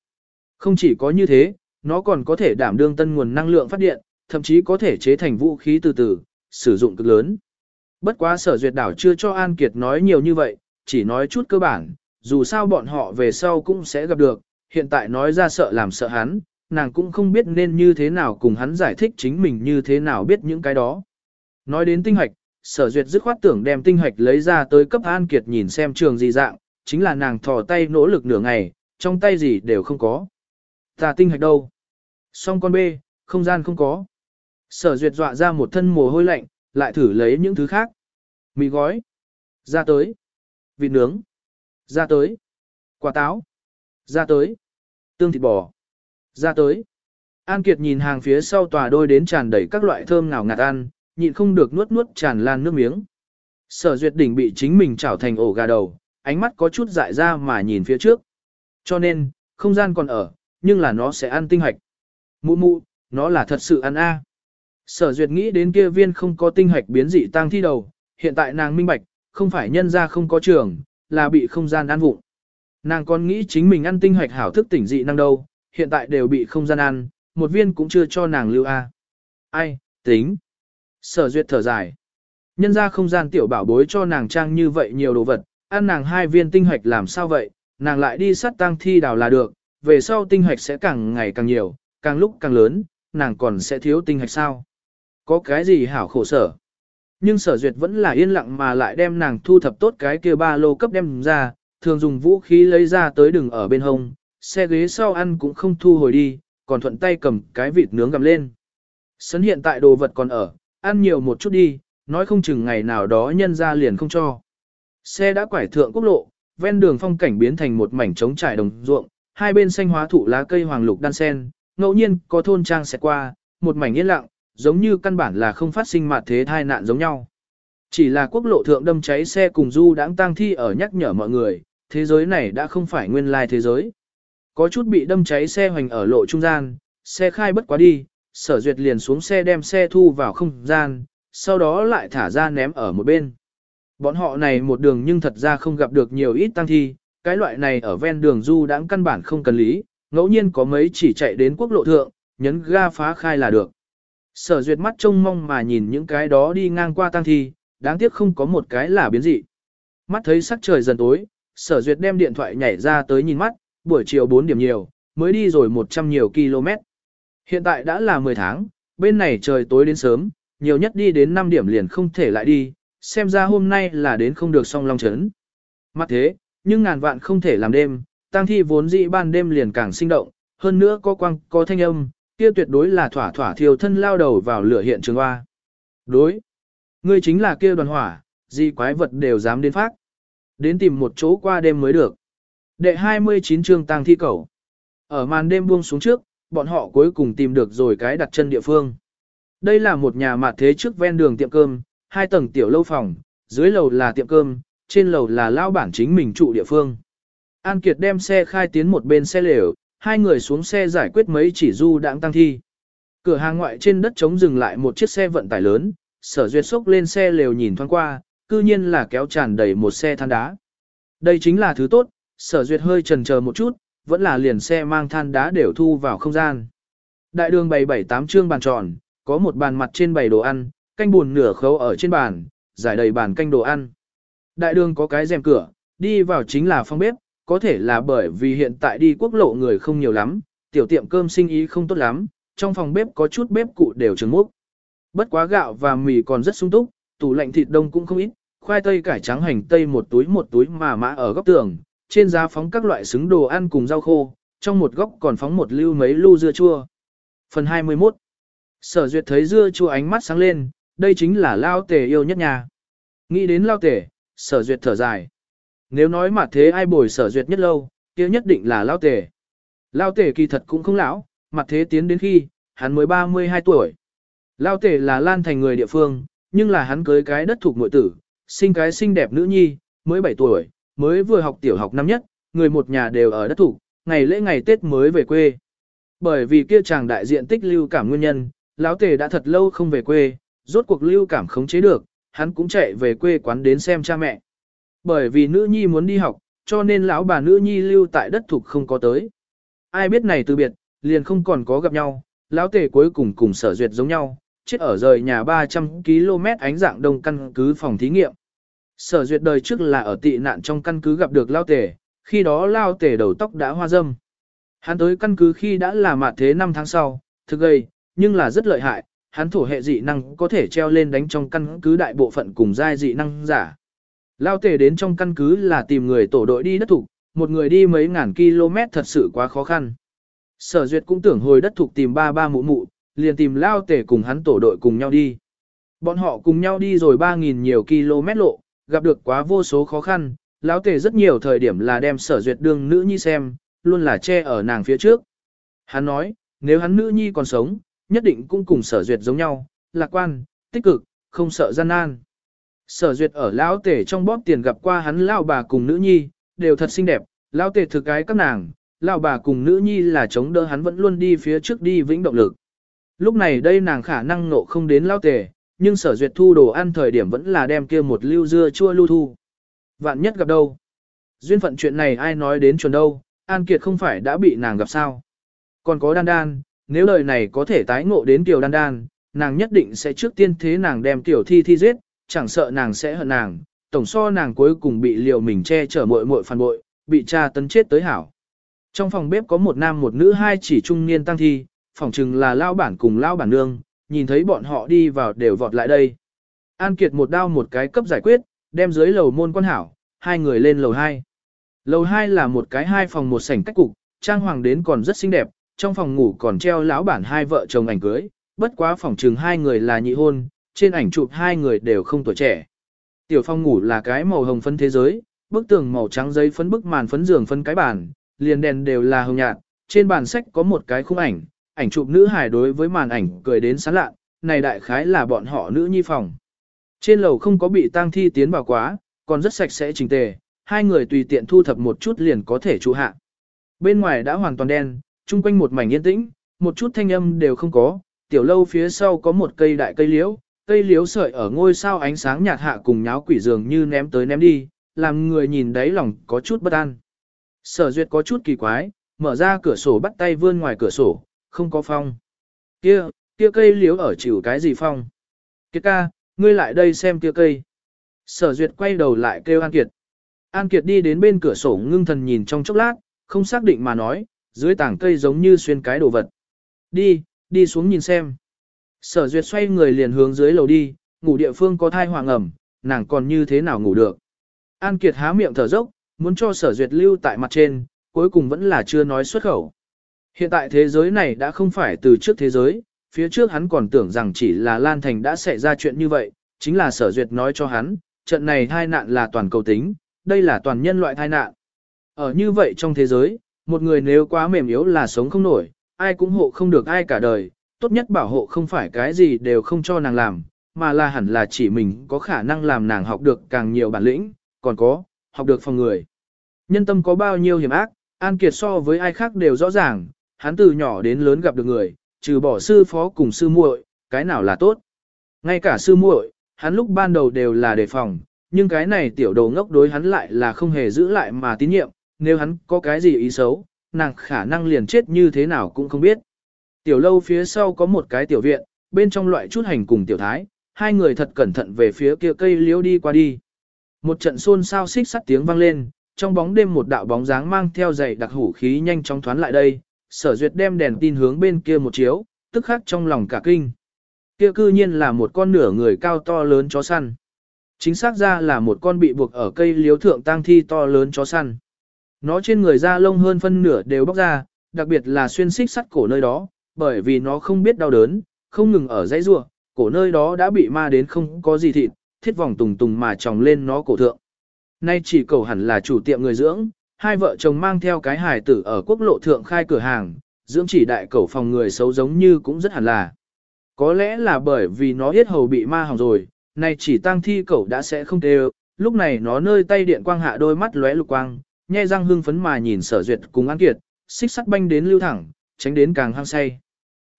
Không chỉ có như thế, nó còn có thể đảm đương tân nguồn năng lượng phát điện, thậm chí có thể chế thành vũ khí từ từ, sử dụng cực lớn. Bất quá sở duyệt đảo chưa cho An Kiệt nói nhiều như vậy, chỉ nói chút cơ bản, dù sao bọn họ về sau cũng sẽ gặp được, hiện tại nói ra sợ làm sợ hắn, nàng cũng không biết nên như thế nào cùng hắn giải thích chính mình như thế nào biết những cái đó. Nói đến tinh hoạch, sở duyệt dứt khoát tưởng đem tinh hoạch lấy ra tới cấp An Kiệt nhìn xem trường gì dạng, chính là nàng thò tay nỗ lực nửa ngày, trong tay gì đều không có. Tà tinh hạch đâu? Xong con bê, không gian không có. Sở duyệt dọa ra một thân mồ hôi lạnh, lại thử lấy những thứ khác. Mì gói. Ra tới. Vịt nướng. Ra tới. Quả táo. Ra tới. Tương thịt bò. Ra tới. An Kiệt nhìn hàng phía sau tòa đôi đến tràn đầy các loại thơm ngào ngạt ăn, nhịn không được nuốt nuốt tràn lan nước miếng. Sở duyệt đỉnh bị chính mình chảo thành ổ gà đầu, ánh mắt có chút dại ra mà nhìn phía trước. Cho nên, không gian còn ở, nhưng là nó sẽ ăn tinh hạch. Mụ mụ, nó là thật sự ăn a. Sở duyệt nghĩ đến kia viên không có tinh hạch biến dị tăng thi đầu, hiện tại nàng minh bạch, không phải nhân ra không có trường, là bị không gian ăn vụng. Nàng còn nghĩ chính mình ăn tinh hạch hảo thức tỉnh dị năng đâu, hiện tại đều bị không gian ăn, một viên cũng chưa cho nàng lưu a. Ai, tính. Sở duyệt thở dài. Nhân ra không gian tiểu bảo bối cho nàng trang như vậy nhiều đồ vật, ăn nàng hai viên tinh hạch làm sao vậy, nàng lại đi sát tăng thi đào là được, về sau tinh hạch sẽ càng ngày càng nhiều, càng lúc càng lớn, nàng còn sẽ thiếu tinh hạch sao. Có cái gì hảo khổ sở. Nhưng sở duyệt vẫn là yên lặng mà lại đem nàng thu thập tốt cái kia ba lô cấp đem ra, thường dùng vũ khí lấy ra tới đừng ở bên hông, xe ghế sau ăn cũng không thu hồi đi, còn thuận tay cầm cái vịt nướng gầm lên. Sấn hiện tại đồ vật còn ở, ăn nhiều một chút đi, nói không chừng ngày nào đó nhân ra liền không cho. Xe đã quải thượng quốc lộ, ven đường phong cảnh biến thành một mảnh trống trải đồng ruộng, hai bên xanh hóa thụ lá cây hoàng lục đan sen, ngẫu nhiên có thôn trang sẽ qua, một mảnh yên lặng, giống như căn bản là không phát sinh mạt thế thai nạn giống nhau. Chỉ là quốc lộ thượng đâm cháy xe cùng du đãng tang thi ở nhắc nhở mọi người, thế giới này đã không phải nguyên lai thế giới. Có chút bị đâm cháy xe hoành ở lộ trung gian, xe khai bất quá đi, sở duyệt liền xuống xe đem xe thu vào không gian, sau đó lại thả ra ném ở một bên. Bọn họ này một đường nhưng thật ra không gặp được nhiều ít tăng thi, cái loại này ở ven đường du đãng căn bản không cần lý, ngẫu nhiên có mấy chỉ chạy đến quốc lộ thượng, nhấn ga phá khai là được. Sở duyệt mắt trông mong mà nhìn những cái đó đi ngang qua tăng thi, đáng tiếc không có một cái là biến dị. Mắt thấy sắc trời dần tối, sở duyệt đem điện thoại nhảy ra tới nhìn mắt, buổi chiều 4 điểm nhiều, mới đi rồi 100 nhiều km. Hiện tại đã là 10 tháng, bên này trời tối đến sớm, nhiều nhất đi đến 5 điểm liền không thể lại đi, xem ra hôm nay là đến không được song long chấn. Mắt thế, nhưng ngàn vạn không thể làm đêm, tang thi vốn dĩ ban đêm liền càng sinh động, hơn nữa có quang, có thanh âm, kia tuyệt đối là thỏa thỏa thiêu thân lao đầu vào lửa hiện trường hoa. Đối. Ngươi chính là kia đoàn hỏa, gì quái vật đều dám đến phát. Đến tìm một chỗ qua đêm mới được. Đệ 29 chương tang thi cầu. Ở màn đêm buông xuống trước, bọn họ cuối cùng tìm được rồi cái đặt chân địa phương. Đây là một nhà mặt thế trước ven đường tiệm cơm, hai tầng tiểu lâu phòng, dưới lầu là tiệm cơm, trên lầu là lao bản chính mình trụ địa phương. An Kiệt đem xe khai tiến một bên xe lều, hai người xuống xe giải quyết mấy chỉ du đãng tăng thi. Cửa hàng ngoại trên đất trống dừng lại một chiếc xe vận tải lớn, sở duyệt sốc lên xe lều nhìn thoáng qua, cư nhiên là kéo tràn đầy một xe than đá. Đây chính là thứ tốt, sở duyệt hơi trần chờ một chút, vẫn là liền xe mang than đá đều thu vào không gian. Đại đường bày bảy tám trương bàn tròn, có một bàn mặt trên bày đồ ăn, canh buồn nửa khấu ở trên bàn, giải đầy bàn canh đồ ăn. Đại đường có cái rèm cửa, đi vào chính là phòng bếp, có thể là bởi vì hiện tại đi quốc lộ người không nhiều lắm, tiểu tiệm cơm sinh ý không tốt lắm, trong phòng bếp có chút bếp cụ đều trứng múc. Bất quá gạo và mì còn rất sung túc, tủ lạnh thịt đông cũng không ít, khoai tây cải trắng hành tây một túi một túi mà mã ở góc tường, trên giá phóng các loại xứng đồ ăn cùng rau khô, trong một góc còn phóng một lưu mấy lu dưa chua. Phần 21 Sở duyệt thấy dưa chua ánh mắt sáng lên, đây chính là lao tề yêu nhất nhà. Nghĩ đến lao tề, sở duyệt thở dài. Nếu nói mà thế ai bồi sở duyệt nhất lâu, kia nhất định là lao tề. Lao tề kỳ thật cũng không lão, mặt thế tiến đến khi, hắn mới 32 tuổi. Lao tề là lan thành người địa phương, nhưng là hắn cưới cái đất thuộc nội tử, sinh cái xinh đẹp nữ nhi, mới 7 tuổi, mới vừa học tiểu học năm nhất, người một nhà đều ở đất thủ, ngày lễ ngày Tết mới về quê. Bởi vì kia chàng đại diện tích lưu cảm nguyên nhân, lão tề đã thật lâu không về quê, rốt cuộc lưu cảm khống chế được, hắn cũng chạy về quê quán đến xem cha mẹ. Bởi vì nữ nhi muốn đi học, cho nên lão bà nữ nhi lưu tại đất thuộc không có tới. Ai biết này từ biệt, liền không còn có gặp nhau, lão tề cuối cùng cùng sở duyệt giống nhau, chết ở rời nhà 300 km ánh dạng đông căn cứ phòng thí nghiệm. Sở duyệt đời trước là ở tị nạn trong căn cứ gặp được lao tể, khi đó lao tể đầu tóc đã hoa dâm. Hắn tới căn cứ khi đã là mạt thế 5 tháng sau, thực gây, nhưng là rất lợi hại, hắn thổ hệ dị năng có thể treo lên đánh trong căn cứ đại bộ phận cùng giai dị năng giả. Lao tể đến trong căn cứ là tìm người tổ đội đi đất thủ, một người đi mấy ngàn km thật sự quá khó khăn. Sở duyệt cũng tưởng hồi đất thục tìm ba ba mụ mụ, liền tìm lao tể cùng hắn tổ đội cùng nhau đi. Bọn họ cùng nhau đi rồi 3.000 nhiều km lộ, gặp được quá vô số khó khăn, lão tề rất nhiều thời điểm là đem sở duyệt đương nữ nhi xem, luôn là che ở nàng phía trước. Hắn nói, nếu hắn nữ nhi còn sống, nhất định cũng cùng sở duyệt giống nhau, lạc quan, tích cực, không sợ gian nan. Sở duyệt ở lão tề trong bóp tiền gặp qua hắn lão bà cùng nữ nhi, đều thật xinh đẹp, lão tề thực cái các nàng, lão bà cùng nữ nhi là chống đỡ hắn vẫn luôn đi phía trước đi vĩnh động lực. Lúc này đây nàng khả năng nộ không đến lão tề, nhưng sở duyệt thu đồ ăn thời điểm vẫn là đem kia một lưu dưa chua lưu thu. Vạn nhất gặp đâu. Duyên phận chuyện này ai nói đến chuẩn đâu, An Kiệt không phải đã bị nàng gặp sao. Còn có đan đan, nếu lời này có thể tái ngộ đến tiểu đan đan, nàng nhất định sẽ trước tiên thế nàng đem tiểu thi thi giết, chẳng sợ nàng sẽ hận nàng, tổng so nàng cuối cùng bị liều mình che chở muội muội phản bội, bị cha tấn chết tới hảo. Trong phòng bếp có một nam một nữ hai chỉ trung niên tăng thi, phòng chừng là lao bản cùng lao bản nương, nhìn thấy bọn họ đi vào đều vọt lại đây. An Kiệt một đao một cái cấp giải quyết, đem dưới lầu môn quan hảo, hai người lên lầu 2. Lầu 2 là một cái hai phòng một sảnh cách cục, trang hoàng đến còn rất xinh đẹp, trong phòng ngủ còn treo lão bản hai vợ chồng ảnh cưới, bất quá phòng trừng hai người là nhị hôn, trên ảnh chụp hai người đều không tuổi trẻ. Tiểu phòng ngủ là cái màu hồng phân thế giới, bức tường màu trắng giấy phấn bức màn phấn giường phân cái bàn, liền đèn đều là hồng nhạt, trên bàn sách có một cái khung ảnh, ảnh chụp nữ hài đối với màn ảnh cười đến sán lạ, này đại khái là bọn họ nữ nhi phòng. Trên lầu không có bị tang thi tiến vào quá, còn rất sạch sẽ chỉnh tề, hai người tùy tiện thu thập một chút liền có thể trụ hạ. Bên ngoài đã hoàn toàn đen, chung quanh một mảnh yên tĩnh, một chút thanh âm đều không có, tiểu lâu phía sau có một cây đại cây liễu, cây liễu sợi ở ngôi sao ánh sáng nhạt hạ cùng nháo quỷ dường như ném tới ném đi, làm người nhìn đáy lòng có chút bất an. Sở duyệt có chút kỳ quái, mở ra cửa sổ bắt tay vươn ngoài cửa sổ, không có phong. Kia, kia cây liễu ở chịu cái gì phong? Kiệt ca, ngươi lại đây xem kia cây. Sở duyệt quay đầu lại kêu An Kiệt. An Kiệt đi đến bên cửa sổ ngưng thần nhìn trong chốc lát, không xác định mà nói, dưới tảng cây giống như xuyên cái đồ vật. Đi, đi xuống nhìn xem. Sở duyệt xoay người liền hướng dưới lầu đi, ngủ địa phương có thai hoàng ẩm, nàng còn như thế nào ngủ được. An Kiệt há miệng thở dốc, muốn cho sở duyệt lưu tại mặt trên, cuối cùng vẫn là chưa nói xuất khẩu. Hiện tại thế giới này đã không phải từ trước thế giới, phía trước hắn còn tưởng rằng chỉ là Lan Thành đã xảy ra chuyện như vậy, chính là sở duyệt nói cho hắn, trận này thai nạn là toàn cầu tính, đây là toàn nhân loại thai nạn. Ở như vậy trong thế giới, một người nếu quá mềm yếu là sống không nổi, ai cũng hộ không được ai cả đời, tốt nhất bảo hộ không phải cái gì đều không cho nàng làm, mà là hẳn là chỉ mình có khả năng làm nàng học được càng nhiều bản lĩnh, còn có, học được phòng người. Nhân tâm có bao nhiêu hiểm ác, An Kiệt so với ai khác đều rõ ràng, hắn từ nhỏ đến lớn gặp được người, trừ bỏ sư phó cùng sư muội, cái nào là tốt. Ngay cả sư muội, hắn lúc ban đầu đều là đề phòng, nhưng cái này tiểu đồ ngốc đối hắn lại là không hề giữ lại mà tín nhiệm, nếu hắn có cái gì ý xấu, nàng khả năng liền chết như thế nào cũng không biết. Tiểu lâu phía sau có một cái tiểu viện, bên trong loại chút hành cùng tiểu thái, hai người thật cẩn thận về phía kia cây liễu đi qua đi. Một trận xôn xao xích sắt tiếng vang lên, trong bóng đêm một đạo bóng dáng mang theo dày đặc hủ khí nhanh chóng thoán lại đây, sở duyệt đem đèn tin hướng bên kia một chiếu, tức khắc trong lòng cả kinh. Kia cư nhiên là một con nửa người cao to lớn chó săn. Chính xác ra là một con bị buộc ở cây liếu thượng tang thi to lớn chó săn. Nó trên người da lông hơn phân nửa đều bóc ra, đặc biệt là xuyên xích sắt cổ nơi đó, bởi vì nó không biết đau đớn, không ngừng ở dãy rua, cổ nơi đó đã bị ma đến không có gì thịt, thiết vòng tùng tùng mà tròng lên nó cổ thượng. Nay chỉ cầu hẳn là chủ tiệm người dưỡng, hai vợ chồng mang theo cái hài tử ở quốc lộ thượng khai cửa hàng, dưỡng chỉ đại cầu phòng người xấu giống như cũng rất hẳn là. Có lẽ là bởi vì nó hết hầu bị ma hỏng rồi, nay chỉ tang thi cầu đã sẽ không tê lúc này nó nơi tay điện quang hạ đôi mắt lóe lục quang, nhe răng hưng phấn mà nhìn sở duyệt cùng an kiệt, xích sắt banh đến lưu thẳng, tránh đến càng hăng say.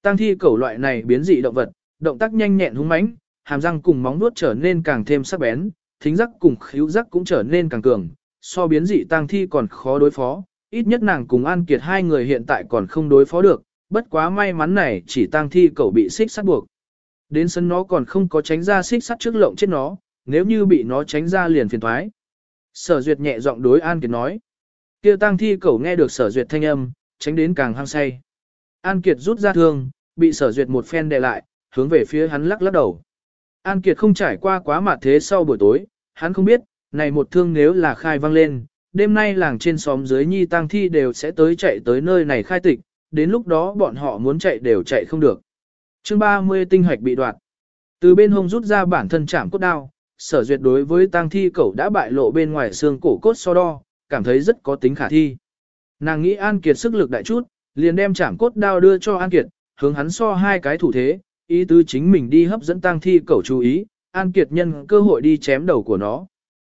Tang thi cẩu loại này biến dị động vật, động tác nhanh nhẹn hung mãnh, hàm răng cùng móng nuốt trở nên càng thêm sắc bén, thính giác cùng khíu giác cũng trở nên càng cường, so biến dị tang thi còn khó đối phó, ít nhất nàng cùng An Kiệt hai người hiện tại còn không đối phó được, bất quá may mắn này chỉ tang thi cẩu bị xích sắt buộc. Đến sân nó còn không có tránh ra xích sắt trước lộng chết nó, nếu như bị nó tránh ra liền phiền thoái. Sở duyệt nhẹ giọng đối An Kiệt nói. kia tang thi cẩu nghe được sở duyệt thanh âm, tránh đến càng hăng say. An Kiệt rút ra thương, bị sở duyệt một phen đè lại, hướng về phía hắn lắc lắc đầu. An Kiệt không trải qua quá mặt thế sau buổi tối, hắn không biết, này một thương nếu là khai vang lên, đêm nay làng trên xóm dưới nhi tang thi đều sẽ tới chạy tới nơi này khai tịch, đến lúc đó bọn họ muốn chạy đều chạy không được. chương 30 tinh hoạch bị đoạt. Từ bên hông rút ra bản thân chạm cốt đao, sở duyệt đối với tang thi cẩu đã bại lộ bên ngoài xương cổ cốt so đo, cảm thấy rất có tính khả thi. Nàng nghĩ An Kiệt sức lực đại chút, liền đem chạm cốt đao đưa cho An Kiệt, hướng hắn so hai cái thủ thế, ý tứ chính mình đi hấp dẫn tang thi cẩu chú ý, An Kiệt nhân cơ hội đi chém đầu của nó.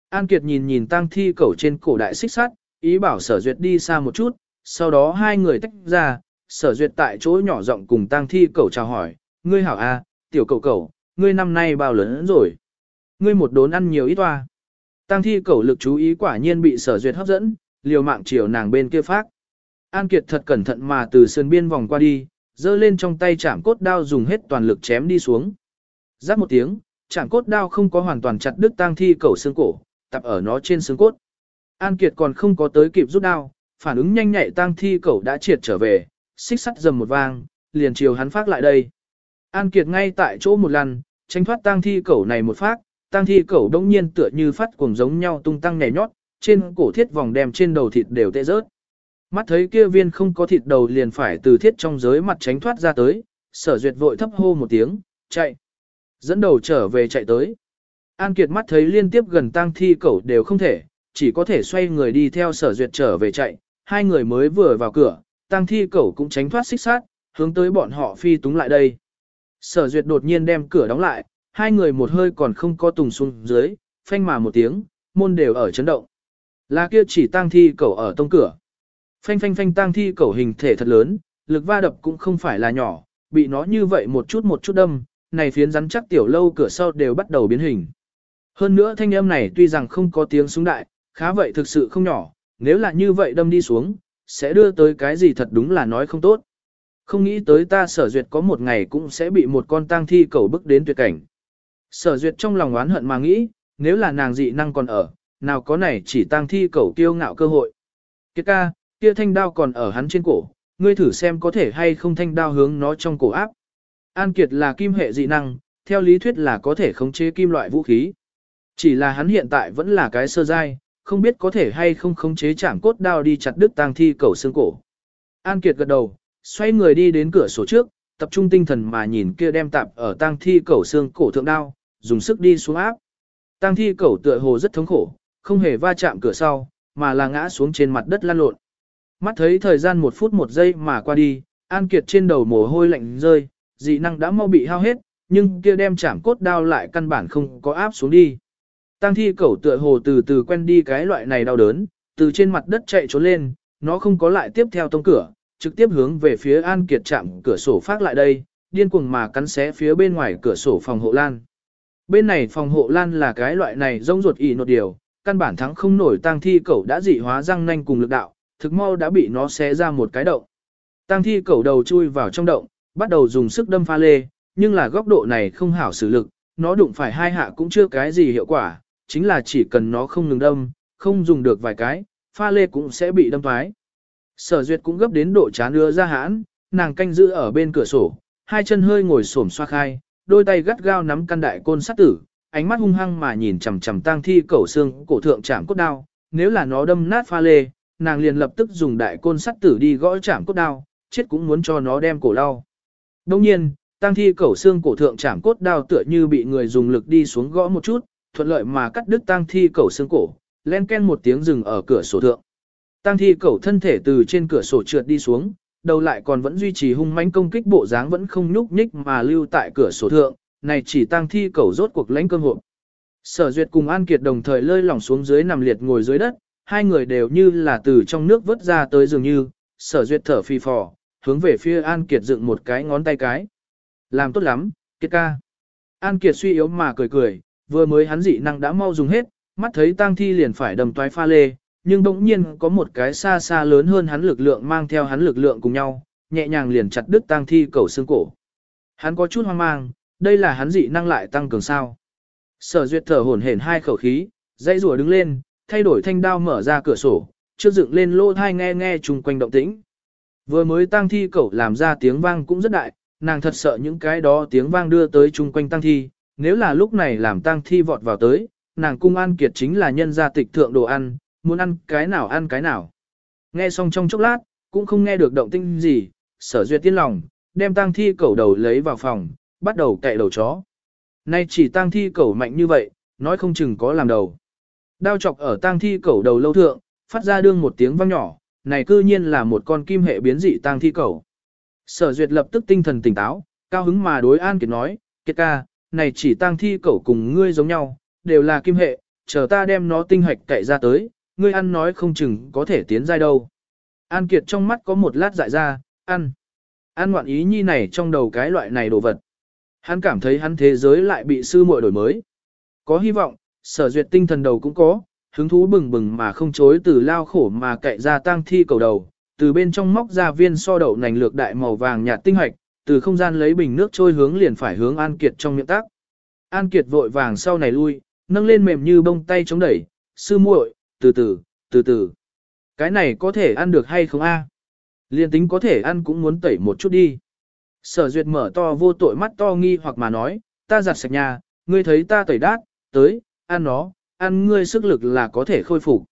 An Kiệt nhìn nhìn tang thi cẩu trên cổ đại xích sắt, ý bảo sở duyệt đi xa một chút, sau đó hai người tách ra, sở duyệt tại chỗ nhỏ rộng cùng tang thi cẩu chào hỏi, ngươi hảo a, tiểu cẩu cẩu, ngươi năm nay bao lớn rồi. Ngươi một đốn ăn nhiều ít toa. Tang thi cẩu lực chú ý quả nhiên bị sở duyệt hấp dẫn, liều mạng chiều nàng bên kia phát. An Kiệt thật cẩn thận mà từ sườn biên vòng qua đi, giơ lên trong tay chạm cốt đao dùng hết toàn lực chém đi xuống. Giáp một tiếng, chạm cốt đao không có hoàn toàn chặt đứt tang thi cẩu xương cổ, tập ở nó trên xương cốt. An Kiệt còn không có tới kịp rút đao, phản ứng nhanh nhạy tang thi cẩu đã triệt trở về, xích sắt dầm một vang, liền chiều hắn phát lại đây. An Kiệt ngay tại chỗ một lần, tránh thoát tang thi cẩu này một phát, tang thi cẩu đông nhiên tựa như phát cuồng giống nhau tung tăng nhảy nhót, trên cổ thiết vòng đem trên đầu thịt đều tệ rớt. Mắt thấy kia viên không có thịt đầu liền phải từ thiết trong giới mặt tránh thoát ra tới, sở duyệt vội thấp hô một tiếng, chạy. Dẫn đầu trở về chạy tới. An Kiệt mắt thấy liên tiếp gần tang thi cẩu đều không thể, chỉ có thể xoay người đi theo sở duyệt trở về chạy, hai người mới vừa vào cửa, tang thi cẩu cũng tránh thoát xích sát, hướng tới bọn họ phi túng lại đây. Sở duyệt đột nhiên đem cửa đóng lại, hai người một hơi còn không có tùng xuống dưới, phanh mà một tiếng, môn đều ở chấn động. Là kia chỉ tang thi cẩu ở tông cửa. Phanh phanh phanh tang thi cẩu hình thể thật lớn, lực va đập cũng không phải là nhỏ, bị nó như vậy một chút một chút đâm, này phiến rắn chắc tiểu lâu cửa sau đều bắt đầu biến hình. Hơn nữa thanh âm này tuy rằng không có tiếng súng đại, khá vậy thực sự không nhỏ, nếu là như vậy đâm đi xuống, sẽ đưa tới cái gì thật đúng là nói không tốt. Không nghĩ tới ta sở duyệt có một ngày cũng sẽ bị một con tang thi cẩu bức đến tuyệt cảnh. Sở duyệt trong lòng oán hận mà nghĩ, nếu là nàng dị năng còn ở, nào có này chỉ tang thi cầu kiêu ngạo cơ hội. Kiệt ca, kia thanh đao còn ở hắn trên cổ, ngươi thử xem có thể hay không thanh đao hướng nó trong cổ áp. An Kiệt là kim hệ dị năng, theo lý thuyết là có thể khống chế kim loại vũ khí. Chỉ là hắn hiện tại vẫn là cái sơ giai, không biết có thể hay không khống chế chạm cốt đao đi chặt đứt tang thi cầu xương cổ. An Kiệt gật đầu, xoay người đi đến cửa sổ trước, tập trung tinh thần mà nhìn kia đem tạp ở tang thi cầu xương cổ thượng đao, dùng sức đi xuống áp. Tang thi cẩu tựa hồ rất thống khổ, không hề va chạm cửa sau, mà là ngã xuống trên mặt đất lăn lộn. Mắt thấy thời gian một phút một giây mà qua đi, An Kiệt trên đầu mồ hôi lạnh rơi, dị năng đã mau bị hao hết, nhưng kia đem chạm cốt đao lại căn bản không có áp xuống đi. tang thi cẩu tựa hồ từ từ quen đi cái loại này đau đớn, từ trên mặt đất chạy trốn lên, nó không có lại tiếp theo tông cửa, trực tiếp hướng về phía An Kiệt chạm cửa sổ phát lại đây, điên cuồng mà cắn xé phía bên ngoài cửa sổ phòng hộ lan. Bên này phòng hộ lan là cái loại này rông ruột ỉ nột điều, căn bản thắng không nổi tang thi cẩu đã dị hóa răng nanh cùng lực đạo, thực mau đã bị nó xé ra một cái động. Tang thi cẩu đầu chui vào trong động, bắt đầu dùng sức đâm pha lê, nhưng là góc độ này không hảo xử lực, nó đụng phải hai hạ cũng chưa cái gì hiệu quả, chính là chỉ cần nó không ngừng đâm, không dùng được vài cái, pha lê cũng sẽ bị đâm thoái. Sở duyệt cũng gấp đến độ chán đưa ra hãn, nàng canh giữ ở bên cửa sổ, hai chân hơi ngồi xổm xoa khai, đôi tay gắt gao nắm căn đại côn sắt tử, ánh mắt hung hăng mà nhìn chằm chằm tang thi cẩu xương cổ thượng chạm cốt đao, nếu là nó đâm nát pha lê, nàng liền lập tức dùng đại côn sắt tử đi gõ chạm cốt đao, chết cũng muốn cho nó đem cổ đau. Đồng nhiên, tang thi cẩu xương cổ thượng chạm cốt đao tựa như bị người dùng lực đi xuống gõ một chút, thuận lợi mà cắt đứt tang thi cẩu xương cổ, len ken một tiếng rừng ở cửa sổ thượng. Tang thi cẩu thân thể từ trên cửa sổ trượt đi xuống, đầu lại còn vẫn duy trì hung mãnh công kích bộ dáng vẫn không nhúc nhích mà lưu tại cửa sổ thượng, này chỉ tang thi cầu rốt cuộc lãnh cơm hộp. Sở Duyệt cùng An Kiệt đồng thời lơi lỏng xuống dưới nằm liệt ngồi dưới đất, hai người đều như là từ trong nước vớt ra tới dường như, Sở Duyệt thở phì phò, hướng về phía An Kiệt dựng một cái ngón tay cái. Làm tốt lắm, Kiệt ca. An Kiệt suy yếu mà cười cười, vừa mới hắn dị năng đã mau dùng hết, mắt thấy tang thi liền phải đầm toái pha lê, nhưng bỗng nhiên có một cái xa xa lớn hơn hắn lực lượng mang theo hắn lực lượng cùng nhau, nhẹ nhàng liền chặt đứt tang thi cầu xương cổ. Hắn có chút hoang mang, đây là hắn dị năng lại tăng cường sao. Sở duyệt thở hổn hển hai khẩu khí, dây rùa đứng lên, thay đổi thanh đao mở ra cửa sổ, trước dựng lên lô thai nghe nghe chung quanh động tĩnh. Vừa mới tang thi cẩu làm ra tiếng vang cũng rất đại, nàng thật sợ những cái đó tiếng vang đưa tới chung quanh tang thi, nếu là lúc này làm tang thi vọt vào tới, nàng cung an kiệt chính là nhân gia tịch thượng đồ ăn, muốn ăn cái nào ăn cái nào. Nghe xong trong chốc lát, cũng không nghe được động tinh gì, sở duyệt tiên lòng, đem tang thi cẩu đầu lấy vào phòng, bắt đầu cậy đầu chó. Nay chỉ tang thi cẩu mạnh như vậy, nói không chừng có làm đầu. Đao chọc ở tang thi cẩu đầu lâu thượng, phát ra đương một tiếng vang nhỏ, này cư nhiên là một con kim hệ biến dị tang thi cẩu. Sở duyệt lập tức tinh thần tỉnh táo, cao hứng mà đối An Kiệt nói, Kiệt ca, này chỉ tang thi cẩu cùng ngươi giống nhau, đều là kim hệ, chờ ta đem nó tinh hoạch cậy ra tới, ngươi ăn nói không chừng có thể tiến giai đâu. An Kiệt trong mắt có một lát dại ra, ăn. An ngoạn ý nhi này trong đầu cái loại này đồ vật. Hắn cảm thấy hắn thế giới lại bị sư muội đổi mới. Có hy vọng, sở duyệt tinh thần đầu cũng có, hứng thú bừng bừng mà không chối từ lao khổ mà cậy ra tang thi cầu đầu, từ bên trong móc ra viên so đậu nành lược đại màu vàng nhạt tinh hoạch, từ không gian lấy bình nước trôi hướng liền phải hướng An Kiệt trong miệng tác. An Kiệt vội vàng sau này lui, nâng lên mềm như bông tay chống đẩy, sư muội, từ từ, từ từ. Cái này có thể ăn được hay không a? Liên tính có thể ăn cũng muốn tẩy một chút đi. Sở duyệt mở to vô tội mắt to nghi hoặc mà nói, ta giặt sạch nhà, ngươi thấy ta tẩy đát, tới, ăn nó, ăn ngươi sức lực là có thể khôi phục.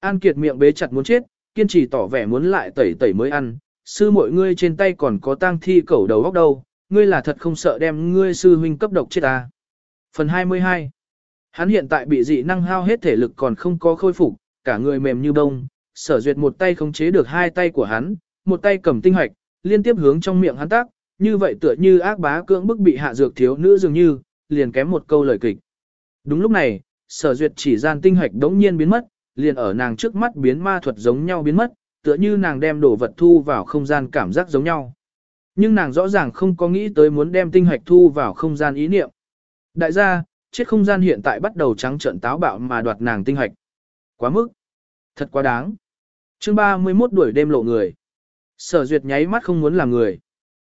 An Kiệt miệng bế chặt muốn chết, kiên trì tỏ vẻ muốn lại tẩy tẩy mới ăn, sư mọi ngươi trên tay còn có tang thi cẩu đầu góc đâu, ngươi là thật không sợ đem ngươi sư huynh cấp độc chết ta. Phần 22 Hắn hiện tại bị dị năng hao hết thể lực còn không có khôi phục, cả người mềm như bông, sở duyệt một tay khống chế được hai tay của hắn, một tay cầm tinh hoạch, liên tiếp hướng trong miệng hắn tác, như vậy tựa như ác bá cưỡng bức bị hạ dược thiếu nữ dường như, liền kém một câu lời kịch. Đúng lúc này, sở duyệt chỉ gian tinh hoạch đống nhiên biến mất, liền ở nàng trước mắt biến ma thuật giống nhau biến mất, tựa như nàng đem đồ vật thu vào không gian cảm giác giống nhau. Nhưng nàng rõ ràng không có nghĩ tới muốn đem tinh hoạch thu vào không gian ý niệm. Đại gia, chết không gian hiện tại bắt đầu trắng trợn táo bạo mà đoạt nàng tinh hoạch. Quá mức. Thật quá đáng. chương 31 đuổi đêm lộ người. Sở duyệt nháy mắt không muốn làm người.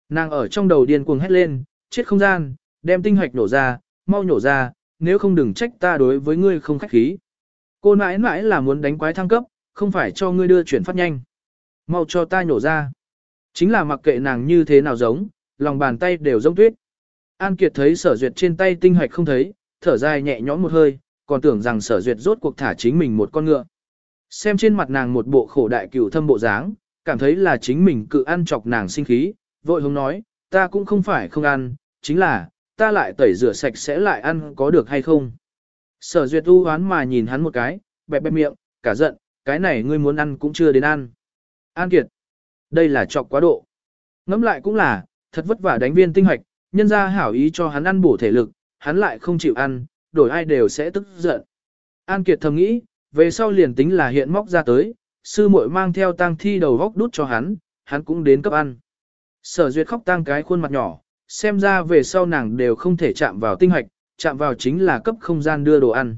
Nàng ở trong đầu điên cuồng hét lên, chết không gian, đem tinh hoạch nổ ra, mau nổ ra, nếu không đừng trách ta đối với ngươi không khách khí. Cô mãi mãi là muốn đánh quái thăng cấp, không phải cho ngươi đưa chuyển phát nhanh. Mau cho ta nổ ra. Chính là mặc kệ nàng như thế nào giống, lòng bàn tay đều giống tuyết. An Kiệt thấy sở duyệt trên tay tinh hoạch không thấy, thở dài nhẹ nhõm một hơi, còn tưởng rằng sở duyệt rốt cuộc thả chính mình một con ngựa. Xem trên mặt nàng một bộ khổ đại cửu thâm bộ dáng, cảm thấy là chính mình cự ăn chọc nàng sinh khí, vội hống nói, ta cũng không phải không ăn, chính là, ta lại tẩy rửa sạch sẽ lại ăn có được hay không. Sở duyệt u hoán mà nhìn hắn một cái, bẹp bẹp miệng, cả giận, cái này ngươi muốn ăn cũng chưa đến ăn. An kiệt, đây là chọc quá độ. Ngẫm lại cũng là, thật vất vả đánh viên tinh hoạch, nhân ra hảo ý cho hắn ăn bổ thể lực, hắn lại không chịu ăn, đổi ai đều sẽ tức giận. An Kiệt thầm nghĩ, về sau liền tính là hiện móc ra tới, sư muội mang theo tang thi đầu góc đút cho hắn, hắn cũng đến cấp ăn. Sở duyệt khóc tang cái khuôn mặt nhỏ, xem ra về sau nàng đều không thể chạm vào tinh hoạch, chạm vào chính là cấp không gian đưa đồ ăn.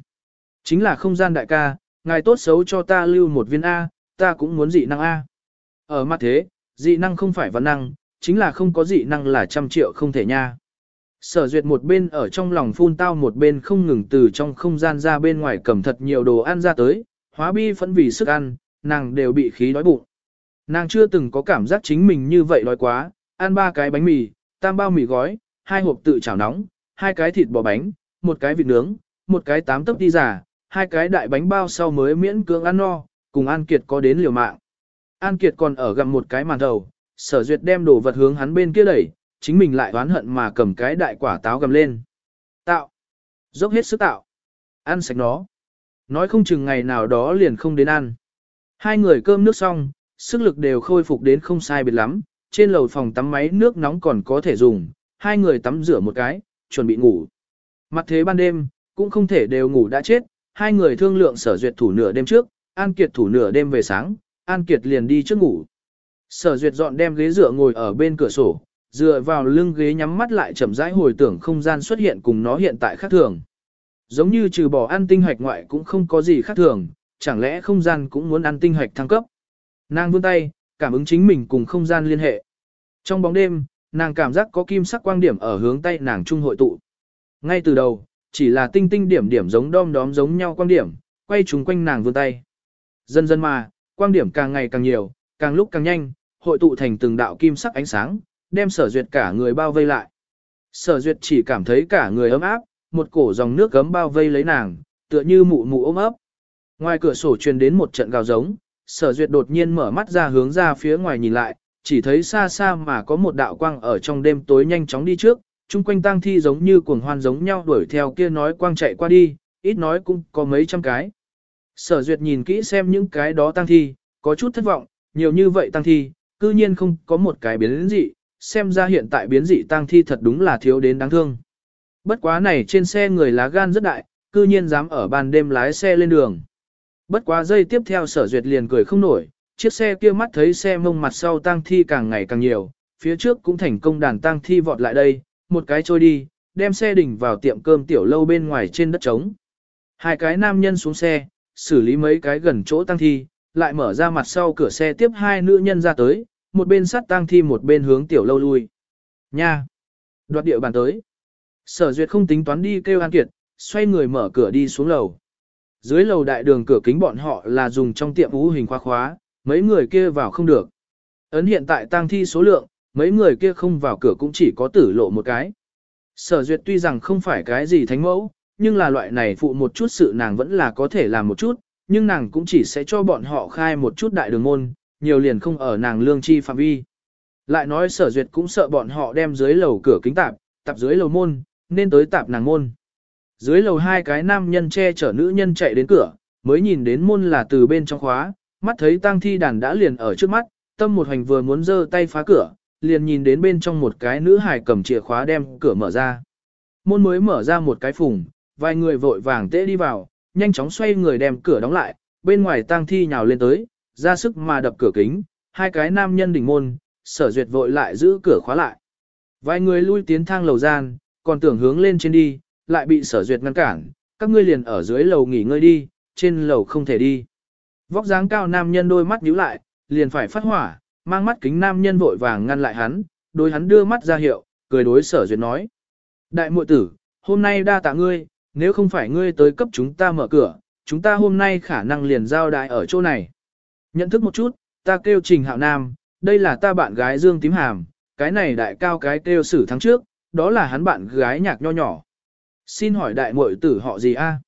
Chính là không gian đại ca, ngài tốt xấu cho ta lưu một viên A, ta cũng muốn dị năng A. Ở mặt thế, dị năng không phải văn năng, chính là không có dị năng là trăm triệu không thể nha. Sở duyệt một bên ở trong lòng phun tao một bên không ngừng từ trong không gian ra bên ngoài cầm thật nhiều đồ ăn ra tới, hóa bi phẫn vì sức ăn, nàng đều bị khí đói bụng. Nàng chưa từng có cảm giác chính mình như vậy đói quá, ăn ba cái bánh mì, tam bao mì gói, hai hộp tự chảo nóng, hai cái thịt bò bánh, một cái vịt nướng, một cái tám tấc đi giả, hai cái đại bánh bao sau mới miễn cưỡng ăn no, cùng An Kiệt có đến liều mạng. An Kiệt còn ở gặm một cái màn đầu, sở duyệt đem đồ vật hướng hắn bên kia đẩy, chính mình lại oán hận mà cầm cái đại quả táo gầm lên. Tạo. Dốc hết sức tạo. Ăn sạch nó. Nói không chừng ngày nào đó liền không đến ăn. Hai người cơm nước xong, sức lực đều khôi phục đến không sai biệt lắm, trên lầu phòng tắm máy nước nóng còn có thể dùng, hai người tắm rửa một cái, chuẩn bị ngủ. Mặt thế ban đêm, cũng không thể đều ngủ đã chết, hai người thương lượng sở duyệt thủ nửa đêm trước, An Kiệt thủ nửa đêm về sáng, An Kiệt liền đi trước ngủ. Sở duyệt dọn đem ghế dựa ngồi ở bên cửa sổ, dựa vào lưng ghế nhắm mắt lại chậm rãi hồi tưởng không gian xuất hiện cùng nó hiện tại khác thường. Giống như trừ bỏ ăn tinh hoạch ngoại cũng không có gì khác thường, chẳng lẽ không gian cũng muốn ăn tinh hoạch thăng cấp. Nàng vươn tay, cảm ứng chính mình cùng không gian liên hệ. Trong bóng đêm, nàng cảm giác có kim sắc quang điểm ở hướng tay nàng trung hội tụ. Ngay từ đầu, chỉ là tinh tinh điểm điểm giống đom đóm giống nhau quang điểm, quay chúng quanh nàng vươn tay. Dần dần mà, quang điểm càng ngày càng nhiều, càng lúc càng nhanh, hội tụ thành từng đạo kim sắc ánh sáng, đem sở duyệt cả người bao vây lại. Sở duyệt chỉ cảm thấy cả người ấm áp, một cổ dòng nước gấm bao vây lấy nàng, tựa như mụ mụ ôm ấp. Ngoài cửa sổ truyền đến một trận gào giống, sở duyệt đột nhiên mở mắt ra hướng ra phía ngoài nhìn lại, chỉ thấy xa xa mà có một đạo quang ở trong đêm tối nhanh chóng đi trước, chung quanh tang thi giống như cuồng hoan giống nhau đuổi theo kia nói quang chạy qua đi, ít nói cũng có mấy trăm cái. Sở duyệt nhìn kỹ xem những cái đó tang thi, có chút thất vọng, nhiều như vậy tang thi, cư nhiên không có một cái biến dị, xem ra hiện tại biến dị tang thi thật đúng là thiếu đến đáng thương. Bất quá này trên xe người lá gan rất đại, cư nhiên dám ở ban đêm lái xe lên đường. Bất quá giây tiếp theo sở duyệt liền cười không nổi, chiếc xe kia mắt thấy xe mông mặt sau tang thi càng ngày càng nhiều, phía trước cũng thành công đàn tang thi vọt lại đây, một cái trôi đi, đem xe đỉnh vào tiệm cơm tiểu lâu bên ngoài trên đất trống. Hai cái nam nhân xuống xe, xử lý mấy cái gần chỗ tang thi, lại mở ra mặt sau cửa xe tiếp hai nữ nhân ra tới, một bên sát tang thi một bên hướng tiểu lâu lui. Nha! Đoạt địa bàn tới. Sở duyệt không tính toán đi kêu An Kiệt, xoay người mở cửa đi xuống lầu. Dưới lầu đại đường cửa kính bọn họ là dùng trong tiệm ú hình khóa khóa, mấy người kia vào không được. Ấn hiện tại tang thi số lượng, mấy người kia không vào cửa cũng chỉ có tử lộ một cái. Sở duyệt tuy rằng không phải cái gì thánh mẫu, nhưng là loại này phụ một chút sự nàng vẫn là có thể làm một chút, nhưng nàng cũng chỉ sẽ cho bọn họ khai một chút đại đường môn, nhiều liền không ở nàng lương chi phạm vi. Lại nói sở duyệt cũng sợ bọn họ đem dưới lầu cửa kính tạp, tạp dưới lầu môn, nên tới tạp nàng môn. Dưới lầu hai cái nam nhân che chở nữ nhân chạy đến cửa, mới nhìn đến môn là từ bên trong khóa, mắt thấy tang thi đàn đã liền ở trước mắt, tâm một hành vừa muốn giơ tay phá cửa, liền nhìn đến bên trong một cái nữ hài cầm chìa khóa đem cửa mở ra. Môn mới mở ra một cái phùng, vài người vội vàng tễ đi vào, nhanh chóng xoay người đem cửa đóng lại, bên ngoài tang thi nhào lên tới, ra sức mà đập cửa kính, hai cái nam nhân đỉnh môn, sở duyệt vội lại giữ cửa khóa lại. Vài người lui tiến thang lầu gian, còn tưởng hướng lên trên đi, lại bị sở duyệt ngăn cản, các ngươi liền ở dưới lầu nghỉ ngơi đi, trên lầu không thể đi. Vóc dáng cao nam nhân đôi mắt nhíu lại, liền phải phát hỏa, mang mắt kính nam nhân vội vàng ngăn lại hắn, đối hắn đưa mắt ra hiệu, cười đối sở duyệt nói. Đại muội tử, hôm nay đa tạ ngươi, nếu không phải ngươi tới cấp chúng ta mở cửa, chúng ta hôm nay khả năng liền giao đại ở chỗ này. Nhận thức một chút, ta kêu Trình Hạo Nam, đây là ta bạn gái Dương Tím Hàm, cái này đại cao cái kêu sử tháng trước, đó là hắn bạn gái nhạc nho nhỏ. Xin hỏi đại muội tử họ gì a?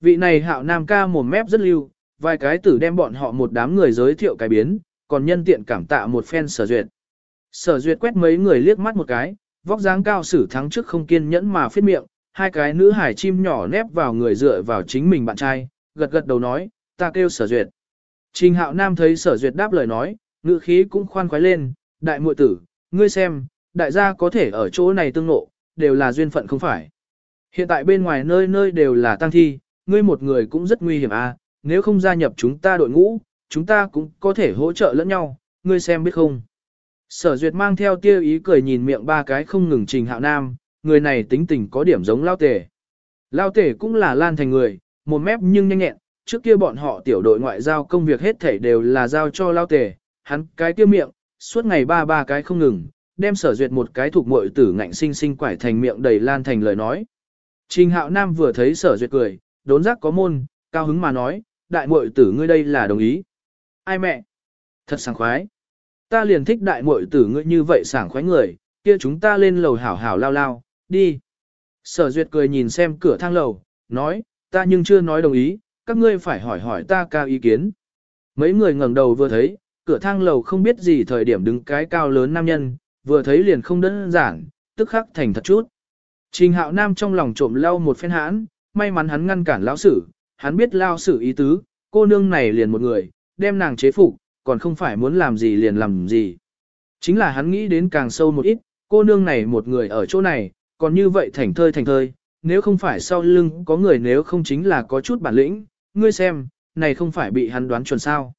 Vị này Hạo Nam ca mồm mép rất lưu, vài cái tử đem bọn họ một đám người giới thiệu cái biến, còn nhân tiện cảm tạ một phen sở duyệt. Sở duyệt quét mấy người liếc mắt một cái, vóc dáng cao sử thắng trước không kiên nhẫn mà phết miệng, hai cái nữ hải chim nhỏ nép vào người dựa vào chính mình bạn trai, gật gật đầu nói, ta kêu sở duyệt. Trình hạo nam thấy sở duyệt đáp lời nói, ngữ khí cũng khoan khoái lên, đại muội tử, ngươi xem, đại gia có thể ở chỗ này tương ngộ đều là duyên phận không phải. Hiện tại bên ngoài nơi nơi đều là tăng thi, ngươi một người cũng rất nguy hiểm à, nếu không gia nhập chúng ta đội ngũ, chúng ta cũng có thể hỗ trợ lẫn nhau, ngươi xem biết không. Sở duyệt mang theo tiêu ý cười nhìn miệng ba cái không ngừng trình hạo nam, người này tính tình có điểm giống lao tể. Lao tể cũng là lan thành người, một mép nhưng nhanh nhẹn, trước kia bọn họ tiểu đội ngoại giao công việc hết thảy đều là giao cho lao tề, hắn cái kia miệng, suốt ngày ba ba cái không ngừng, đem sở duyệt một cái thuộc muội tử ngạnh sinh sinh quải thành miệng đầy lan thành lời nói. Trình hạo nam vừa thấy sở duyệt cười, đốn giác có môn, cao hứng mà nói, đại muội tử ngươi đây là đồng ý. Ai mẹ? Thật sảng khoái. Ta liền thích đại muội tử ngươi như vậy sảng khoái người, kia chúng ta lên lầu hảo hảo lao lao, đi. Sở duyệt cười nhìn xem cửa thang lầu, nói, ta nhưng chưa nói đồng ý, các ngươi phải hỏi hỏi ta cao ý kiến. Mấy người ngẩng đầu vừa thấy, cửa thang lầu không biết gì thời điểm đứng cái cao lớn nam nhân, vừa thấy liền không đơn giản, tức khắc thành thật chút. Trình hạo nam trong lòng trộm lau một phen hãn, may mắn hắn ngăn cản lão sử, hắn biết lao sử ý tứ, cô nương này liền một người, đem nàng chế phục, còn không phải muốn làm gì liền làm gì. Chính là hắn nghĩ đến càng sâu một ít, cô nương này một người ở chỗ này, còn như vậy thành thơi thành thơi, nếu không phải sau lưng có người nếu không chính là có chút bản lĩnh, ngươi xem, này không phải bị hắn đoán chuẩn sao.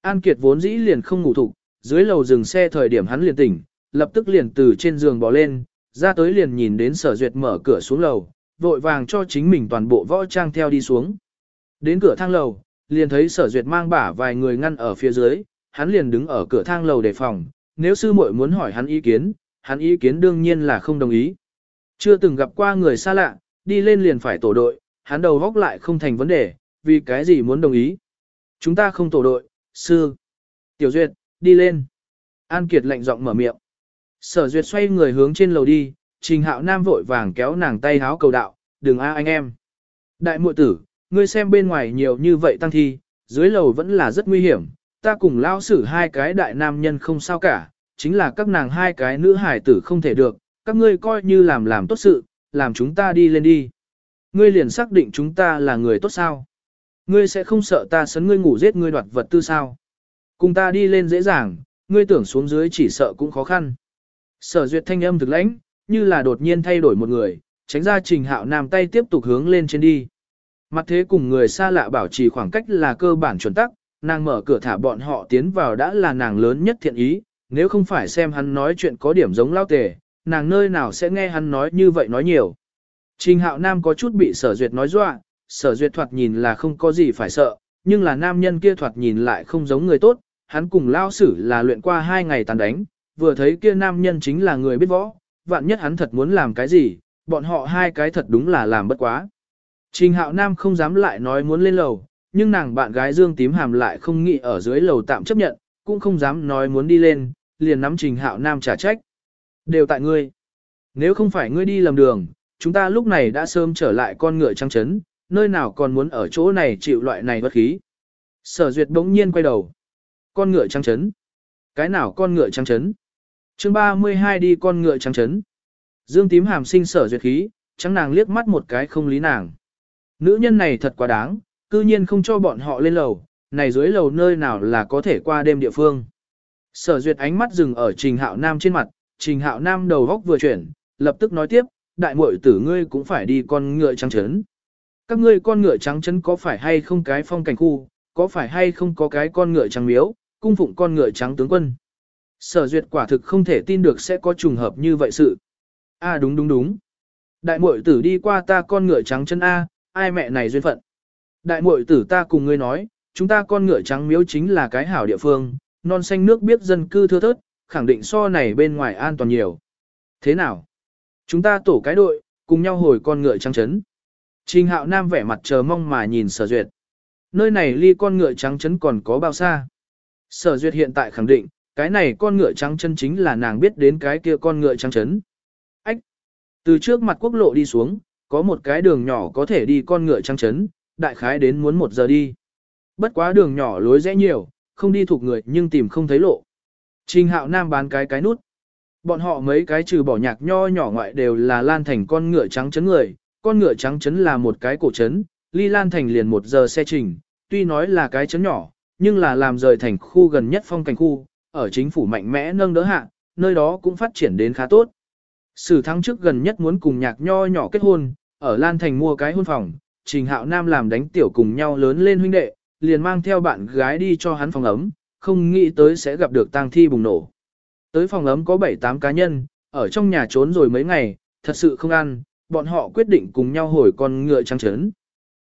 An Kiệt vốn dĩ liền không ngủ thục, dưới lầu dừng xe thời điểm hắn liền tỉnh, lập tức liền từ trên giường bò lên, ra tới liền nhìn đến sở duyệt mở cửa xuống lầu, vội vàng cho chính mình toàn bộ võ trang theo đi xuống. Đến cửa thang lầu, liền thấy sở duyệt mang bả vài người ngăn ở phía dưới, hắn liền đứng ở cửa thang lầu đề phòng, nếu sư muội muốn hỏi hắn ý kiến, hắn ý kiến đương nhiên là không đồng ý. Chưa từng gặp qua người xa lạ, đi lên liền phải tổ đội, hắn đầu góc lại không thành vấn đề, vì cái gì muốn đồng ý. Chúng ta không tổ đội, sư. Tiểu Duyệt, đi lên. An Kiệt lạnh giọng mở miệng. Sở Duyệt xoay người hướng trên lầu đi, Trình Hạo Nam vội vàng kéo nàng tay háo cầu đạo, đừng a anh em. Đại muội tử, ngươi xem bên ngoài nhiều như vậy tăng thi, dưới lầu vẫn là rất nguy hiểm, ta cùng lao xử hai cái đại nam nhân không sao cả, chính là các nàng hai cái nữ hải tử không thể được, các ngươi coi như làm làm tốt sự, làm chúng ta đi lên đi. Ngươi liền xác định chúng ta là người tốt sao? Ngươi sẽ không sợ ta sấn ngươi ngủ giết ngươi đoạt vật tư sao? Cùng ta đi lên dễ dàng, ngươi tưởng xuống dưới chỉ sợ cũng khó khăn. Sở duyệt thanh âm thực lãnh, như là đột nhiên thay đổi một người, tránh ra trình hạo nam tay tiếp tục hướng lên trên đi. Mặt thế cùng người xa lạ bảo trì khoảng cách là cơ bản chuẩn tắc, nàng mở cửa thả bọn họ tiến vào đã là nàng lớn nhất thiện ý, nếu không phải xem hắn nói chuyện có điểm giống lao tề, nàng nơi nào sẽ nghe hắn nói như vậy nói nhiều. Trình hạo nam có chút bị sở duyệt nói dọa, sở duyệt thoạt nhìn là không có gì phải sợ, nhưng là nam nhân kia thoạt nhìn lại không giống người tốt, hắn cùng lao sử là luyện qua hai ngày tàn đánh, vừa thấy kia nam nhân chính là người biết võ, vạn nhất hắn thật muốn làm cái gì, bọn họ hai cái thật đúng là làm bất quá. Trình hạo nam không dám lại nói muốn lên lầu, nhưng nàng bạn gái dương tím hàm lại không nghĩ ở dưới lầu tạm chấp nhận, cũng không dám nói muốn đi lên, liền nắm trình hạo nam trả trách. Đều tại ngươi. Nếu không phải ngươi đi lầm đường, chúng ta lúc này đã sớm trở lại con ngựa trăng trấn nơi nào còn muốn ở chỗ này chịu loại này bất khí. Sở duyệt bỗng nhiên quay đầu. Con ngựa trắng chấn. Cái nào con ngựa trắng chấn? chương 32 đi con ngựa trắng chấn. Dương tím hàm sinh sở duyệt khí, trắng nàng liếc mắt một cái không lý nàng. Nữ nhân này thật quá đáng, cư nhiên không cho bọn họ lên lầu, này dưới lầu nơi nào là có thể qua đêm địa phương. Sở duyệt ánh mắt dừng ở trình hạo nam trên mặt, trình hạo nam đầu góc vừa chuyển, lập tức nói tiếp, đại muội tử ngươi cũng phải đi con ngựa trắng chấn. Các ngươi con ngựa trắng chấn có phải hay không cái phong cảnh khu, có phải hay không có cái con ngựa trắng miếu, cung phụng con ngựa trắng tướng quân. Sở duyệt quả thực không thể tin được sẽ có trùng hợp như vậy sự. A đúng đúng đúng. Đại muội tử đi qua ta con ngựa trắng chân A, ai mẹ này duyên phận. Đại muội tử ta cùng ngươi nói, chúng ta con ngựa trắng miếu chính là cái hảo địa phương, non xanh nước biết dân cư thưa thớt, khẳng định so này bên ngoài an toàn nhiều. Thế nào? Chúng ta tổ cái đội, cùng nhau hồi con ngựa trắng chấn. Trình hạo nam vẻ mặt chờ mong mà nhìn sở duyệt. Nơi này ly con ngựa trắng chấn còn có bao xa? Sở duyệt hiện tại khẳng định, cái này con ngựa trắng chân chính là nàng biết đến cái kia con ngựa trắng chấn. Ách! Từ trước mặt quốc lộ đi xuống, có một cái đường nhỏ có thể đi con ngựa trắng chấn, đại khái đến muốn một giờ đi. Bất quá đường nhỏ lối rẽ nhiều, không đi thuộc người nhưng tìm không thấy lộ. Trình hạo nam bán cái cái nút. Bọn họ mấy cái trừ bỏ nhạc nho nhỏ ngoại đều là lan thành con ngựa trắng chấn người, con ngựa trắng chấn là một cái cổ chấn, ly lan thành liền một giờ xe trình, tuy nói là cái chấn nhỏ, nhưng là làm rời thành khu gần nhất phong cảnh khu, ở chính phủ mạnh mẽ nâng đỡ hạ, nơi đó cũng phát triển đến khá tốt. Sử thắng trước gần nhất muốn cùng nhạc nho nhỏ kết hôn, ở Lan Thành mua cái hôn phòng, Trình Hạo Nam làm đánh tiểu cùng nhau lớn lên huynh đệ, liền mang theo bạn gái đi cho hắn phòng ấm, không nghĩ tới sẽ gặp được tang thi bùng nổ. Tới phòng ấm có 7-8 cá nhân, ở trong nhà trốn rồi mấy ngày, thật sự không ăn, bọn họ quyết định cùng nhau hồi con ngựa trắng trấn.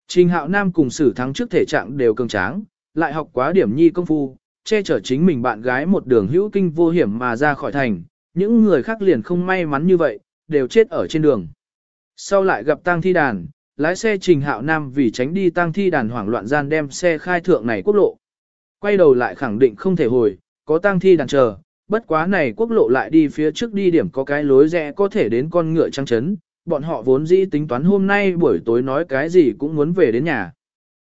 Trình hạo nam cùng sử thắng trước thể trạng đều cường tráng, lại học quá điểm nhi công phu, che chở chính mình bạn gái một đường hữu kinh vô hiểm mà ra khỏi thành, những người khác liền không may mắn như vậy, đều chết ở trên đường. Sau lại gặp tang thi đàn, lái xe trình hạo nam vì tránh đi tang thi đàn hoảng loạn gian đem xe khai thượng này quốc lộ. Quay đầu lại khẳng định không thể hồi, có tang thi đàn chờ, bất quá này quốc lộ lại đi phía trước đi điểm có cái lối rẽ có thể đến con ngựa trăng chấn, bọn họ vốn dĩ tính toán hôm nay buổi tối nói cái gì cũng muốn về đến nhà.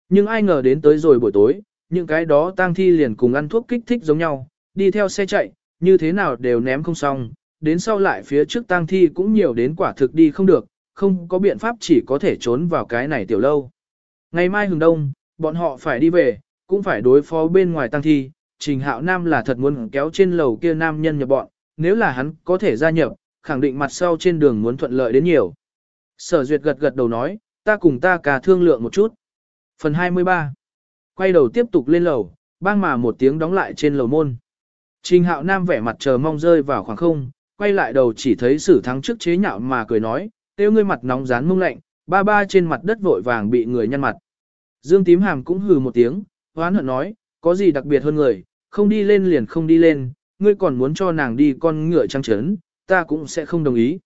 Nhưng ai ngờ đến tới rồi buổi tối, những cái đó tang thi liền cùng ăn thuốc kích thích giống nhau, đi theo xe chạy, như thế nào đều ném không xong, đến sau lại phía trước tang thi cũng nhiều đến quả thực đi không được, không có biện pháp chỉ có thể trốn vào cái này tiểu lâu. Ngày mai hừng đông, bọn họ phải đi về, cũng phải đối phó bên ngoài tang thi, Trình Hạo Nam là thật muốn kéo trên lầu kia nam nhân nhập bọn, nếu là hắn có thể gia nhập, khẳng định mặt sau trên đường muốn thuận lợi đến nhiều. Sở Duyệt gật gật đầu nói, ta cùng ta cả thương lượng một chút. Phần 23 Quay đầu tiếp tục lên lầu, bang mà một tiếng đóng lại trên lầu môn. Trình Hạo Nam vẻ mặt chờ mong rơi vào khoảng không, quay lại đầu chỉ thấy sử thắng trước chế nhạo mà cười nói, tiêu ngươi mặt nóng rán mông lạnh, ba ba trên mặt đất vội vàng bị người nhăn mặt. Dương tím hàm cũng hừ một tiếng, hoán hận nói, có gì đặc biệt hơn người, không đi lên liền không đi lên, ngươi còn muốn cho nàng đi con ngựa trăng trấn, ta cũng sẽ không đồng ý.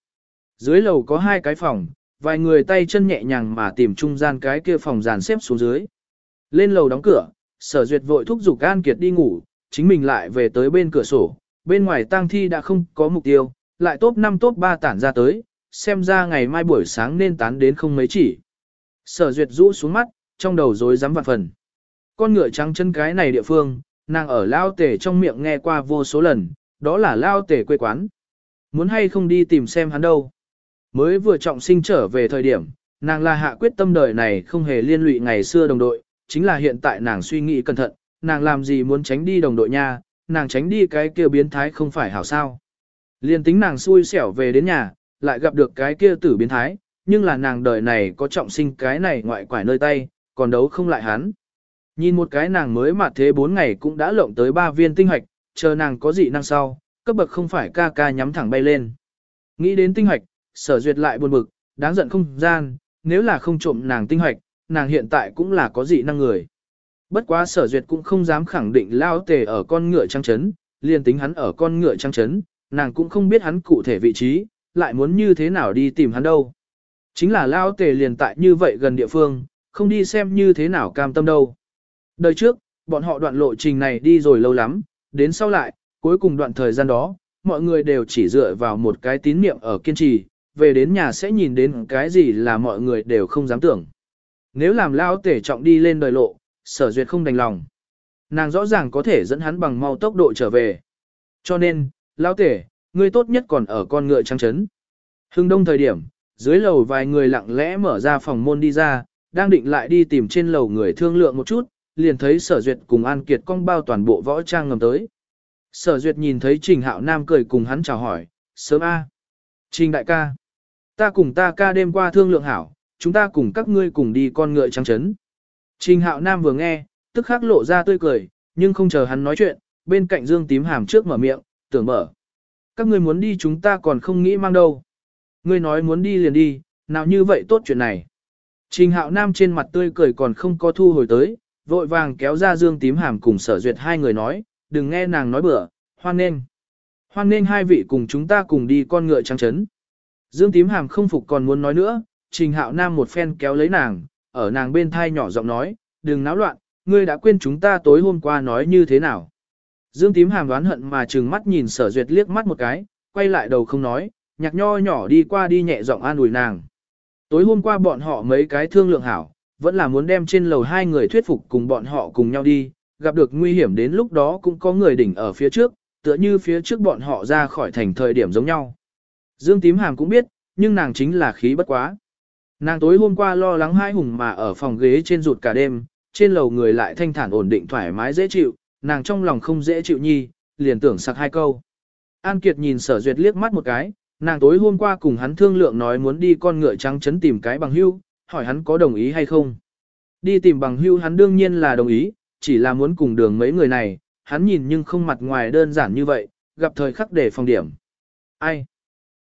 Dưới lầu có hai cái phòng, vài người tay chân nhẹ nhàng mà tìm trung gian cái kia phòng dàn xếp xuống dưới. Lên lầu đóng cửa, sở duyệt vội thúc giục An Kiệt đi ngủ, chính mình lại về tới bên cửa sổ, bên ngoài tang thi đã không có mục tiêu, lại top 5 top 3 tản ra tới, xem ra ngày mai buổi sáng nên tán đến không mấy chỉ. Sở duyệt rũ xuống mắt, trong đầu rối rắm vạn phần. Con ngựa trắng chân cái này địa phương, nàng ở lao tể trong miệng nghe qua vô số lần, đó là lao tể quê quán. Muốn hay không đi tìm xem hắn đâu. Mới vừa trọng sinh trở về thời điểm, nàng là hạ quyết tâm đời này không hề liên lụy ngày xưa đồng đội, chính là hiện tại nàng suy nghĩ cẩn thận, nàng làm gì muốn tránh đi đồng đội nha, nàng tránh đi cái kia biến thái không phải hảo sao. Liên tính nàng xui xẻo về đến nhà, lại gặp được cái kia tử biến thái, nhưng là nàng đời này có trọng sinh cái này ngoại quải nơi tay, còn đấu không lại hắn. Nhìn một cái nàng mới mà thế 4 ngày cũng đã lộng tới 3 viên tinh hoạch, chờ nàng có dị năng sau, cấp bậc không phải ca ca nhắm thẳng bay lên. Nghĩ đến tinh hoạch, sở duyệt lại buồn bực, đáng giận không gian, nếu là không trộm nàng tinh hoạch, nàng hiện tại cũng là có dị năng người. Bất quá sở duyệt cũng không dám khẳng định lao tề ở con ngựa trăng chấn, liền tính hắn ở con ngựa trăng chấn, nàng cũng không biết hắn cụ thể vị trí, lại muốn như thế nào đi tìm hắn đâu. Chính là lao tề liền tại như vậy gần địa phương, không đi xem như thế nào cam tâm đâu. Đời trước, bọn họ đoạn lộ trình này đi rồi lâu lắm, đến sau lại, cuối cùng đoạn thời gian đó, mọi người đều chỉ dựa vào một cái tín niệm ở kiên trì, về đến nhà sẽ nhìn đến cái gì là mọi người đều không dám tưởng. Nếu làm lao tể trọng đi lên đời lộ, sở duyệt không đành lòng. Nàng rõ ràng có thể dẫn hắn bằng mau tốc độ trở về. Cho nên, lao tể, ngươi tốt nhất còn ở con ngựa trắng chấn. Hưng đông thời điểm, dưới lầu vài người lặng lẽ mở ra phòng môn đi ra, đang định lại đi tìm trên lầu người thương lượng một chút, liền thấy sở duyệt cùng An Kiệt cong bao toàn bộ võ trang ngầm tới. Sở duyệt nhìn thấy Trình Hạo Nam cười cùng hắn chào hỏi, sớm A. Trình đại ca. Ta cùng ta ca đêm qua thương lượng hảo, chúng ta cùng các ngươi cùng đi con ngựa trắng chấn. Trình Hạo Nam vừa nghe, tức khắc lộ ra tươi cười, nhưng không chờ hắn nói chuyện, bên cạnh Dương tím hàm trước mở miệng, tưởng mở. Các ngươi muốn đi chúng ta còn không nghĩ mang đâu. Ngươi nói muốn đi liền đi, nào như vậy tốt chuyện này. Trình Hạo Nam trên mặt tươi cười còn không có thu hồi tới, vội vàng kéo ra Dương tím hàm cùng sở duyệt hai người nói, đừng nghe nàng nói bừa, hoan nên. Hoan nên hai vị cùng chúng ta cùng đi con ngựa trắng chấn. Dương tím hàm không phục còn muốn nói nữa, trình hạo nam một phen kéo lấy nàng, ở nàng bên thai nhỏ giọng nói, đừng náo loạn, ngươi đã quên chúng ta tối hôm qua nói như thế nào. Dương tím hàm đoán hận mà trừng mắt nhìn sở duyệt liếc mắt một cái, quay lại đầu không nói, nhạc nho nhỏ đi qua đi nhẹ giọng an ủi nàng. Tối hôm qua bọn họ mấy cái thương lượng hảo, vẫn là muốn đem trên lầu hai người thuyết phục cùng bọn họ cùng nhau đi, gặp được nguy hiểm đến lúc đó cũng có người đỉnh ở phía trước, tựa như phía trước bọn họ ra khỏi thành thời điểm giống nhau. Dương tím hàm cũng biết, nhưng nàng chính là khí bất quá. Nàng tối hôm qua lo lắng hai hùng mà ở phòng ghế trên rụt cả đêm, trên lầu người lại thanh thản ổn định thoải mái dễ chịu, nàng trong lòng không dễ chịu nhi, liền tưởng sặc hai câu. An Kiệt nhìn sở duyệt liếc mắt một cái, nàng tối hôm qua cùng hắn thương lượng nói muốn đi con ngựa trắng chấn tìm cái bằng hưu, hỏi hắn có đồng ý hay không. Đi tìm bằng hưu hắn đương nhiên là đồng ý, chỉ là muốn cùng đường mấy người này, hắn nhìn nhưng không mặt ngoài đơn giản như vậy, gặp thời khắc để phòng điểm. Ai?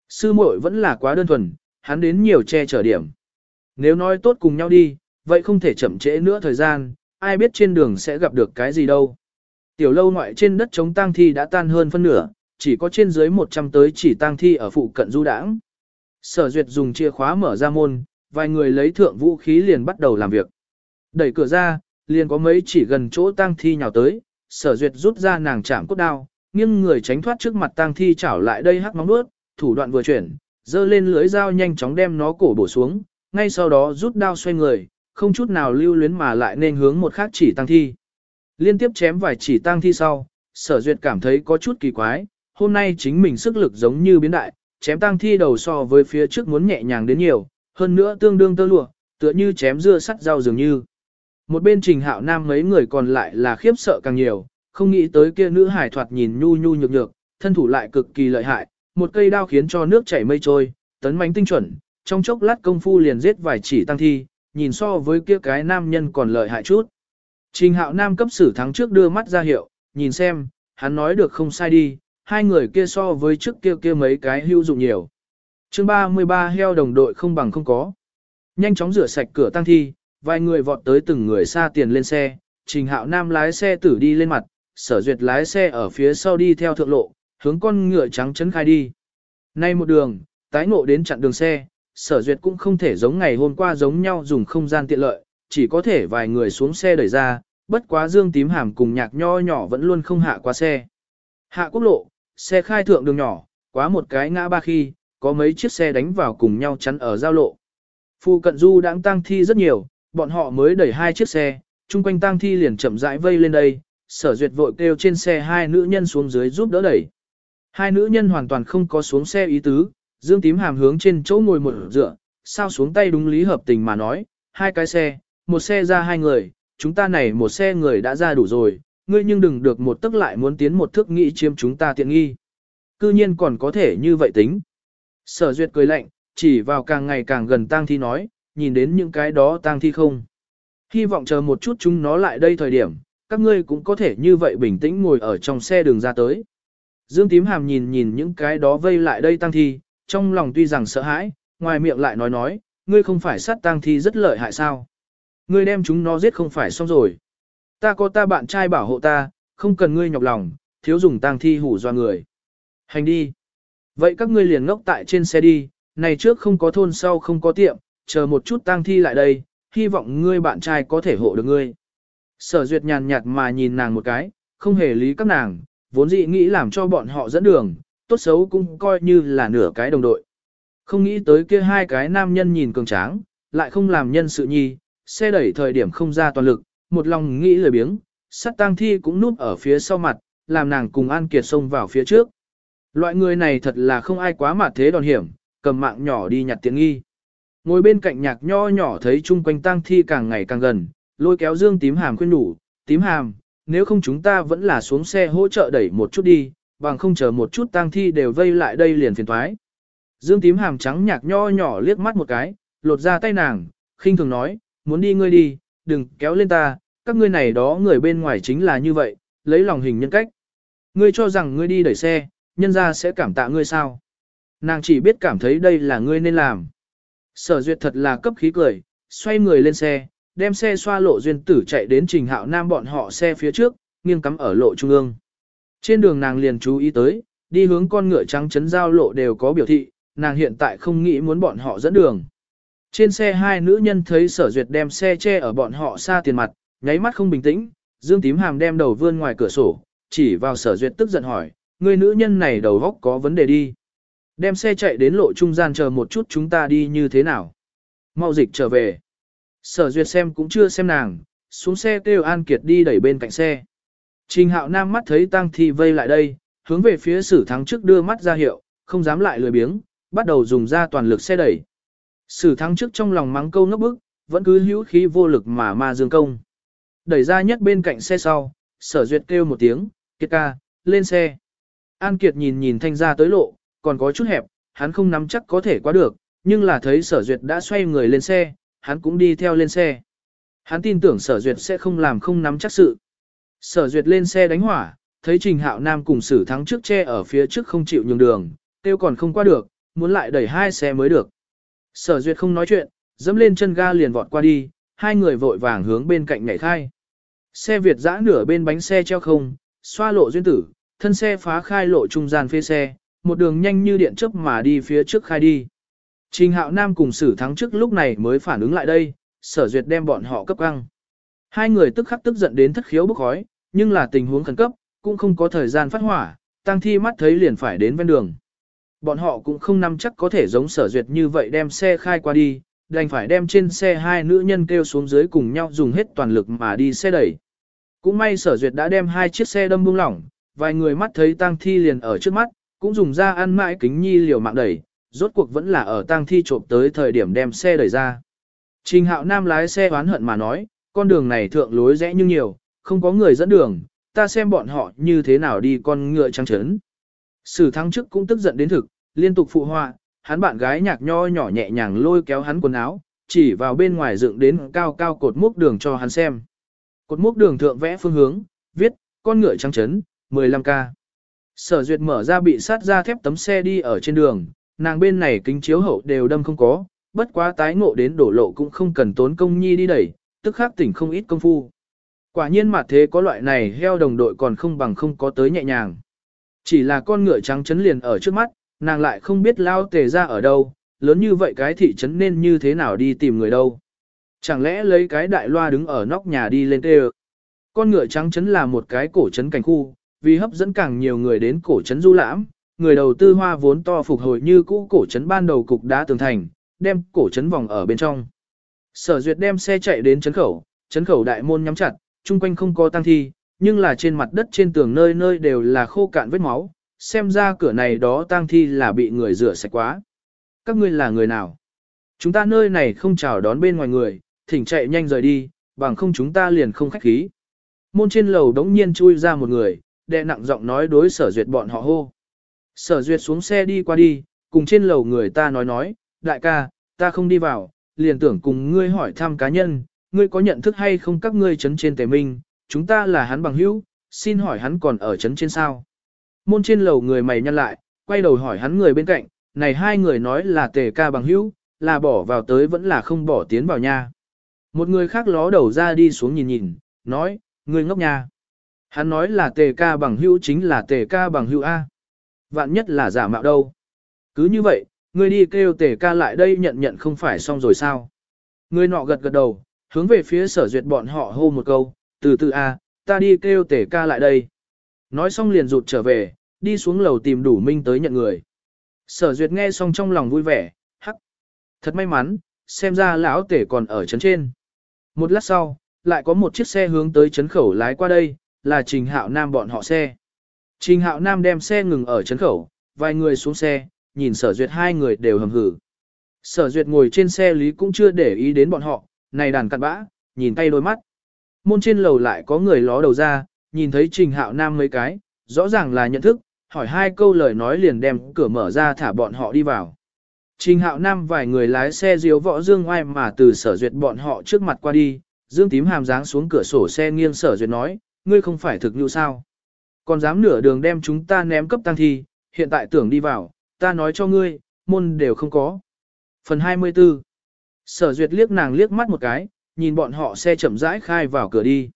Sư muội vẫn là quá đơn thuần, hắn đến nhiều che chở điểm. Nếu nói tốt cùng nhau đi, vậy không thể chậm trễ nữa thời gian, ai biết trên đường sẽ gặp được cái gì đâu. Tiểu lâu ngoại trên đất chống tang thi đã tan hơn phân nửa, chỉ có trên dưới 100 tới chỉ tang thi ở phụ cận du đãng. Sở duyệt dùng chìa khóa mở ra môn, vài người lấy thượng vũ khí liền bắt đầu làm việc. Đẩy cửa ra, liền có mấy chỉ gần chỗ tang thi nhào tới, sở duyệt rút ra nàng chạm cốt đao, nghiêng người tránh thoát trước mặt tang thi chảo lại đây hắc móng nuốt, thủ đoạn vừa chuyển, dơ lên lưới dao nhanh chóng đem nó cổ bổ xuống, ngay sau đó rút đao xoay người, không chút nào lưu luyến mà lại nên hướng một khác chỉ tang thi. Liên tiếp chém vài chỉ tang thi sau, sở duyệt cảm thấy có chút kỳ quái, hôm nay chính mình sức lực giống như biến đại, chém tang thi đầu so với phía trước muốn nhẹ nhàng đến nhiều, hơn nữa tương đương tơ lụa, tựa như chém dưa sắt rau dường như. Một bên trình hạo nam mấy người còn lại là khiếp sợ càng nhiều, không nghĩ tới kia nữ hải thoạt nhìn nhu nhu nhược nhược, thân thủ lại cực kỳ lợi hại, một cây đao khiến cho nước chảy mây trôi, tấn mánh tinh chuẩn, trong chốc lát công phu liền giết vài chỉ tăng thi, nhìn so với kia cái nam nhân còn lợi hại chút. Trình hạo nam cấp sử thắng trước đưa mắt ra hiệu, nhìn xem, hắn nói được không sai đi, hai người kia so với trước kia kia mấy cái hữu dụng nhiều. chương 33 heo đồng đội không bằng không có. Nhanh chóng rửa sạch cửa tăng thi, vài người vọt tới từng người xa tiền lên xe, trình hạo nam lái xe tử đi lên mặt, sở duyệt lái xe ở phía sau đi theo thượng lộ, hướng con ngựa trắng chấn khai đi. Nay một đường, tái ngộ đến chặn đường xe, sở duyệt cũng không thể giống ngày hôm qua giống nhau dùng không gian tiện lợi, chỉ có thể vài người xuống xe đẩy ra, bất quá dương tím hàm cùng nhạc nho nhỏ vẫn luôn không hạ qua xe. Hạ quốc lộ, xe khai thượng đường nhỏ, quá một cái ngã ba khi, có mấy chiếc xe đánh vào cùng nhau chắn ở giao lộ. Phu cận du đang tăng thi rất nhiều, bọn họ mới đẩy hai chiếc xe, chung quanh tang thi liền chậm rãi vây lên đây, sở duyệt vội kêu trên xe hai nữ nhân xuống dưới giúp đỡ đẩy. Hai nữ nhân hoàn toàn không có xuống xe ý tứ, dương tím hàm hướng trên chỗ ngồi một dựa, sao xuống tay đúng lý hợp tình mà nói, hai cái xe, một xe ra hai người, chúng ta này một xe người đã ra đủ rồi, ngươi nhưng đừng được một tức lại muốn tiến một thước nghĩ chiếm chúng ta tiện nghi. Cư nhiên còn có thể như vậy tính. Sở duyệt cười lạnh, chỉ vào càng ngày càng gần tang thi nói, nhìn đến những cái đó tang thi không. Hy vọng chờ một chút chúng nó lại đây thời điểm, các ngươi cũng có thể như vậy bình tĩnh ngồi ở trong xe đường ra tới. Dương tím hàm nhìn nhìn những cái đó vây lại đây tang thi, trong lòng tuy rằng sợ hãi, ngoài miệng lại nói nói, ngươi không phải sát tang thi rất lợi hại sao. Ngươi đem chúng nó giết không phải xong rồi. Ta có ta bạn trai bảo hộ ta, không cần ngươi nhọc lòng, thiếu dùng tang thi hủ doa người. Hành đi. Vậy các ngươi liền ngốc tại trên xe đi, này trước không có thôn sau không có tiệm, chờ một chút tang thi lại đây, hy vọng ngươi bạn trai có thể hộ được ngươi. Sở duyệt nhàn nhạt mà nhìn nàng một cái, không hề lý các nàng, vốn dĩ nghĩ làm cho bọn họ dẫn đường, tốt xấu cũng coi như là nửa cái đồng đội. Không nghĩ tới kia hai cái nam nhân nhìn cường tráng, lại không làm nhân sự nhi, xe đẩy thời điểm không ra toàn lực, một lòng nghĩ lời biếng, sát tang thi cũng núp ở phía sau mặt, làm nàng cùng An Kiệt xông vào phía trước. Loại người này thật là không ai quá mặt thế đòn hiểm, cầm mạng nhỏ đi nhặt tiện nghi. Ngồi bên cạnh nhạc nho nhỏ thấy chung quanh tang thi càng ngày càng gần, lôi kéo dương tím hàm khuyên đủ, tím hàm, nếu không chúng ta vẫn là xuống xe hỗ trợ đẩy một chút đi, bằng không chờ một chút tang thi đều vây lại đây liền phiền thoái. Dương tím hàm trắng nhạc nho nhỏ liếc mắt một cái, lột ra tay nàng, khinh thường nói, muốn đi ngươi đi, đừng kéo lên ta, các ngươi này đó người bên ngoài chính là như vậy, lấy lòng hình nhân cách. Ngươi cho rằng ngươi đi đẩy xe, nhân ra sẽ cảm tạ ngươi sao. Nàng chỉ biết cảm thấy đây là ngươi nên làm. Sở duyệt thật là cấp khí cười, xoay người lên xe, đem xe xoa lộ duyên tử chạy đến trình hạo nam bọn họ xe phía trước, nghiêng cắm ở lộ trung ương. Trên đường nàng liền chú ý tới, đi hướng con ngựa trắng chấn giao lộ đều có biểu thị, nàng hiện tại không nghĩ muốn bọn họ dẫn đường. Trên xe hai nữ nhân thấy sở duyệt đem xe che ở bọn họ xa tiền mặt, nháy mắt không bình tĩnh, dương tím hàm đem đầu vươn ngoài cửa sổ, chỉ vào sở duyệt tức giận hỏi, người nữ nhân này đầu góc có vấn đề đi. Đem xe chạy đến lộ trung gian chờ một chút chúng ta đi như thế nào. Mau dịch trở về. Sở duyệt xem cũng chưa xem nàng, xuống xe kêu An Kiệt đi đẩy bên cạnh xe. Trình hạo nam mắt thấy tăng thi vây lại đây, hướng về phía sử thắng trước đưa mắt ra hiệu, không dám lại lười biếng, bắt đầu dùng ra toàn lực xe đẩy. Sử thắng trước trong lòng mắng câu ngốc bức, vẫn cứ hữu khí vô lực mà ma dương công. Đẩy ra nhất bên cạnh xe sau, sở duyệt kêu một tiếng, kiệt ca, lên xe. An Kiệt nhìn nhìn thanh ra tới lộ, còn có chút hẹp, hắn không nắm chắc có thể qua được, nhưng là thấy sở duyệt đã xoay người lên xe, hắn cũng đi theo lên xe. Hắn tin tưởng sở duyệt sẽ không làm không nắm chắc sự. Sở duyệt lên xe đánh hỏa, thấy Trình Hạo Nam cùng sử thắng trước che ở phía trước không chịu nhường đường, tiêu còn không qua được, muốn lại đẩy hai xe mới được. Sở duyệt không nói chuyện, dẫm lên chân ga liền vọt qua đi, hai người vội vàng hướng bên cạnh nhảy khai. Xe Việt dã nửa bên bánh xe treo không, xoa lộ duyên tử, thân xe phá khai lộ trung gian phê xe, một đường nhanh như điện chớp mà đi phía trước khai đi. Trình hạo nam cùng sử thắng trước lúc này mới phản ứng lại đây, sở duyệt đem bọn họ cấp căng. Hai người tức khắc tức giận đến thất khiếu bốc khói, nhưng là tình huống khẩn cấp, cũng không có thời gian phát hỏa, tăng thi mắt thấy liền phải đến ven đường. Bọn họ cũng không nắm chắc có thể giống sở duyệt như vậy đem xe khai qua đi, đành phải đem trên xe hai nữ nhân kêu xuống dưới cùng nhau dùng hết toàn lực mà đi xe đẩy. Cũng may sở duyệt đã đem hai chiếc xe đâm buông lỏng, vài người mắt thấy Tăng thi liền ở trước mắt, cũng dùng ra ăn mãi kính nhi liều mạng đẩy, rốt cuộc vẫn là ở tang thi trộm tới thời điểm đem xe đẩy ra. Trình hạo nam lái xe oán hận mà nói, con đường này thượng lối rẽ như nhiều, không có người dẫn đường, ta xem bọn họ như thế nào đi con ngựa trắng trấn. Sử thắng trước cũng tức giận đến thực, liên tục phụ họa, hắn bạn gái nhạc nho nhỏ nhẹ nhàng lôi kéo hắn quần áo, chỉ vào bên ngoài dựng đến cao cao cột mốc đường cho hắn xem. Cột mốc đường thượng vẽ phương hướng, viết, con ngựa trắng trấn, 15K. Sở duyệt mở ra bị sát ra thép tấm xe đi ở trên đường, nàng bên này kính chiếu hậu đều đâm không có, bất quá tái ngộ đến đổ lộ cũng không cần tốn công nhi đi đẩy, tức khắc tỉnh không ít công phu. Quả nhiên mà thế có loại này heo đồng đội còn không bằng không có tới nhẹ nhàng. Chỉ là con ngựa trắng chấn liền ở trước mắt, nàng lại không biết lao tề ra ở đâu, lớn như vậy cái thị trấn nên như thế nào đi tìm người đâu. Chẳng lẽ lấy cái đại loa đứng ở nóc nhà đi lên tê Con ngựa trắng chấn là một cái cổ trấn cảnh khu, vì hấp dẫn càng nhiều người đến cổ trấn du lãm, người đầu tư hoa vốn to phục hồi như cũ cổ trấn ban đầu cục đá tường thành, đem cổ trấn vòng ở bên trong. Sở duyệt đem xe chạy đến trấn khẩu, trấn khẩu đại môn nhắm chặt, chung quanh không có tăng thi, nhưng là trên mặt đất trên tường nơi nơi đều là khô cạn vết máu, xem ra cửa này đó tang thi là bị người rửa sạch quá. Các ngươi là người nào? Chúng ta nơi này không chào đón bên ngoài người, thỉnh chạy nhanh rời đi, bằng không chúng ta liền không khách khí. Môn trên lầu đống nhiên chui ra một người, đệ nặng giọng nói đối sở duyệt bọn họ hô. Sở duyệt xuống xe đi qua đi, cùng trên lầu người ta nói nói, đại ca, ta không đi vào, liền tưởng cùng ngươi hỏi thăm cá nhân, ngươi có nhận thức hay không các ngươi chấn trên tề minh, chúng ta là hắn bằng hữu, xin hỏi hắn còn ở chấn trên sao. Môn trên lầu người mày nhăn lại, quay đầu hỏi hắn người bên cạnh, này hai người nói là tề ca bằng hữu, là bỏ vào tới vẫn là không bỏ tiến vào nha. Một người khác ló đầu ra đi xuống nhìn nhìn, nói, ngươi ngốc nha. Hắn nói là tề ca bằng hữu chính là tề ca bằng hữu A. Vạn nhất là giả mạo đâu. Cứ như vậy, ngươi đi kêu tề ca lại đây nhận nhận không phải xong rồi sao. Người nọ gật gật đầu, hướng về phía sở duyệt bọn họ hô một câu, từ từ A, ta đi kêu tề ca lại đây. Nói xong liền rụt trở về, đi xuống lầu tìm đủ minh tới nhận người. Sở duyệt nghe xong trong lòng vui vẻ, hắc. Thật may mắn, xem ra lão tể còn ở trấn trên. Một lát sau, lại có một chiếc xe hướng tới trấn khẩu lái qua đây, là Trình Hạo Nam bọn họ xe. Trình Hạo Nam đem xe ngừng ở trấn khẩu, vài người xuống xe, nhìn sở duyệt hai người đều hầm hử. Sở duyệt ngồi trên xe lý cũng chưa để ý đến bọn họ, này đàn cặn bã, nhìn tay đôi mắt. Môn trên lầu lại có người ló đầu ra, nhìn thấy Trình Hạo Nam mấy cái, rõ ràng là nhận thức, hỏi hai câu lời nói liền đem cửa mở ra thả bọn họ đi vào. Trình Hạo Nam vài người lái xe diếu võ dương oai mà từ sở duyệt bọn họ trước mặt qua đi, dương tím hàm dáng xuống cửa sổ xe nghiêng sở duyệt nói, ngươi không phải thực như sao. Còn dám nửa đường đem chúng ta ném cấp tăng thi, hiện tại tưởng đi vào, ta nói cho ngươi, môn đều không có. Phần 24 Sở duyệt liếc nàng liếc mắt một cái, nhìn bọn họ xe chậm rãi khai vào cửa đi.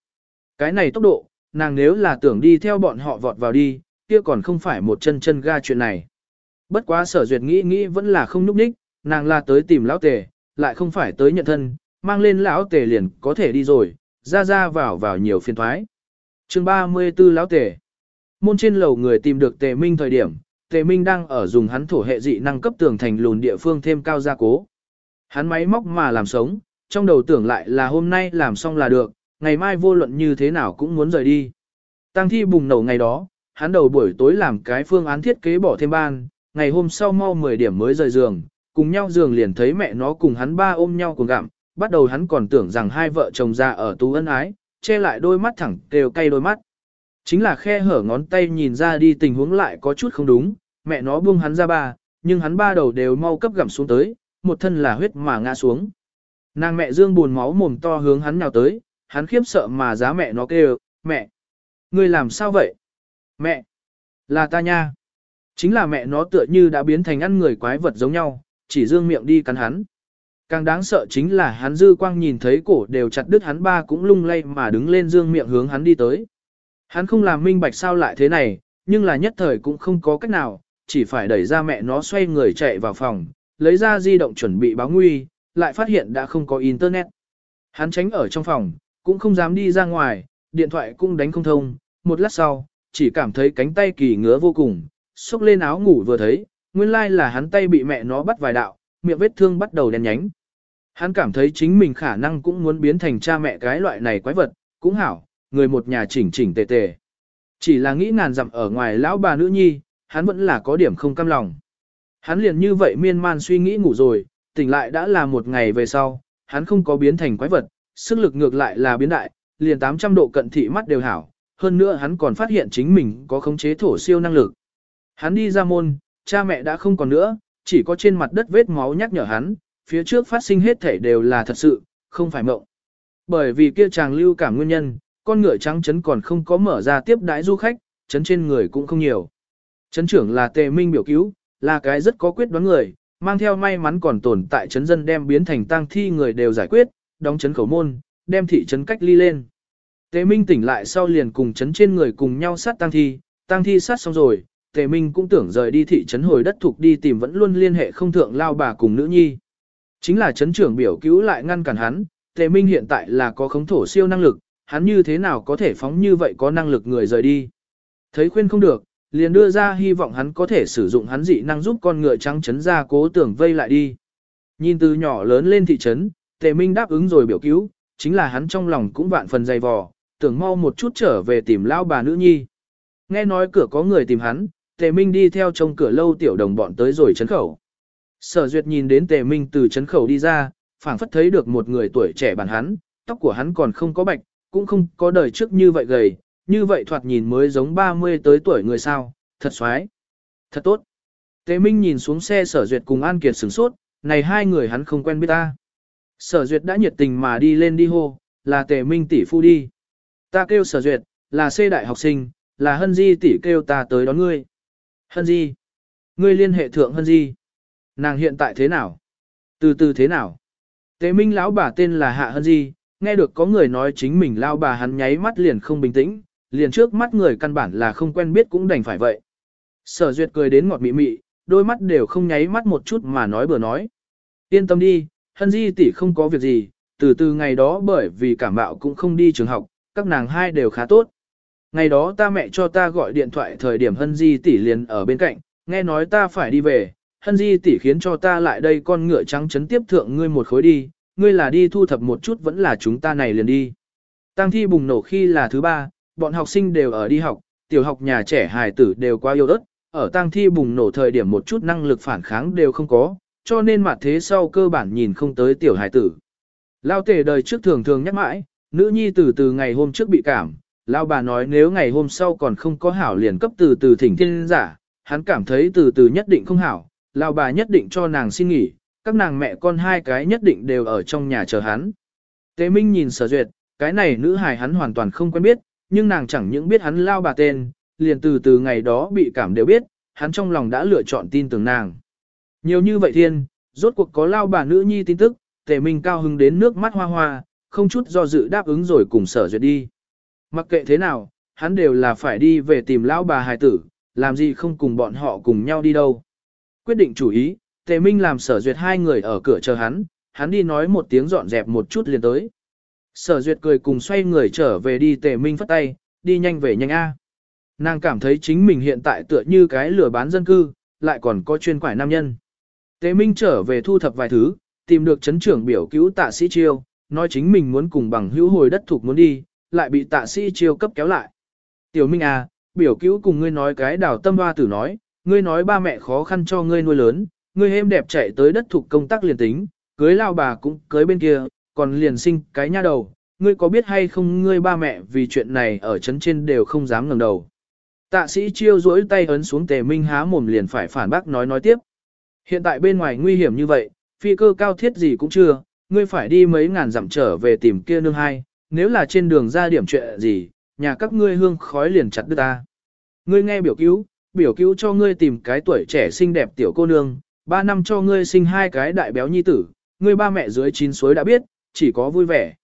Cái này tốc độ, nàng nếu là tưởng đi theo bọn họ vọt vào đi, kia còn không phải một chân chân ga chuyện này. Bất quá sở duyệt nghĩ nghĩ vẫn là không núp đích, nàng là tới tìm lão tề, lại không phải tới nhận thân, mang lên lão tề liền có thể đi rồi, ra ra vào vào nhiều phiên thoái chương 34 lão tề. Môn trên lầu người tìm được tề minh thời điểm, tề minh đang ở dùng hắn thổ hệ dị năng cấp tường thành lùn địa phương thêm cao gia cố. Hắn máy móc mà làm sống, trong đầu tưởng lại là hôm nay làm xong là được, ngày mai vô luận như thế nào cũng muốn rời đi. Tăng thi bùng nổ ngày đó, hắn đầu buổi tối làm cái phương án thiết kế bỏ thêm ban, ngày hôm sau mau 10 điểm mới rời giường, cùng nhau giường liền thấy mẹ nó cùng hắn ba ôm nhau cùng gặm, bắt đầu hắn còn tưởng rằng hai vợ chồng ra ở tú ân ái, che lại đôi mắt thẳng đều cay đôi mắt. Chính là khe hở ngón tay nhìn ra đi tình huống lại có chút không đúng, mẹ nó buông hắn ra ba, nhưng hắn ba đầu đều mau cấp gặm xuống tới, một thân là huyết mà ngã xuống. Nàng mẹ dương buồn máu mồm to hướng hắn nào tới, hắn khiếp sợ mà giá mẹ nó kêu, mẹ, ngươi làm sao vậy? Mẹ, là ta nha. Chính là mẹ nó tựa như đã biến thành ăn người quái vật giống nhau, chỉ dương miệng đi cắn hắn. Càng đáng sợ chính là hắn dư quang nhìn thấy cổ đều chặt đứt hắn ba cũng lung lay mà đứng lên dương miệng hướng hắn đi tới. Hắn không làm minh bạch sao lại thế này, nhưng là nhất thời cũng không có cách nào, chỉ phải đẩy ra mẹ nó xoay người chạy vào phòng, lấy ra di động chuẩn bị báo nguy, lại phát hiện đã không có internet. Hắn tránh ở trong phòng, cũng không dám đi ra ngoài, điện thoại cũng đánh không thông, một lát sau, chỉ cảm thấy cánh tay kỳ ngứa vô cùng, xúc lên áo ngủ vừa thấy, nguyên lai là hắn tay bị mẹ nó bắt vài đạo, miệng vết thương bắt đầu đen nhánh. Hắn cảm thấy chính mình khả năng cũng muốn biến thành cha mẹ cái loại này quái vật, cũng hảo, người một nhà chỉnh chỉnh tề tề. Chỉ là nghĩ ngàn dặm ở ngoài lão bà nữ nhi, hắn vẫn là có điểm không cam lòng. Hắn liền như vậy miên man suy nghĩ ngủ rồi, tỉnh lại đã là một ngày về sau, hắn không có biến thành quái vật, sức lực ngược lại là biến đại, liền 800 độ cận thị mắt đều hảo, hơn nữa hắn còn phát hiện chính mình có khống chế thổ siêu năng lực. Hắn đi ra môn, cha mẹ đã không còn nữa, chỉ có trên mặt đất vết máu nhắc nhở hắn, phía trước phát sinh hết thể đều là thật sự, không phải mộng. Bởi vì kia chàng lưu cảm nguyên nhân, con ngựa trắng chấn còn không có mở ra tiếp đãi du khách, chấn trên người cũng không nhiều. Chấn trưởng là tề minh biểu cứu, là cái rất có quyết đoán người, mang theo may mắn còn tồn tại chấn dân đem biến thành tang thi người đều giải quyết, đóng chấn khẩu môn, đem thị trấn cách ly lên. Tề Minh tỉnh lại sau liền cùng chấn trên người cùng nhau sát tang thi, tang thi sát xong rồi, Tề Minh cũng tưởng rời đi thị trấn hồi đất thuộc đi tìm vẫn luôn liên hệ không thượng lao bà cùng nữ nhi. Chính là chấn trưởng biểu cứu lại ngăn cản hắn, Tề Minh hiện tại là có khống thổ siêu năng lực, hắn như thế nào có thể phóng như vậy có năng lực người rời đi. Thấy khuyên không được, liền đưa ra hy vọng hắn có thể sử dụng hắn dị năng giúp con ngựa trắng chấn ra cố tưởng vây lại đi. Nhìn từ nhỏ lớn lên thị trấn, Tề Minh đáp ứng rồi biểu cứu, chính là hắn trong lòng cũng vạn phần dày vò, tưởng mau một chút trở về tìm lao bà nữ nhi. Nghe nói cửa có người tìm hắn, Tề Minh đi theo trong cửa lâu tiểu đồng bọn tới rồi chấn khẩu. Sở Duyệt nhìn đến Tề Minh từ chấn khẩu đi ra, phảng phất thấy được một người tuổi trẻ bản hắn, tóc của hắn còn không có bạch, cũng không có đời trước như vậy gầy, như vậy thoạt nhìn mới giống 30 tới tuổi người sao, thật xoái. Thật tốt. Tề Minh nhìn xuống xe Sở Duyệt cùng An Kiệt sửng sốt, này hai người hắn không quen biết ta. Sở Duyệt đã nhiệt tình mà đi lên đi hô, là Tề Minh tỷ phu đi. Ta kêu Sở Duyệt, là C đại học sinh, là Hân Di tỷ kêu ta tới đón ngươi. Hân Di. Ngươi liên hệ thượng Hân Di. Nàng hiện tại thế nào? Từ từ thế nào? Tế Minh lão bà tên là Hạ Hân Di, nghe được có người nói chính mình lão bà hắn nháy mắt liền không bình tĩnh, liền trước mắt người căn bản là không quen biết cũng đành phải vậy. Sở Duyệt cười đến ngọt mị mị, đôi mắt đều không nháy mắt một chút mà nói bừa nói. Yên tâm đi, Hân Di tỷ không có việc gì, từ từ ngày đó bởi vì cảm mạo cũng không đi trường học, các nàng hai đều khá tốt. Ngày đó ta mẹ cho ta gọi điện thoại thời điểm Hân Di tỷ liền ở bên cạnh, nghe nói ta phải đi về, Hân Di tỷ khiến cho ta lại đây con ngựa trắng chấn tiếp thượng ngươi một khối đi, ngươi là đi thu thập một chút vẫn là chúng ta này liền đi. Tăng thi bùng nổ khi là thứ ba, bọn học sinh đều ở đi học, tiểu học nhà trẻ hài tử đều quá yêu đất, ở tăng thi bùng nổ thời điểm một chút năng lực phản kháng đều không có, cho nên mặt thế sau cơ bản nhìn không tới tiểu hài tử. Lao tể đời trước thường thường nhắc mãi, nữ nhi từ từ ngày hôm trước bị cảm, Lao bà nói nếu ngày hôm sau còn không có hảo liền cấp từ từ thỉnh thiên giả, hắn cảm thấy từ từ nhất định không hảo, Lao bà nhất định cho nàng xin nghỉ, các nàng mẹ con hai cái nhất định đều ở trong nhà chờ hắn. Tế Minh nhìn sở duyệt, cái này nữ hài hắn hoàn toàn không quen biết, nhưng nàng chẳng những biết hắn Lao bà tên, liền từ từ ngày đó bị cảm đều biết, hắn trong lòng đã lựa chọn tin tưởng nàng. Nhiều như vậy thiên, rốt cuộc có Lao bà nữ nhi tin tức, Tề Minh cao hứng đến nước mắt hoa hoa, không chút do dự đáp ứng rồi cùng sở duyệt đi. Mặc kệ thế nào, hắn đều là phải đi về tìm lão bà hài tử, làm gì không cùng bọn họ cùng nhau đi đâu. Quyết định chủ ý, Tề Minh làm sở duyệt hai người ở cửa chờ hắn, hắn đi nói một tiếng dọn dẹp một chút liền tới. Sở duyệt cười cùng xoay người trở về đi Tề Minh phất tay, đi nhanh về nhanh A. Nàng cảm thấy chính mình hiện tại tựa như cái lửa bán dân cư, lại còn có chuyên quải nam nhân. Tề Minh trở về thu thập vài thứ, tìm được chấn trưởng biểu cứu tạ sĩ chiêu, nói chính mình muốn cùng bằng hữu hồi đất thuộc muốn đi, lại bị tạ sĩ chiêu cấp kéo lại. Tiểu Minh à, biểu cứu cùng ngươi nói cái đào tâm hoa tử nói, ngươi nói ba mẹ khó khăn cho ngươi nuôi lớn, ngươi êm đẹp chạy tới đất thuộc công tác liền tính, cưới lao bà cũng cưới bên kia, còn liền sinh cái nha đầu, ngươi có biết hay không ngươi ba mẹ vì chuyện này ở chấn trên đều không dám ngẩng đầu. Tạ sĩ chiêu duỗi tay ấn xuống tề minh há mồm liền phải phản bác nói nói tiếp. Hiện tại bên ngoài nguy hiểm như vậy, phi cơ cao thiết gì cũng chưa, ngươi phải đi mấy ngàn dặm trở về tìm kia nương hai, nếu là trên đường ra điểm chuyện gì, nhà các ngươi hương khói liền chặt đứt ta. Ngươi nghe biểu cứu, biểu cứu cho ngươi tìm cái tuổi trẻ xinh đẹp tiểu cô nương, ba năm cho ngươi sinh hai cái đại béo nhi tử, ngươi ba mẹ dưới chín suối đã biết, chỉ có vui vẻ.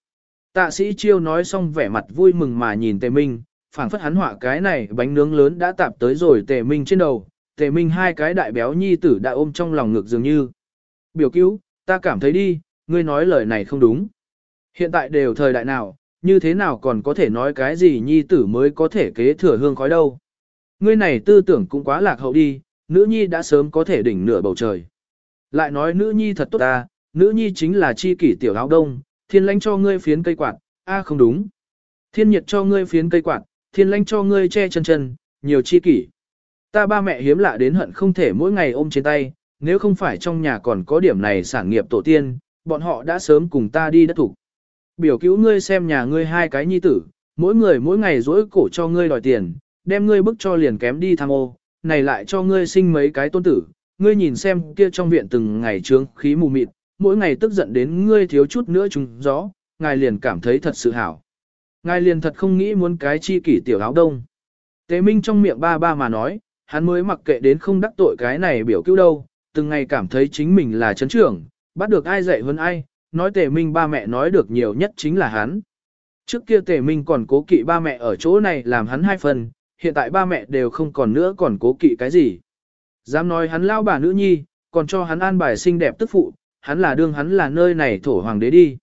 Tạ sĩ chiêu nói xong vẻ mặt vui mừng mà nhìn tề minh, phảng phất hắn họa cái này bánh nướng lớn đã tạp tới rồi tề minh trên đầu, tề minh hai cái đại béo nhi tử đã ôm trong lòng ngực dường như. Biểu cứu, ta cảm thấy đi, ngươi nói lời này không đúng. Hiện tại đều thời đại nào, như thế nào còn có thể nói cái gì nhi tử mới có thể kế thừa hương khói đâu. Ngươi này tư tưởng cũng quá lạc hậu đi, nữ nhi đã sớm có thể đỉnh nửa bầu trời. Lại nói nữ nhi thật tốt ta, nữ nhi chính là chi kỷ tiểu áo đông, thiên lãnh cho ngươi phiến cây quạt, a không đúng. Thiên nhiệt cho ngươi phiến cây quạt, thiên lãnh cho ngươi che chân chân, nhiều chi kỷ. Ta ba mẹ hiếm lạ đến hận không thể mỗi ngày ôm trên tay, nếu không phải trong nhà còn có điểm này sản nghiệp tổ tiên, bọn họ đã sớm cùng ta đi đất thủ. Biểu cứu ngươi xem nhà ngươi hai cái nhi tử, mỗi người mỗi ngày dỗi cổ cho ngươi đòi tiền, đem ngươi bức cho liền kém đi tham ô, này lại cho ngươi sinh mấy cái tôn tử, ngươi nhìn xem kia trong viện từng ngày trướng khí mù mịt, mỗi ngày tức giận đến ngươi thiếu chút nữa trùng gió, ngài liền cảm thấy thật sự hảo. Ngài liền thật không nghĩ muốn cái chi kỷ tiểu áo đông. Tế Minh trong miệng ba ba mà nói, hắn mới mặc kệ đến không đắc tội cái này biểu cứu đâu, từng ngày cảm thấy chính mình là chấn trưởng, bắt được ai dạy hơn ai, nói tề minh ba mẹ nói được nhiều nhất chính là hắn. Trước kia tề minh còn cố kỵ ba mẹ ở chỗ này làm hắn hai phần, hiện tại ba mẹ đều không còn nữa còn cố kỵ cái gì. Dám nói hắn lao bà nữ nhi, còn cho hắn an bài xinh đẹp tức phụ, hắn là đương hắn là nơi này thổ hoàng đế đi.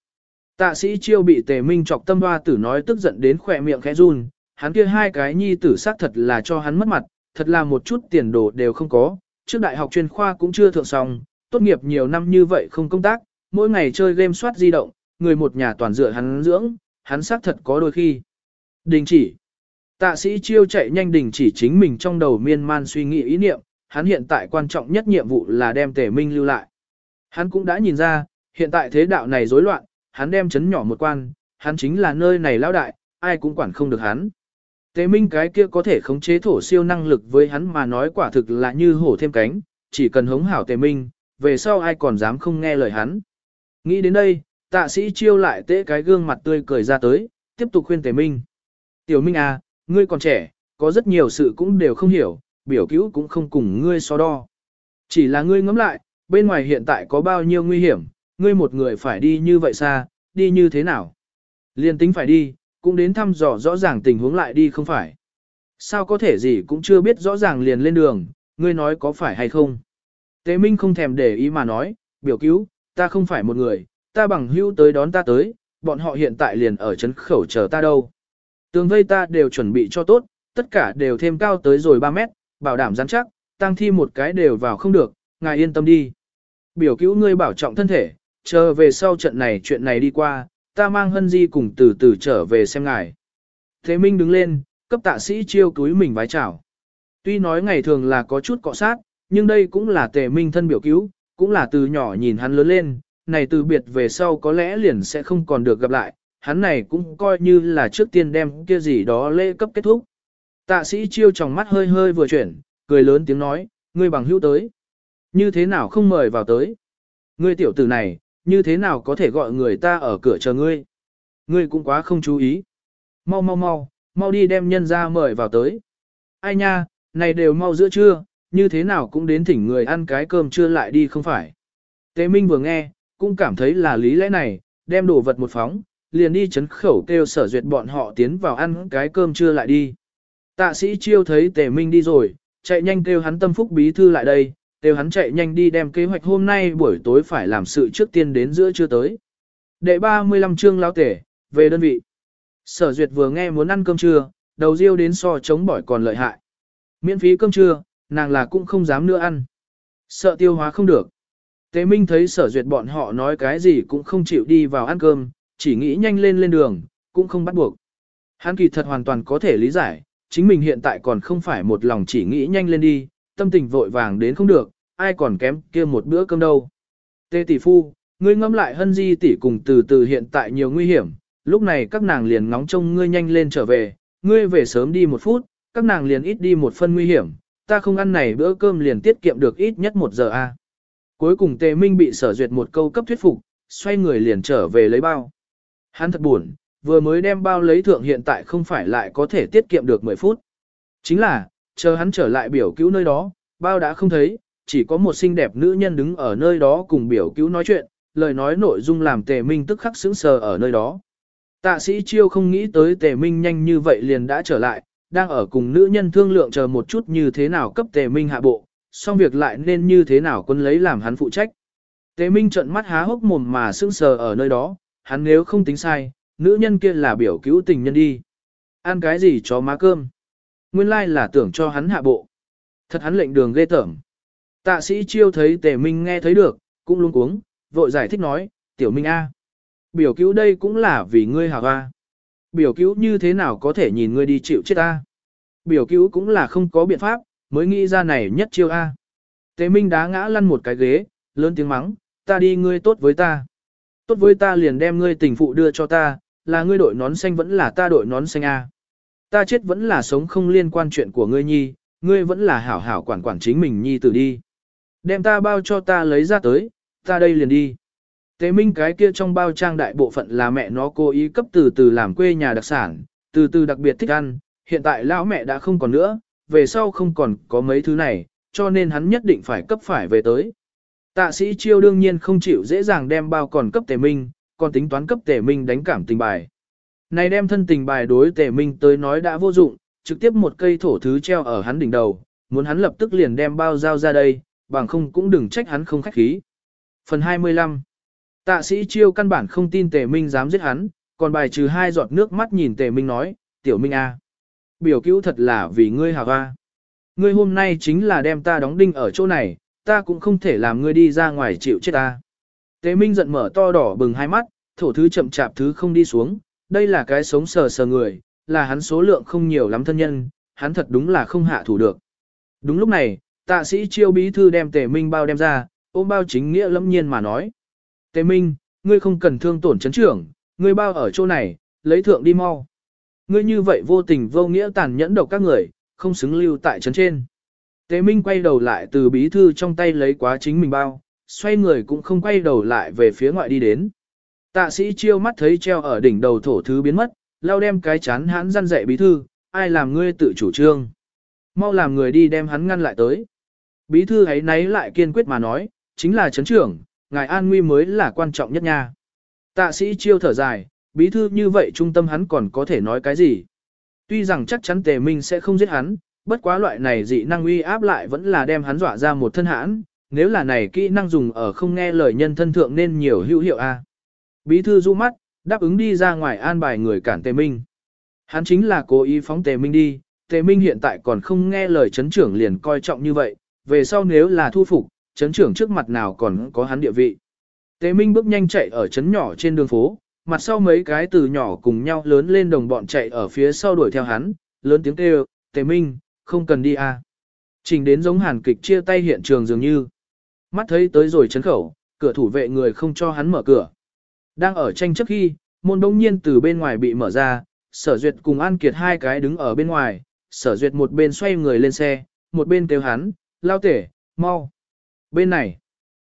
Tạ sĩ chiêu bị tề minh chọc tâm hoa tử nói tức giận đến khỏe miệng khẽ run, hắn kia hai cái nhi tử xác thật là cho hắn mất mặt, thật là một chút tiền đồ đều không có, trước đại học chuyên khoa cũng chưa thượng xong, tốt nghiệp nhiều năm như vậy không công tác, mỗi ngày chơi game soát di động, người một nhà toàn dựa hắn dưỡng, hắn xác thật có đôi khi. Đình chỉ. Tạ sĩ chiêu chạy nhanh đình chỉ chính mình trong đầu miên man suy nghĩ ý niệm, hắn hiện tại quan trọng nhất nhiệm vụ là đem tề minh lưu lại. Hắn cũng đã nhìn ra, hiện tại thế đạo này rối loạn, hắn đem chấn nhỏ một quan, hắn chính là nơi này lão đại, ai cũng quản không được hắn. Tề minh cái kia có thể khống chế thổ siêu năng lực với hắn mà nói quả thực là như hổ thêm cánh, chỉ cần hống hảo tề minh, về sau ai còn dám không nghe lời hắn. Nghĩ đến đây, tạ sĩ chiêu lại tế cái gương mặt tươi cười ra tới, tiếp tục khuyên tề minh. Tiểu minh à, ngươi còn trẻ, có rất nhiều sự cũng đều không hiểu, biểu cứu cũng không cùng ngươi so đo. Chỉ là ngươi ngẫm lại, bên ngoài hiện tại có bao nhiêu nguy hiểm, ngươi một người phải đi như vậy xa, đi như thế nào? Liên tính phải đi, cũng đến thăm dò rõ ràng tình huống lại đi không phải. Sao có thể gì cũng chưa biết rõ ràng liền lên đường, ngươi nói có phải hay không? Tế Minh không thèm để ý mà nói, biểu cứu, ta không phải một người, ta bằng hữu tới đón ta tới, bọn họ hiện tại liền ở chấn khẩu chờ ta đâu. Tường vây ta đều chuẩn bị cho tốt, tất cả đều thêm cao tới rồi 3 mét, bảo đảm rắn chắc, tăng thi một cái đều vào không được, ngài yên tâm đi. Biểu cứu ngươi bảo trọng thân thể, chờ về sau trận này chuyện này đi qua, ta mang hân di cùng từ từ trở về xem ngài. Thế Minh đứng lên, cấp tạ sĩ chiêu túi mình vái chào. Tuy nói ngày thường là có chút cọ sát, nhưng đây cũng là tề minh thân biểu cứu, cũng là từ nhỏ nhìn hắn lớn lên, này từ biệt về sau có lẽ liền sẽ không còn được gặp lại, hắn này cũng coi như là trước tiên đem kia gì đó lễ cấp kết thúc. Tạ sĩ chiêu trong mắt hơi hơi vừa chuyển, cười lớn tiếng nói, ngươi bằng hữu tới. Như thế nào không mời vào tới? Ngươi tiểu tử này, như thế nào có thể gọi người ta ở cửa chờ ngươi? Ngươi cũng quá không chú ý. Mau mau mau, mau đi đem nhân ra mời vào tới. Ai nha, này đều mau giữa trưa, như thế nào cũng đến thỉnh người ăn cái cơm trưa lại đi không phải. Tế Minh vừa nghe, cũng cảm thấy là lý lẽ này, đem đồ vật một phóng, liền đi chấn khẩu kêu sở duyệt bọn họ tiến vào ăn cái cơm trưa lại đi. Tạ sĩ chiêu thấy Tề Minh đi rồi, chạy nhanh kêu hắn tâm phúc bí thư lại đây, kêu hắn chạy nhanh đi đem kế hoạch hôm nay buổi tối phải làm sự trước tiên đến giữa trưa tới. Đệ 35 chương lão tể, về đơn vị. Sở duyệt vừa nghe muốn ăn cơm trưa, đầu riêu đến so chống bỏi còn lợi hại. Miễn phí cơm trưa, nàng là cũng không dám nữa ăn. Sợ tiêu hóa không được. Tế Minh thấy sở duyệt bọn họ nói cái gì cũng không chịu đi vào ăn cơm, chỉ nghĩ nhanh lên lên đường, cũng không bắt buộc. Hắn kỳ thật hoàn toàn có thể lý giải, chính mình hiện tại còn không phải một lòng chỉ nghĩ nhanh lên đi, tâm tình vội vàng đến không được, ai còn kém kia một bữa cơm đâu. Tê tỷ phu, ngươi ngâm lại hân di tỷ cùng từ từ hiện tại nhiều nguy hiểm, lúc này các nàng liền ngóng trông ngươi nhanh lên trở về, ngươi về sớm đi một phút, các nàng liền ít đi một phân nguy hiểm, ta không ăn này bữa cơm liền tiết kiệm được ít nhất một giờ a. Cuối cùng Tề Minh bị sở duyệt một câu cấp thuyết phục, xoay người liền trở về lấy bao. Hắn thật buồn, vừa mới đem bao lấy thượng hiện tại không phải lại có thể tiết kiệm được 10 phút. Chính là, chờ hắn trở lại biểu cứu nơi đó, bao đã không thấy, chỉ có một xinh đẹp nữ nhân đứng ở nơi đó cùng biểu cứu nói chuyện, lời nói nội dung làm tề minh tức khắc sững sờ ở nơi đó. Tạ sĩ chiêu không nghĩ tới tề minh nhanh như vậy liền đã trở lại, đang ở cùng nữ nhân thương lượng chờ một chút như thế nào cấp tề minh hạ bộ, xong việc lại nên như thế nào quân lấy làm hắn phụ trách. Tề minh trợn mắt há hốc mồm mà sững sờ ở nơi đó, hắn nếu không tính sai, nữ nhân kia là biểu cứu tình nhân đi. Ăn cái gì cho má cơm? Nguyên lai là tưởng cho hắn hạ bộ. Thật hắn lệnh đường ghê tởm. Tạ sĩ chiêu thấy tề minh nghe thấy được, cũng luôn cuống, vội giải thích nói, tiểu minh A. Biểu cứu đây cũng là vì ngươi hảo A. Biểu cứu như thế nào có thể nhìn ngươi đi chịu chết A. Biểu cứu cũng là không có biện pháp, mới nghĩ ra này nhất chiêu A. Tề minh đá ngã lăn một cái ghế, lớn tiếng mắng, ta đi ngươi tốt với ta. Tốt với ta liền đem ngươi tình phụ đưa cho ta, là ngươi đội nón xanh vẫn là ta đội nón xanh A. Ta chết vẫn là sống không liên quan chuyện của ngươi nhi, ngươi vẫn là hảo hảo quản quản chính mình nhi tử đi. Đem ta bao cho ta lấy ra tới, ta đây liền đi. Tế minh cái kia trong bao trang đại bộ phận là mẹ nó cố ý cấp từ từ làm quê nhà đặc sản, từ từ đặc biệt thích ăn, hiện tại lão mẹ đã không còn nữa, về sau không còn có mấy thứ này, cho nên hắn nhất định phải cấp phải về tới. Tạ sĩ chiêu đương nhiên không chịu dễ dàng đem bao còn cấp tề minh, còn tính toán cấp tề minh đánh cảm tình bài. Này đem thân tình bài đối tề minh tới nói đã vô dụng, trực tiếp một cây thổ thứ treo ở hắn đỉnh đầu, muốn hắn lập tức liền đem bao giao ra đây, bằng không cũng đừng trách hắn không khách khí. Phần 25 Tạ sĩ chiêu căn bản không tin tề minh dám giết hắn, còn bài trừ hai giọt nước mắt nhìn tề minh nói, tiểu minh a, Biểu cứu thật là vì ngươi hào a. Ngươi hôm nay chính là đem ta đóng đinh ở chỗ này, ta cũng không thể làm ngươi đi ra ngoài chịu chết ta. Tề minh giận mở to đỏ bừng hai mắt, thổ thứ chậm chạp thứ không đi xuống, đây là cái sống sờ sờ người, là hắn số lượng không nhiều lắm thân nhân, hắn thật đúng là không hạ thủ được. Đúng lúc này, tạ sĩ chiêu bí thư đem tề minh bao đem ra, ôm bao chính nghĩa lâm nhiên mà nói. Tề minh, ngươi không cần thương tổn chấn trưởng, ngươi bao ở chỗ này, lấy thượng đi mau. Ngươi như vậy vô tình vô nghĩa tàn nhẫn độc các người, không xứng lưu tại chấn trên. Tề minh quay đầu lại từ bí thư trong tay lấy quá chính mình bao, xoay người cũng không quay đầu lại về phía ngoại đi đến. Tạ sĩ chiêu mắt thấy treo ở đỉnh đầu thổ thứ biến mất, lao đem cái chán hắn răn dạy bí thư, ai làm ngươi tự chủ trương. Mau làm người đi đem hắn ngăn lại tới. Bí thư ấy nấy lại kiên quyết mà nói, chính là chấn trưởng, ngài an nguy mới là quan trọng nhất nha. Tạ sĩ chiêu thở dài, bí thư như vậy trung tâm hắn còn có thể nói cái gì. Tuy rằng chắc chắn tề minh sẽ không giết hắn, bất quá loại này dị năng uy áp lại vẫn là đem hắn dọa ra một thân hãn, nếu là này kỹ năng dùng ở không nghe lời nhân thân thượng nên nhiều hữu hiệu a. Bí thư du mắt, đáp ứng đi ra ngoài an bài người cản tề minh. Hắn chính là cố ý phóng tề minh đi, tề minh hiện tại còn không nghe lời chấn trưởng liền coi trọng như vậy, về sau nếu là thu phục, chấn trưởng trước mặt nào còn có hắn địa vị. Tề minh bước nhanh chạy ở chấn nhỏ trên đường phố, mặt sau mấy cái từ nhỏ cùng nhau lớn lên đồng bọn chạy ở phía sau đuổi theo hắn, lớn tiếng kêu, tề minh, không cần đi à. Trình đến giống hàn kịch chia tay hiện trường dường như. Mắt thấy tới rồi chấn khẩu, cửa thủ vệ người không cho hắn mở cửa. Đang ở tranh chấp khi, môn đông nhiên từ bên ngoài bị mở ra, sở duyệt cùng An Kiệt hai cái đứng ở bên ngoài, sở duyệt một bên xoay người lên xe, một bên kêu hắn, lao tể, mau. Bên này,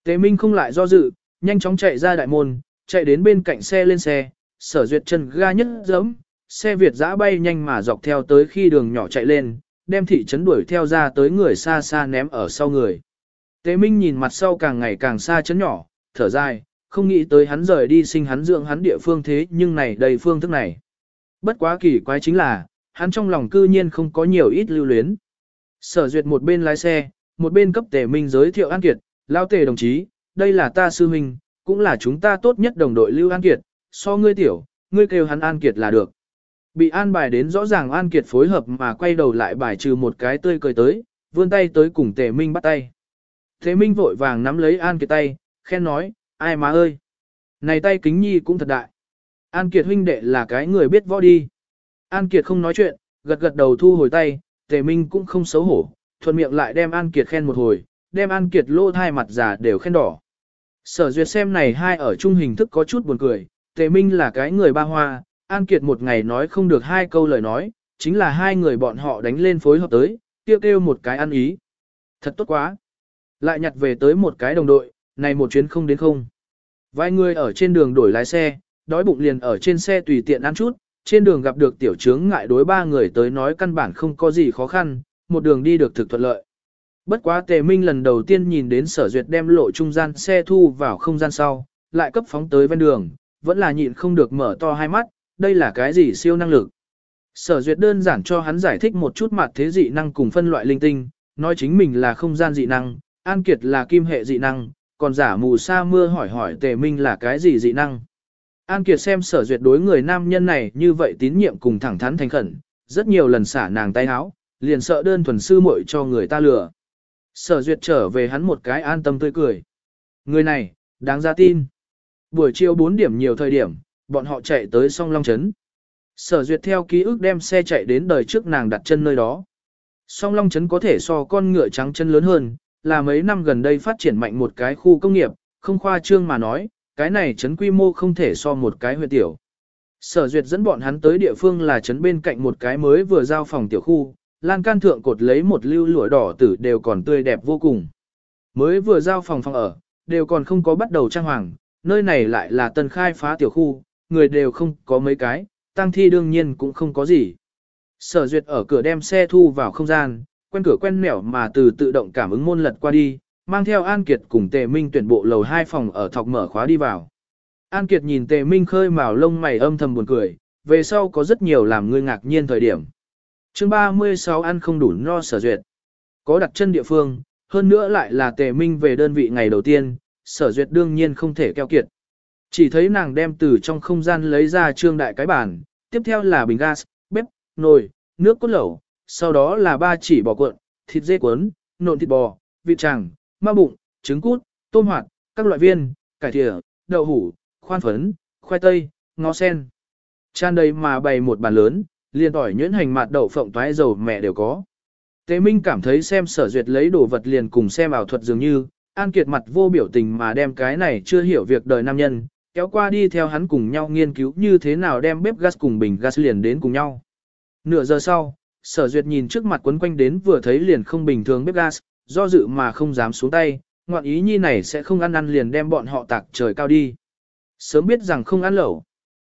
tế minh không lại do dự, nhanh chóng chạy ra đại môn, chạy đến bên cạnh xe lên xe, sở duyệt chân ga nhất giấm, xe Việt dã bay nhanh mà dọc theo tới khi đường nhỏ chạy lên, đem thị trấn đuổi theo ra tới người xa xa ném ở sau người. Tế Minh nhìn mặt sau càng ngày càng xa chấn nhỏ, thở dài, không nghĩ tới hắn rời đi sinh hắn dưỡng hắn địa phương thế nhưng này đầy phương thức này. Bất quá kỳ quái chính là, hắn trong lòng cư nhiên không có nhiều ít lưu luyến. Sở duyệt một bên lái xe, một bên cấp tề minh giới thiệu An Kiệt, lao tề đồng chí, đây là ta sư huynh cũng là chúng ta tốt nhất đồng đội lưu An Kiệt, so ngươi tiểu, ngươi kêu hắn An Kiệt là được. Bị an bài đến rõ ràng An Kiệt phối hợp mà quay đầu lại bài trừ một cái tươi cười tới, vươn tay tới cùng tề minh bắt tay. Tề minh vội vàng nắm lấy An Kiệt tay, khen nói, ai má ơi! Này tay kính nhi cũng thật đại. An Kiệt huynh đệ là cái người biết võ đi. An Kiệt không nói chuyện, gật gật đầu thu hồi tay, Tề Minh cũng không xấu hổ, thuận miệng lại đem An Kiệt khen một hồi, đem An Kiệt lô thai mặt già đều khen đỏ. Sở duyệt xem này hai ở chung hình thức có chút buồn cười, Tề Minh là cái người ba hoa, An Kiệt một ngày nói không được hai câu lời nói, chính là hai người bọn họ đánh lên phối hợp tới, tiêu kêu một cái ăn ý. Thật tốt quá. Lại nhặt về tới một cái đồng đội, này một chuyến không đến không. Vài người ở trên đường đổi lái xe, đói bụng liền ở trên xe tùy tiện ăn chút, trên đường gặp được tiểu trướng ngại đối ba người tới nói căn bản không có gì khó khăn, một đường đi được thực thuận lợi. Bất quá tề minh lần đầu tiên nhìn đến sở duyệt đem lộ trung gian xe thu vào không gian sau, lại cấp phóng tới ven đường, vẫn là nhịn không được mở to hai mắt, đây là cái gì siêu năng lực. Sở duyệt đơn giản cho hắn giải thích một chút mặt thế dị năng cùng phân loại linh tinh, nói chính mình là không gian dị năng, An Kiệt là kim hệ dị năng, còn giả mù sa mưa hỏi hỏi tề minh là cái gì dị năng. An Kiệt xem sở duyệt đối người nam nhân này như vậy tín nhiệm cùng thẳng thắn thành khẩn, rất nhiều lần xả nàng tay áo, liền sợ đơn thuần sư muội cho người ta lừa. Sở duyệt trở về hắn một cái an tâm tươi cười. Người này, đáng ra tin. Buổi chiều 4 điểm nhiều thời điểm, bọn họ chạy tới song long trấn. Sở duyệt theo ký ức đem xe chạy đến đời trước nàng đặt chân nơi đó. Song long trấn có thể so con ngựa trắng chân lớn hơn, là mấy năm gần đây phát triển mạnh một cái khu công nghiệp, không khoa trương mà nói, cái này trấn quy mô không thể so một cái huyện tiểu. Sở duyệt dẫn bọn hắn tới địa phương là trấn bên cạnh một cái mới vừa giao phòng tiểu khu, lan can thượng cột lấy một lưu lụa đỏ tử đều còn tươi đẹp vô cùng. Mới vừa giao phòng phòng ở, đều còn không có bắt đầu trang hoàng, nơi này lại là tân khai phá tiểu khu, người đều không có mấy cái, tăng thi đương nhiên cũng không có gì. Sở duyệt ở cửa đem xe thu vào không gian, quen cửa quen nẻo mà từ tự động cảm ứng môn lật qua đi, mang theo An Kiệt cùng Tề Minh tuyển bộ lầu hai phòng ở thọc mở khóa đi vào. An Kiệt nhìn Tề Minh khơi màu lông mày âm thầm buồn cười, về sau có rất nhiều làm người ngạc nhiên thời điểm. chương 36 ăn không đủ no sở duyệt. Có đặt chân địa phương, hơn nữa lại là Tề Minh về đơn vị ngày đầu tiên, sở duyệt đương nhiên không thể keo kiệt. Chỉ thấy nàng đem từ trong không gian lấy ra trương đại cái bàn, tiếp theo là bình gas, bếp, nồi, nước cốt lẩu, sau đó là ba chỉ bò cuộn, thịt dê cuốn, nộn thịt bò, vịt tràng, ma bụng, trứng cút, tôm hoạt, các loại viên, cải thịa, đậu hủ, khoan phấn, khoai tây, ngó sen. tràn đầy mà bày một bàn lớn, liền tỏi nhuyễn hành mạt đậu phộng toái dầu mẹ đều có. Tế Minh cảm thấy xem sở duyệt lấy đồ vật liền cùng xem ảo thuật dường như, An Kiệt mặt vô biểu tình mà đem cái này chưa hiểu việc đời nam nhân, kéo qua đi theo hắn cùng nhau nghiên cứu như thế nào đem bếp gas cùng bình gas liền đến cùng nhau. Nửa giờ sau, sở duyệt nhìn trước mặt quấn quanh đến vừa thấy liền không bình thường bếp gas, do dự mà không dám xuống tay, ngoạn ý nhi này sẽ không ăn ăn liền đem bọn họ tạc trời cao đi. Sớm biết rằng không ăn lẩu.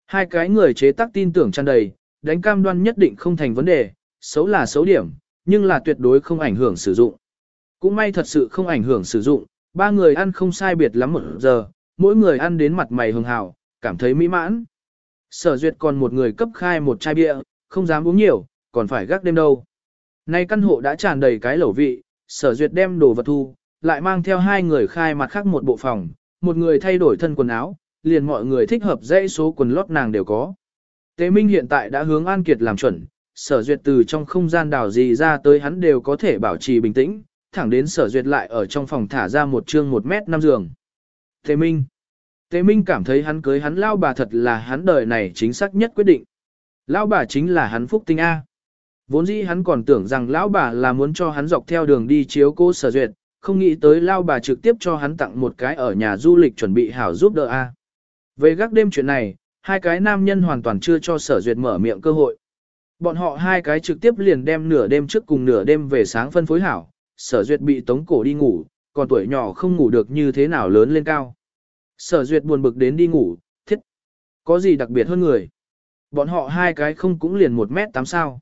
Hai cái người chế tác tin tưởng tràn đầy, đánh cam đoan nhất định không thành vấn đề, xấu là xấu điểm, nhưng là tuyệt đối không ảnh hưởng sử dụng. Cũng may thật sự không ảnh hưởng sử dụng, ba người ăn không sai biệt lắm một giờ, mỗi người ăn đến mặt mày hường hào, cảm thấy mỹ mãn. Sở duyệt còn một người cấp khai một chai bia, không dám uống nhiều, còn phải gác đêm đâu. Nay căn hộ đã tràn đầy cái lẩu vị, sở duyệt đem đồ vật thu, lại mang theo hai người khai mặt khác một bộ phòng, một người thay đổi thân quần áo, liền mọi người thích hợp dãy số quần lót nàng đều có. Tế Minh hiện tại đã hướng An Kiệt làm chuẩn, sở duyệt từ trong không gian đảo gì ra tới hắn đều có thể bảo trì bình tĩnh, thẳng đến sở duyệt lại ở trong phòng thả ra một chương một mét năm giường. Tế Minh Tế Minh cảm thấy hắn cưới hắn lao bà thật là hắn đời này chính xác nhất quyết định. Lão bà chính là hắn phúc tinh A. Vốn dĩ hắn còn tưởng rằng lão bà là muốn cho hắn dọc theo đường đi chiếu cô sở duyệt, không nghĩ tới lao bà trực tiếp cho hắn tặng một cái ở nhà du lịch chuẩn bị hảo giúp đỡ A. Về gác đêm chuyện này, hai cái nam nhân hoàn toàn chưa cho sở duyệt mở miệng cơ hội. Bọn họ hai cái trực tiếp liền đem nửa đêm trước cùng nửa đêm về sáng phân phối hảo, sở duyệt bị tống cổ đi ngủ, còn tuổi nhỏ không ngủ được như thế nào lớn lên cao. Sở duyệt buồn bực đến đi ngủ, thiết. Có gì đặc biệt hơn người? Bọn họ hai cái không cũng liền một mét tám sao.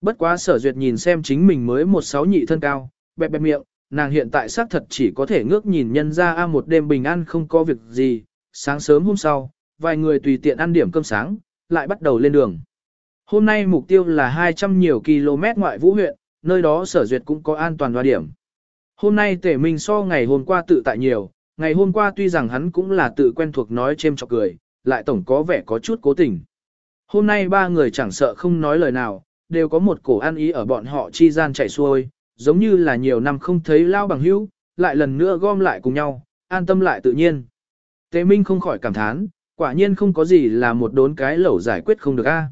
Bất quá sở duyệt nhìn xem chính mình mới một sáu nhị thân cao, bẹp bẹp miệng, nàng hiện tại xác thật chỉ có thể ngước nhìn nhân ra a một đêm bình an không có việc gì, sáng sớm hôm sau, vài người tùy tiện ăn điểm cơm sáng, lại bắt đầu lên đường. Hôm nay mục tiêu là 200 nhiều km ngoại vũ huyện, nơi đó sở duyệt cũng có an toàn hoa điểm. Hôm nay tể minh so ngày hôm qua tự tại nhiều, ngày hôm qua tuy rằng hắn cũng là tự quen thuộc nói chêm chọc cười, lại tổng có vẻ có chút cố tình. Hôm nay ba người chẳng sợ không nói lời nào, đều có một cổ ăn ý ở bọn họ chi gian chạy xuôi, giống như là nhiều năm không thấy lao bằng hữu, lại lần nữa gom lại cùng nhau, an tâm lại tự nhiên. Tế Minh không khỏi cảm thán, quả nhiên không có gì là một đốn cái lẩu giải quyết không được a.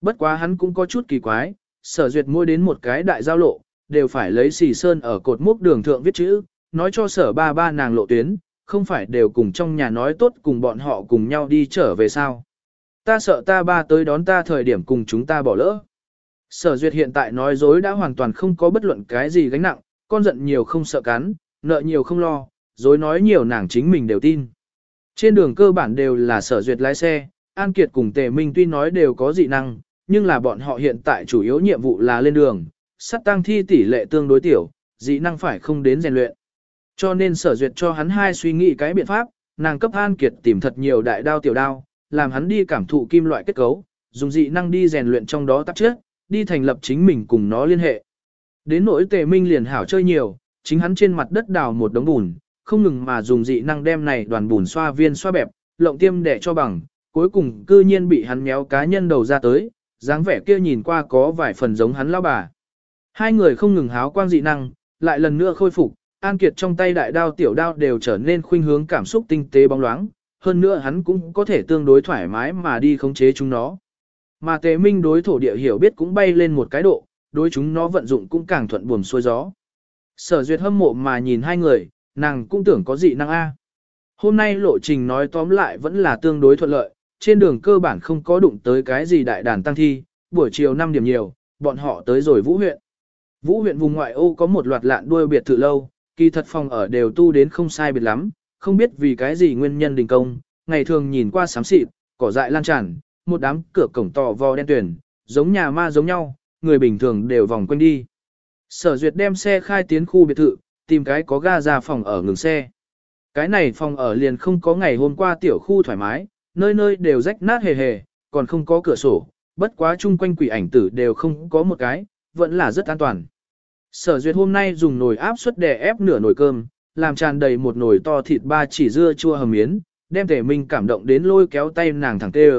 Bất quá hắn cũng có chút kỳ quái, sở duyệt mua đến một cái đại giao lộ, đều phải lấy xì sơn ở cột mốc đường thượng viết chữ, nói cho sở ba ba nàng lộ tuyến, không phải đều cùng trong nhà nói tốt cùng bọn họ cùng nhau đi trở về sao. Ta sợ ta ba tới đón ta thời điểm cùng chúng ta bỏ lỡ. Sở duyệt hiện tại nói dối đã hoàn toàn không có bất luận cái gì gánh nặng, con giận nhiều không sợ cắn, nợ nhiều không lo, dối nói nhiều nàng chính mình đều tin. Trên đường cơ bản đều là sở duyệt lái xe, An Kiệt cùng Tề Minh tuy nói đều có dị năng, nhưng là bọn họ hiện tại chủ yếu nhiệm vụ là lên đường, sắt tăng thi tỷ lệ tương đối tiểu, dị năng phải không đến rèn luyện. Cho nên sở duyệt cho hắn hai suy nghĩ cái biện pháp, nàng cấp An Kiệt tìm thật nhiều đại đao tiểu đao, làm hắn đi cảm thụ kim loại kết cấu, dùng dị năng đi rèn luyện trong đó tạp chất, đi thành lập chính mình cùng nó liên hệ. Đến nỗi tề minh liền hảo chơi nhiều, chính hắn trên mặt đất đào một đống bùn, không ngừng mà dùng dị năng đem này đoàn bùn xoa viên xoa bẹp, lộng tiêm để cho bằng, cuối cùng cư nhiên bị hắn méo cá nhân đầu ra tới, dáng vẻ kia nhìn qua có vài phần giống hắn lao bà. Hai người không ngừng háo quang dị năng, lại lần nữa khôi phục, An Kiệt trong tay đại đao tiểu đao đều trở nên khuynh hướng cảm xúc tinh tế bóng loáng, hơn nữa hắn cũng có thể tương đối thoải mái mà đi khống chế chúng nó. Mà Tề Minh đối thổ địa hiểu biết cũng bay lên một cái độ, đối chúng nó vận dụng cũng càng thuận buồm xuôi gió. Sở Duyệt hâm mộ mà nhìn hai người, nàng cũng tưởng có dị năng A. Hôm nay lộ trình nói tóm lại vẫn là tương đối thuận lợi, trên đường cơ bản không có đụng tới cái gì đại đàn tăng thi, buổi chiều 5 điểm nhiều, bọn họ tới rồi Vũ huyện. Vũ huyện vùng ngoại ô có một loạt lạn đuôi biệt thự lâu, kỳ thật phòng ở đều tu đến không sai biệt lắm, không biết vì cái gì nguyên nhân đình công, ngày thường nhìn qua xám xịt, cỏ dại lan tràn, một đám cửa cổng to vò đen tuyển, giống nhà ma giống nhau, người bình thường đều vòng quanh đi. Sở duyệt đem xe khai tiến khu biệt thự, tìm cái có ga ra phòng ở ngừng xe. Cái này phòng ở liền không có ngày hôm qua tiểu khu thoải mái, nơi nơi đều rách nát hề hề, còn không có cửa sổ, bất quá chung quanh quỷ ảnh tử đều không có một cái, vẫn là rất an toàn. Sở duyệt hôm nay dùng nồi áp suất để ép nửa nồi cơm, làm tràn đầy một nồi to thịt ba chỉ dưa chua hầm miến, đem Tề minh cảm động đến lôi kéo tay nàng thẳng tê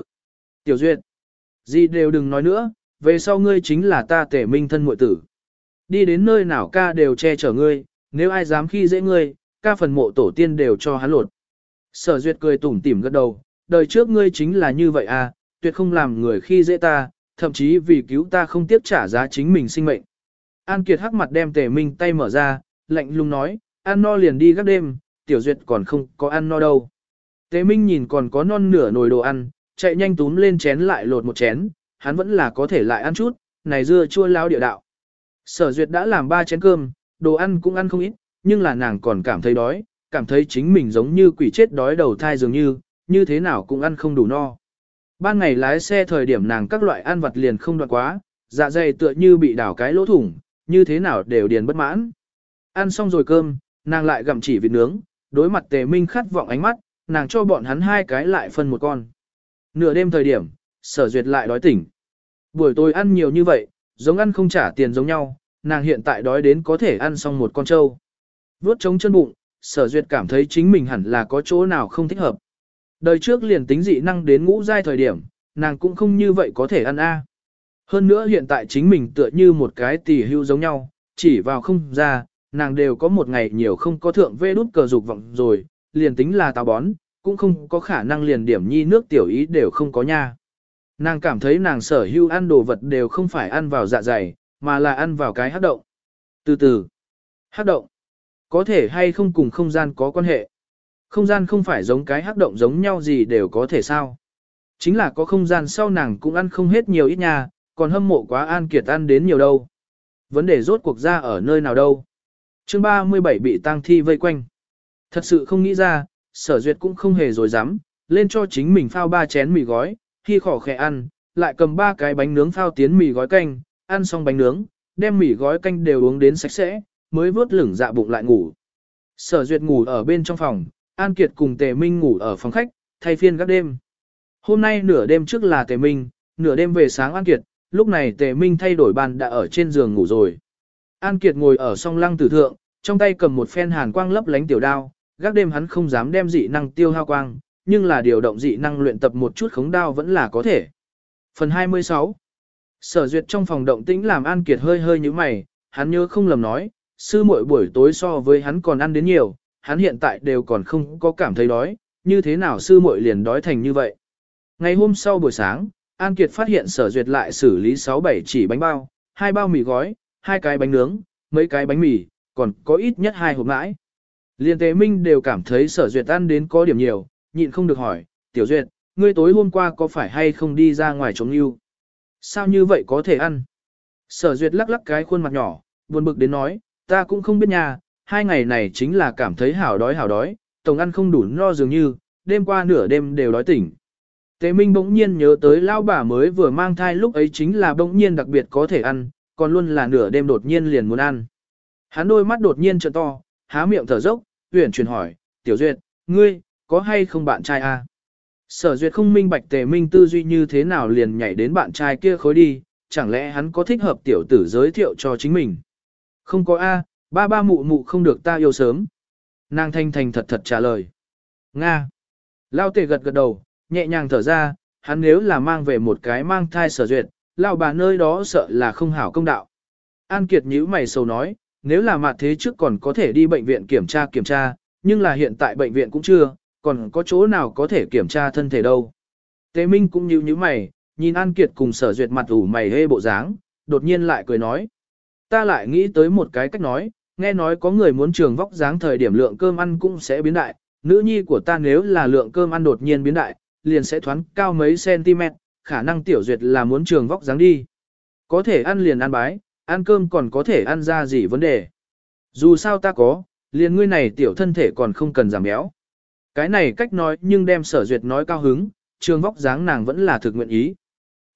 Tiểu duyệt, gì đều đừng nói nữa, về sau ngươi chính là ta tể minh thân muội tử. Đi đến nơi nào ca đều che chở ngươi, nếu ai dám khi dễ ngươi, ca phần mộ tổ tiên đều cho hắn lột. Sở duyệt cười tủm tỉm gật đầu, đời trước ngươi chính là như vậy à, tuyệt không làm người khi dễ ta, thậm chí vì cứu ta không tiếc trả giá chính mình sinh mệnh. An Kiệt hắc mặt đem tề minh tay mở ra, lạnh lùng nói, ăn no liền đi gác đêm, tiểu duyệt còn không có ăn no đâu. Tề minh nhìn còn có non nửa nồi đồ ăn, chạy nhanh túm lên chén lại lột một chén, hắn vẫn là có thể lại ăn chút, này dưa chua lao địa đạo. Sở duyệt đã làm ba chén cơm, đồ ăn cũng ăn không ít, nhưng là nàng còn cảm thấy đói, cảm thấy chính mình giống như quỷ chết đói đầu thai dường như, như thế nào cũng ăn không đủ no. Ban ngày lái xe thời điểm nàng các loại ăn vặt liền không đoạn quá, dạ dày tựa như bị đảo cái lỗ thủng, như thế nào đều điền bất mãn. Ăn xong rồi cơm, nàng lại gặm chỉ vịt nướng, đối mặt tề minh khát vọng ánh mắt, nàng cho bọn hắn hai cái lại phân một con. Nửa đêm thời điểm, sở duyệt lại đói tỉnh. Buổi tối ăn nhiều như vậy, giống ăn không trả tiền giống nhau, nàng hiện tại đói đến có thể ăn xong một con trâu. Vốt trống chân bụng, sở duyệt cảm thấy chính mình hẳn là có chỗ nào không thích hợp. Đời trước liền tính dị năng đến ngũ giai thời điểm, nàng cũng không như vậy có thể ăn a. Hơn nữa hiện tại chính mình tựa như một cái tỷ hưu giống nhau, chỉ vào không ra, nàng đều có một ngày nhiều không có thượng vê đút cờ dục vọng rồi, liền tính là táo bón, cũng không có khả năng liền điểm nhi nước tiểu ý đều không có nha. Nàng cảm thấy nàng sở hưu ăn đồ vật đều không phải ăn vào dạ dày, mà là ăn vào cái hát động. Từ từ, hát động, có thể hay không cùng không gian có quan hệ. Không gian không phải giống cái hát động giống nhau gì đều có thể sao. Chính là có không gian sau nàng cũng ăn không hết nhiều ít nha, còn hâm mộ quá An Kiệt ăn đến nhiều đâu. Vấn đề rốt cuộc ra ở nơi nào đâu. chương 37 bị tang thi vây quanh. Thật sự không nghĩ ra, sở duyệt cũng không hề dối dám, lên cho chính mình phao ba chén mì gói, khi khỏ khẽ ăn, lại cầm ba cái bánh nướng phao tiến mì gói canh, ăn xong bánh nướng, đem mì gói canh đều uống đến sạch sẽ, mới vớt lửng dạ bụng lại ngủ. Sở duyệt ngủ ở bên trong phòng, An Kiệt cùng Tề Minh ngủ ở phòng khách, thay phiên các đêm. Hôm nay nửa đêm trước là Tề Minh, nửa đêm về sáng An Kiệt, lúc này Tề Minh thay đổi bàn đã ở trên giường ngủ rồi. An Kiệt ngồi ở song lăng tử thượng, trong tay cầm một phen hàn quang lấp lánh tiểu đao, gác đêm hắn không dám đem dị năng tiêu hao quang, nhưng là điều động dị năng luyện tập một chút khống đao vẫn là có thể. Phần 26 Sở duyệt trong phòng động tĩnh làm An Kiệt hơi hơi như mày, hắn nhớ không lầm nói, sư muội buổi tối so với hắn còn ăn đến nhiều, hắn hiện tại đều còn không có cảm thấy đói, như thế nào sư muội liền đói thành như vậy. Ngày hôm sau buổi sáng, An Kiệt phát hiện sở duyệt lại xử lý 6-7 chỉ bánh bao, hai bao mì gói, hai cái bánh nướng, mấy cái bánh mì, còn có ít nhất hai hộp mãi. Liên tế minh đều cảm thấy sở duyệt ăn đến có điểm nhiều, nhịn không được hỏi, tiểu duyệt, ngươi tối hôm qua có phải hay không đi ra ngoài chống yêu? Sao như vậy có thể ăn? Sở duyệt lắc lắc cái khuôn mặt nhỏ, buồn bực đến nói, ta cũng không biết nhà, hai ngày này chính là cảm thấy hảo đói hảo đói, tổng ăn không đủ no dường như, đêm qua nửa đêm đều đói tỉnh. Tế Minh bỗng nhiên nhớ tới Lão bà mới vừa mang thai lúc ấy chính là bỗng nhiên đặc biệt có thể ăn, còn luôn là nửa đêm đột nhiên liền muốn ăn. Hắn đôi mắt đột nhiên trợn to, há miệng thở dốc, huyền truyền hỏi, tiểu duyệt, ngươi, có hay không bạn trai a? Sở duyệt không minh bạch tề minh tư duy như thế nào liền nhảy đến bạn trai kia khối đi, chẳng lẽ hắn có thích hợp tiểu tử giới thiệu cho chính mình. Không có a, ba ba mụ mụ không được ta yêu sớm. Nàng thanh thành thật thật trả lời. Nga. Lao tề gật gật đầu, nhẹ nhàng thở ra, hắn nếu là mang về một cái mang thai sở duyệt, lão bà nơi đó sợ là không hảo công đạo. An Kiệt nhíu mày sầu nói, nếu là mặt thế trước còn có thể đi bệnh viện kiểm tra kiểm tra, nhưng là hiện tại bệnh viện cũng chưa, còn có chỗ nào có thể kiểm tra thân thể đâu. Tế Minh cũng nhíu nhíu mày, nhìn An Kiệt cùng sở duyệt mặt ủ mày hê bộ dáng, đột nhiên lại cười nói. Ta lại nghĩ tới một cái cách nói, nghe nói có người muốn trường vóc dáng thời điểm lượng cơm ăn cũng sẽ biến đại, nữ nhi của ta nếu là lượng cơm ăn đột nhiên biến đại, liền sẽ thoáng cao mấy cm, khả năng tiểu duyệt là muốn trường vóc dáng đi. Có thể ăn liền ăn bái, ăn cơm còn có thể ăn ra gì vấn đề. Dù sao ta có, liền ngươi này tiểu thân thể còn không cần giảm béo. Cái này cách nói nhưng đem sở duyệt nói cao hứng, trường vóc dáng nàng vẫn là thực nguyện ý.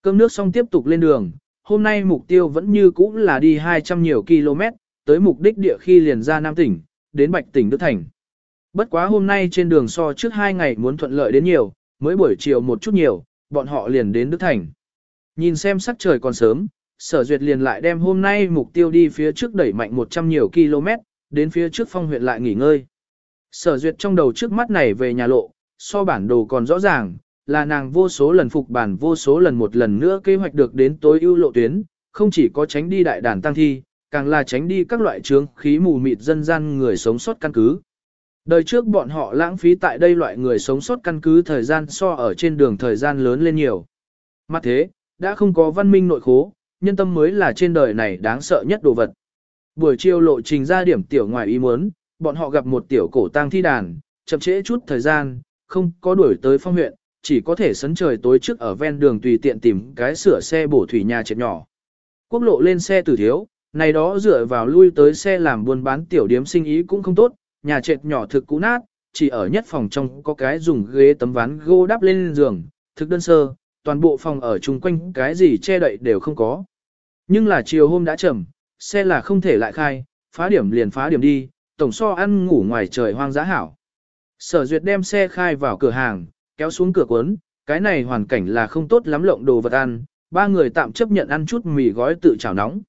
Cơm nước xong tiếp tục lên đường, hôm nay mục tiêu vẫn như cũ là đi 200 nhiều km, tới mục đích địa khi liền ra Nam tỉnh, đến Bạch tỉnh Đức Thành. Bất quá hôm nay trên đường so trước hai ngày muốn thuận lợi đến nhiều, mới buổi chiều một chút nhiều, bọn họ liền đến Đức Thành. Nhìn xem sắc trời còn sớm, sở duyệt liền lại đem hôm nay mục tiêu đi phía trước đẩy mạnh 100 nhiều km, đến phía trước phong huyện lại nghỉ ngơi. Sở duyệt trong đầu trước mắt này về nhà lộ, so bản đồ còn rõ ràng, là nàng vô số lần phục bản vô số lần một lần nữa kế hoạch được đến tối ưu lộ tuyến, không chỉ có tránh đi đại đàn tăng thi, càng là tránh đi các loại trướng khí mù mịt dân gian người sống sót căn cứ. Đời trước bọn họ lãng phí tại đây loại người sống sót căn cứ thời gian so ở trên đường thời gian lớn lên nhiều. Mặt thế, đã không có văn minh nội khố, nhân tâm mới là trên đời này đáng sợ nhất đồ vật. Buổi chiều lộ trình ra điểm tiểu ngoài ý muốn, bọn họ gặp một tiểu cổ tang thi đàn, chậm trễ chút thời gian, không có đuổi tới phong huyện, chỉ có thể sấn trời tối trước ở ven đường tùy tiện tìm cái sửa xe bổ thủy nhà chết nhỏ. Quốc lộ lên xe tử thiếu, này đó dựa vào lui tới xe làm buôn bán tiểu điếm sinh ý cũng không tốt, nhà trệt nhỏ thực cũ nát, chỉ ở nhất phòng trong có cái dùng ghế tấm ván gỗ đắp lên giường, thực đơn sơ, toàn bộ phòng ở chung quanh cái gì che đậy đều không có. Nhưng là chiều hôm đã chậm, xe là không thể lại khai, phá điểm liền phá điểm đi, tổng so ăn ngủ ngoài trời hoang dã hảo. Sở duyệt đem xe khai vào cửa hàng, kéo xuống cửa cuốn, cái này hoàn cảnh là không tốt lắm lộng đồ vật ăn, ba người tạm chấp nhận ăn chút mì gói tự chảo nóng.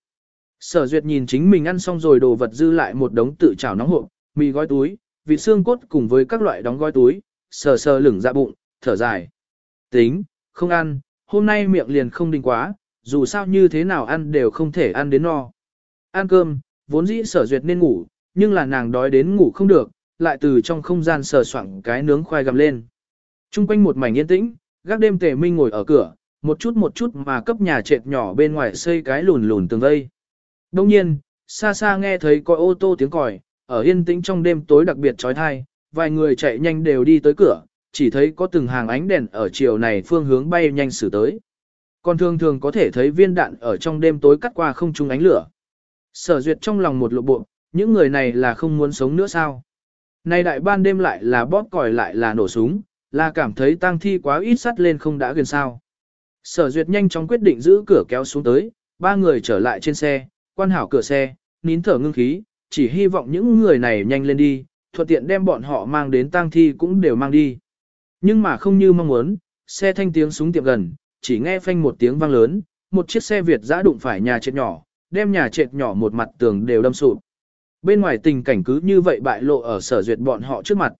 Sở duyệt nhìn chính mình ăn xong rồi đồ vật dư lại một đống tự chảo nóng hộp, mì gói túi, vịt xương cốt cùng với các loại đóng gói túi, sờ sờ lửng dạ bụng, thở dài. Tính, không ăn, hôm nay miệng liền không đình quá, dù sao như thế nào ăn đều không thể ăn đến no. Ăn cơm, vốn dĩ sở duyệt nên ngủ, nhưng là nàng đói đến ngủ không được, lại từ trong không gian sờ soạng cái nướng khoai gầm lên. Trung quanh một mảnh yên tĩnh, gác đêm tề minh ngồi ở cửa, một chút một chút mà cấp nhà trệt nhỏ bên ngoài xây cái lùn lùn tường vây. Đông nhiên, xa xa nghe thấy coi ô tô tiếng còi, ở yên tĩnh trong đêm tối đặc biệt trói thai, vài người chạy nhanh đều đi tới cửa, chỉ thấy có từng hàng ánh đèn ở chiều này phương hướng bay nhanh xử tới. Còn thường thường có thể thấy viên đạn ở trong đêm tối cắt qua không trung ánh lửa. Sở duyệt trong lòng một lộ bộ, những người này là không muốn sống nữa sao? Nay đại ban đêm lại là bóp còi lại là nổ súng, là cảm thấy tang thi quá ít sắt lên không đã gần sao. Sở duyệt nhanh chóng quyết định giữ cửa kéo xuống tới, ba người trở lại trên xe, quan hảo cửa xe, nín thở ngưng khí, chỉ hy vọng những người này nhanh lên đi, thuận tiện đem bọn họ mang đến tang thi cũng đều mang đi. Nhưng mà không như mong muốn, xe thanh tiếng súng tiệm gần, chỉ nghe phanh một tiếng vang lớn, một chiếc xe Việt giã đụng phải nhà trệt nhỏ, đem nhà trệt nhỏ một mặt tường đều đâm sụp. Bên ngoài tình cảnh cứ như vậy bại lộ ở sở duyệt bọn họ trước mặt.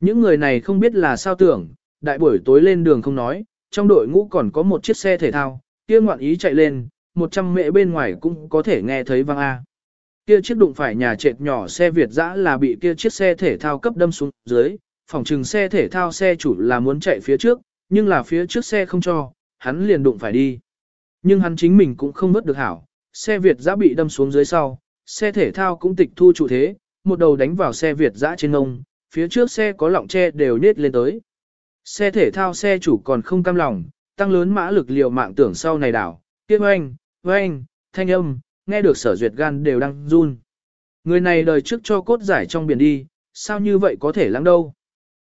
Những người này không biết là sao tưởng, đại buổi tối lên đường không nói, trong đội ngũ còn có một chiếc xe thể thao, kia ngoạn ý chạy lên, 100 mệ bên ngoài cũng có thể nghe thấy vang A. Kia chiếc đụng phải nhà trệt nhỏ xe Việt dã là bị kia chiếc xe thể thao cấp đâm xuống dưới, phòng trừng xe thể thao xe chủ là muốn chạy phía trước, nhưng là phía trước xe không cho, hắn liền đụng phải đi. Nhưng hắn chính mình cũng không mất được hảo, xe Việt dã bị đâm xuống dưới sau, xe thể thao cũng tịch thu trụ thế, một đầu đánh vào xe Việt dã trên ngông, phía trước xe có lọng tre đều nết lên tới. Xe thể thao xe chủ còn không cam lòng, tăng lớn mã lực liều mạng tưởng sau này đảo, kia oanh, oanh, thanh âm, nghe được sở duyệt gan đều đang run. Người này đời trước cho cốt giải trong biển đi, sao như vậy có thể lắng đâu.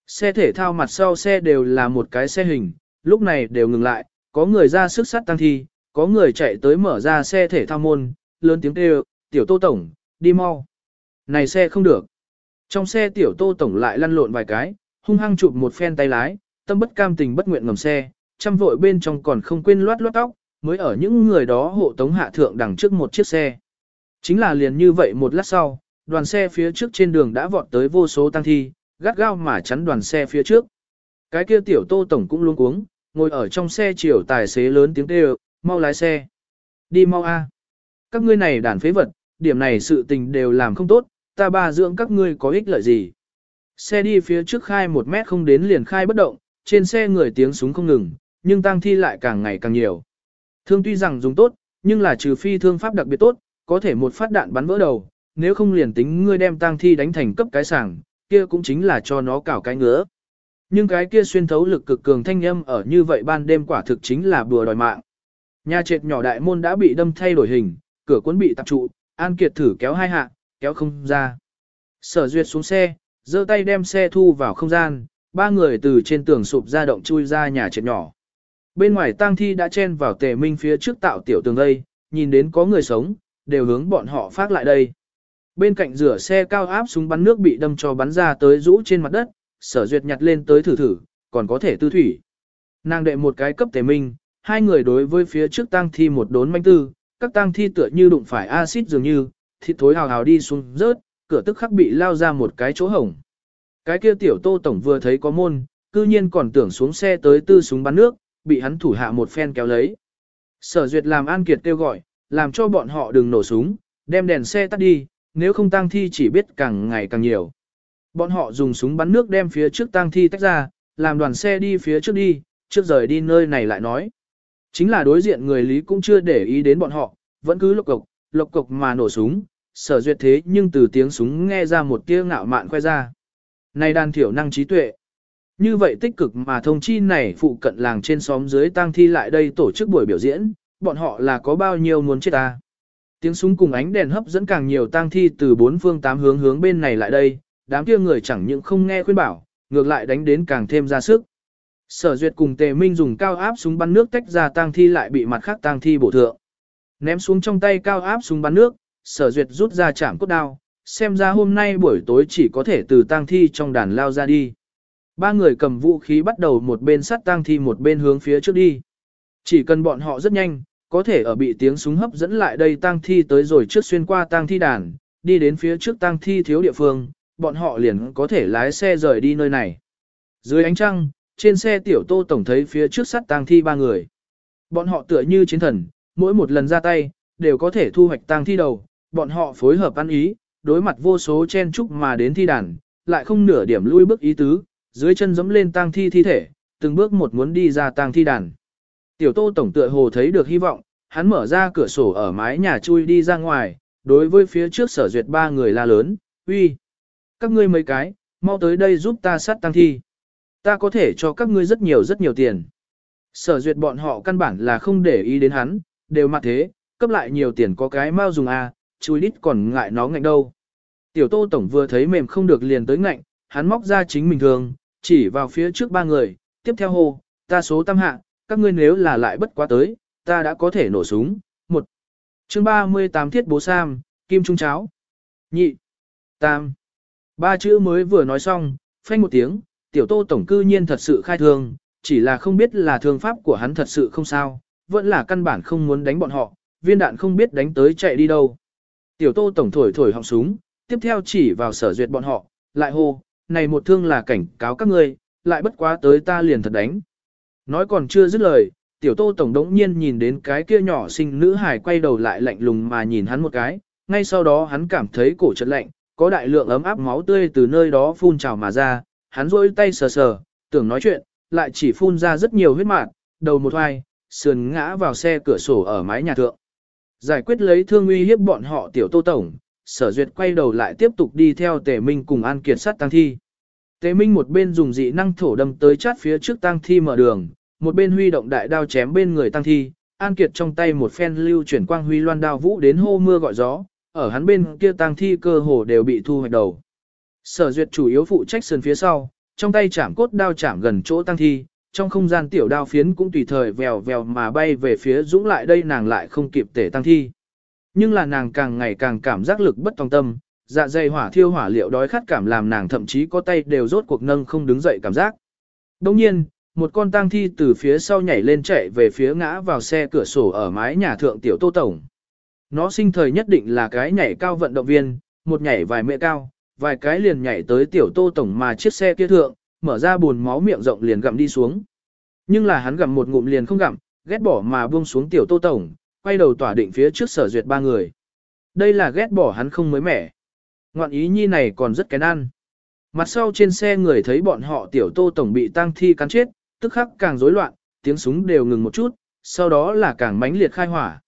Xe thể thao mặt sau xe đều là một cái xe hình, lúc này đều ngừng lại, có người ra sức sát tăng thi, có người chạy tới mở ra xe thể thao môn, lớn tiếng kêu, tiểu tô tổng, đi mau. Này xe không được. Trong xe tiểu tô tổng lại lăn lộn vài cái, hung hăng chụp một phen tay lái, tâm bất cam tình bất nguyện ngầm xe, chăm vội bên trong còn không quên loát loát tóc, mới ở những người đó hộ tống hạ thượng đằng trước một chiếc xe. Chính là liền như vậy một lát sau, đoàn xe phía trước trên đường đã vọt tới vô số tăng thi, gắt gao mà chắn đoàn xe phía trước. Cái kia tiểu tô tổng cũng luôn cuống, ngồi ở trong xe chiều tài xế lớn tiếng kêu, mau lái xe. Đi mau a. Các ngươi này đàn phế vật, điểm này sự tình đều làm không tốt, ta ba dưỡng các ngươi có ích lợi gì. Xe đi phía trước khai một mét không đến liền khai bất động, trên xe người tiếng súng không ngừng, nhưng tang thi lại càng ngày càng nhiều. Thương tuy rằng dùng tốt, nhưng là trừ phi thương pháp đặc biệt tốt, có thể một phát đạn bắn vỡ đầu, nếu không liền tính ngươi đem tang thi đánh thành cấp cái sảng, kia cũng chính là cho nó cào cái ngứa. Nhưng cái kia xuyên thấu lực cực cường thanh âm ở như vậy ban đêm quả thực chính là bùa đòi mạng. Nhà trệt nhỏ đại môn đã bị đâm thay đổi hình, cửa cuốn bị tập trụ, An Kiệt thử kéo hai hạ, kéo không ra. Sở duyệt xuống xe, giơ tay đem xe thu vào không gian, ba người từ trên tường sụp ra động chui ra nhà trệt nhỏ. Bên ngoài tang thi đã chen vào tề minh phía trước tạo tiểu tường đây, nhìn đến có người sống, đều hướng bọn họ phát lại đây. Bên cạnh rửa xe cao áp súng bắn nước bị đâm cho bắn ra tới rũ trên mặt đất, sở duyệt nhặt lên tới thử thử, còn có thể tư thủy. Nàng đệ một cái cấp tề minh, hai người đối với phía trước tang thi một đốn manh tư, các tang thi tựa như đụng phải axit dường như, thịt thối hào hào đi xuống rớt, cửa tức khắc bị lao ra một cái chỗ hổng. Cái kia tiểu tô tổng vừa thấy có môn, cư nhiên còn tưởng xuống xe tới tư súng bắn nước, bị hắn thủ hạ một phen kéo lấy. Sở duyệt làm An Kiệt kêu gọi, làm cho bọn họ đừng nổ súng, đem đèn xe tắt đi, nếu không tang thi chỉ biết càng ngày càng nhiều. Bọn họ dùng súng bắn nước đem phía trước tang thi tách ra, làm đoàn xe đi phía trước đi, trước rời đi nơi này lại nói. Chính là đối diện người Lý cũng chưa để ý đến bọn họ, vẫn cứ lộc cộc, lộc cộc mà nổ súng, sở duyệt thế nhưng từ tiếng súng nghe ra một tia ngạo mạn khoe ra. Này đàn thiểu năng trí tuệ. Như vậy tích cực mà thông chi này phụ cận làng trên xóm dưới tang thi lại đây tổ chức buổi biểu diễn, bọn họ là có bao nhiêu muốn chết ta. Tiếng súng cùng ánh đèn hấp dẫn càng nhiều tang thi từ bốn phương tám hướng hướng bên này lại đây, đám kia người chẳng những không nghe khuyên bảo, ngược lại đánh đến càng thêm ra sức. Sở Duyệt cùng Tề Minh dùng cao áp súng bắn nước tách ra tang thi lại bị mặt khác tang thi bổ thượng. Ném xuống trong tay cao áp súng bắn nước, Sở Duyệt rút ra chạm cốt đao, xem ra hôm nay buổi tối chỉ có thể từ tang thi trong đàn lao ra đi. Ba người cầm vũ khí bắt đầu một bên sát tang thi một bên hướng phía trước đi. Chỉ cần bọn họ rất nhanh, có thể ở bị tiếng súng hấp dẫn lại đây tang thi tới rồi trước xuyên qua tang thi đàn, đi đến phía trước tang thi thiếu địa phương, bọn họ liền có thể lái xe rời đi nơi này. Dưới ánh trăng, trên xe tiểu tô tổng thấy phía trước sắt tang thi ba người. Bọn họ tựa như chiến thần, mỗi một lần ra tay, đều có thể thu hoạch tang thi đầu, bọn họ phối hợp ăn ý, đối mặt vô số chen chúc mà đến thi đàn, lại không nửa điểm lui bước ý tứ, dưới chân giẫm lên tang thi thi thể, từng bước một muốn đi ra tang thi đàn. Tiểu tô tổng tựa hồ thấy được hy vọng, hắn mở ra cửa sổ ở mái nhà chui đi ra ngoài, đối với phía trước sở duyệt ba người la lớn, uy, các ngươi mấy cái, mau tới đây giúp ta sát tang thi. Ta có thể cho các ngươi rất nhiều rất nhiều tiền. Sở duyệt bọn họ căn bản là không để ý đến hắn, đều mặt thế, cấp lại nhiều tiền có cái mau dùng à, chui đít còn ngại nó ngạnh đâu. Tiểu tô tổng vừa thấy mềm không được liền tới ngạnh, hắn móc ra chính mình thường, chỉ vào phía trước ba người, tiếp theo hô, ta số tam hạ, các ngươi nếu là lại bất quá tới, ta đã có thể nổ súng. Một. Chương 38 thiết bố Sam, kim trung cháo. Nhị. Tam. Ba chữ mới vừa nói xong, phanh một tiếng, tiểu tô tổng cư nhiên thật sự khai thương, chỉ là không biết là thương pháp của hắn thật sự không sao, vẫn là căn bản không muốn đánh bọn họ, viên đạn không biết đánh tới chạy đi đâu. Tiểu tô tổng thổi thổi họng súng, tiếp theo chỉ vào sở duyệt bọn họ, lại hô, này một thương là cảnh cáo các ngươi, lại bất quá tới ta liền thật đánh. Nói còn chưa dứt lời, tiểu tô tổng đống nhiên nhìn đến cái kia nhỏ sinh nữ hải quay đầu lại lạnh lùng mà nhìn hắn một cái, ngay sau đó hắn cảm thấy cổ chật lạnh, có đại lượng ấm áp máu tươi từ nơi đó phun trào mà ra, hắn rôi tay sờ sờ, tưởng nói chuyện, lại chỉ phun ra rất nhiều huyết mạt, đầu một hoài, sườn ngã vào xe cửa sổ ở mái nhà thượng. Giải quyết lấy thương uy hiếp bọn họ tiểu tô tổng, sở duyệt quay đầu lại tiếp tục đi theo tề minh cùng an kiệt sát tăng thi. Tế minh một bên dùng dị năng thổ đâm tới chát phía trước tăng thi mở đường, một bên huy động đại đao chém bên người tăng thi, an kiệt trong tay một phen lưu chuyển quang huy loan đao vũ đến hô mưa gọi gió, ở hắn bên kia tăng thi cơ hồ đều bị thu hoạch đầu. Sở duyệt chủ yếu phụ trách sườn phía sau, trong tay chạm cốt đao chạm gần chỗ tăng thi, trong không gian tiểu đao phiến cũng tùy thời vèo vèo mà bay về phía dũng lại đây nàng lại không kịp tể tăng thi. Nhưng là nàng càng ngày càng cảm giác lực bất tòng tâm, dạ dày hỏa thiêu hỏa liệu đói khát cảm làm nàng thậm chí có tay đều rốt cuộc nâng không đứng dậy cảm giác. Đồng nhiên, một con tang thi từ phía sau nhảy lên chạy về phía ngã vào xe cửa sổ ở mái nhà thượng tiểu tô tổng. Nó sinh thời nhất định là cái nhảy cao vận động viên, một nhảy vài mẹ cao, vài cái liền nhảy tới tiểu tô tổng mà chiếc xe kia thượng, mở ra buồn máu miệng rộng liền gặm đi xuống. Nhưng là hắn gặm một ngụm liền không gặm, ghét bỏ mà buông xuống tiểu tô tổng, quay đầu tỏa định phía trước sở duyệt ba người. Đây là ghét bỏ hắn không mới mẻ. Ngoạn ý nhi này còn rất kén ăn. Mặt sau trên xe người thấy bọn họ tiểu tô tổng bị tang thi cắn chết, tức khắc càng rối loạn, tiếng súng đều ngừng một chút, sau đó là càng mãnh liệt khai hỏa.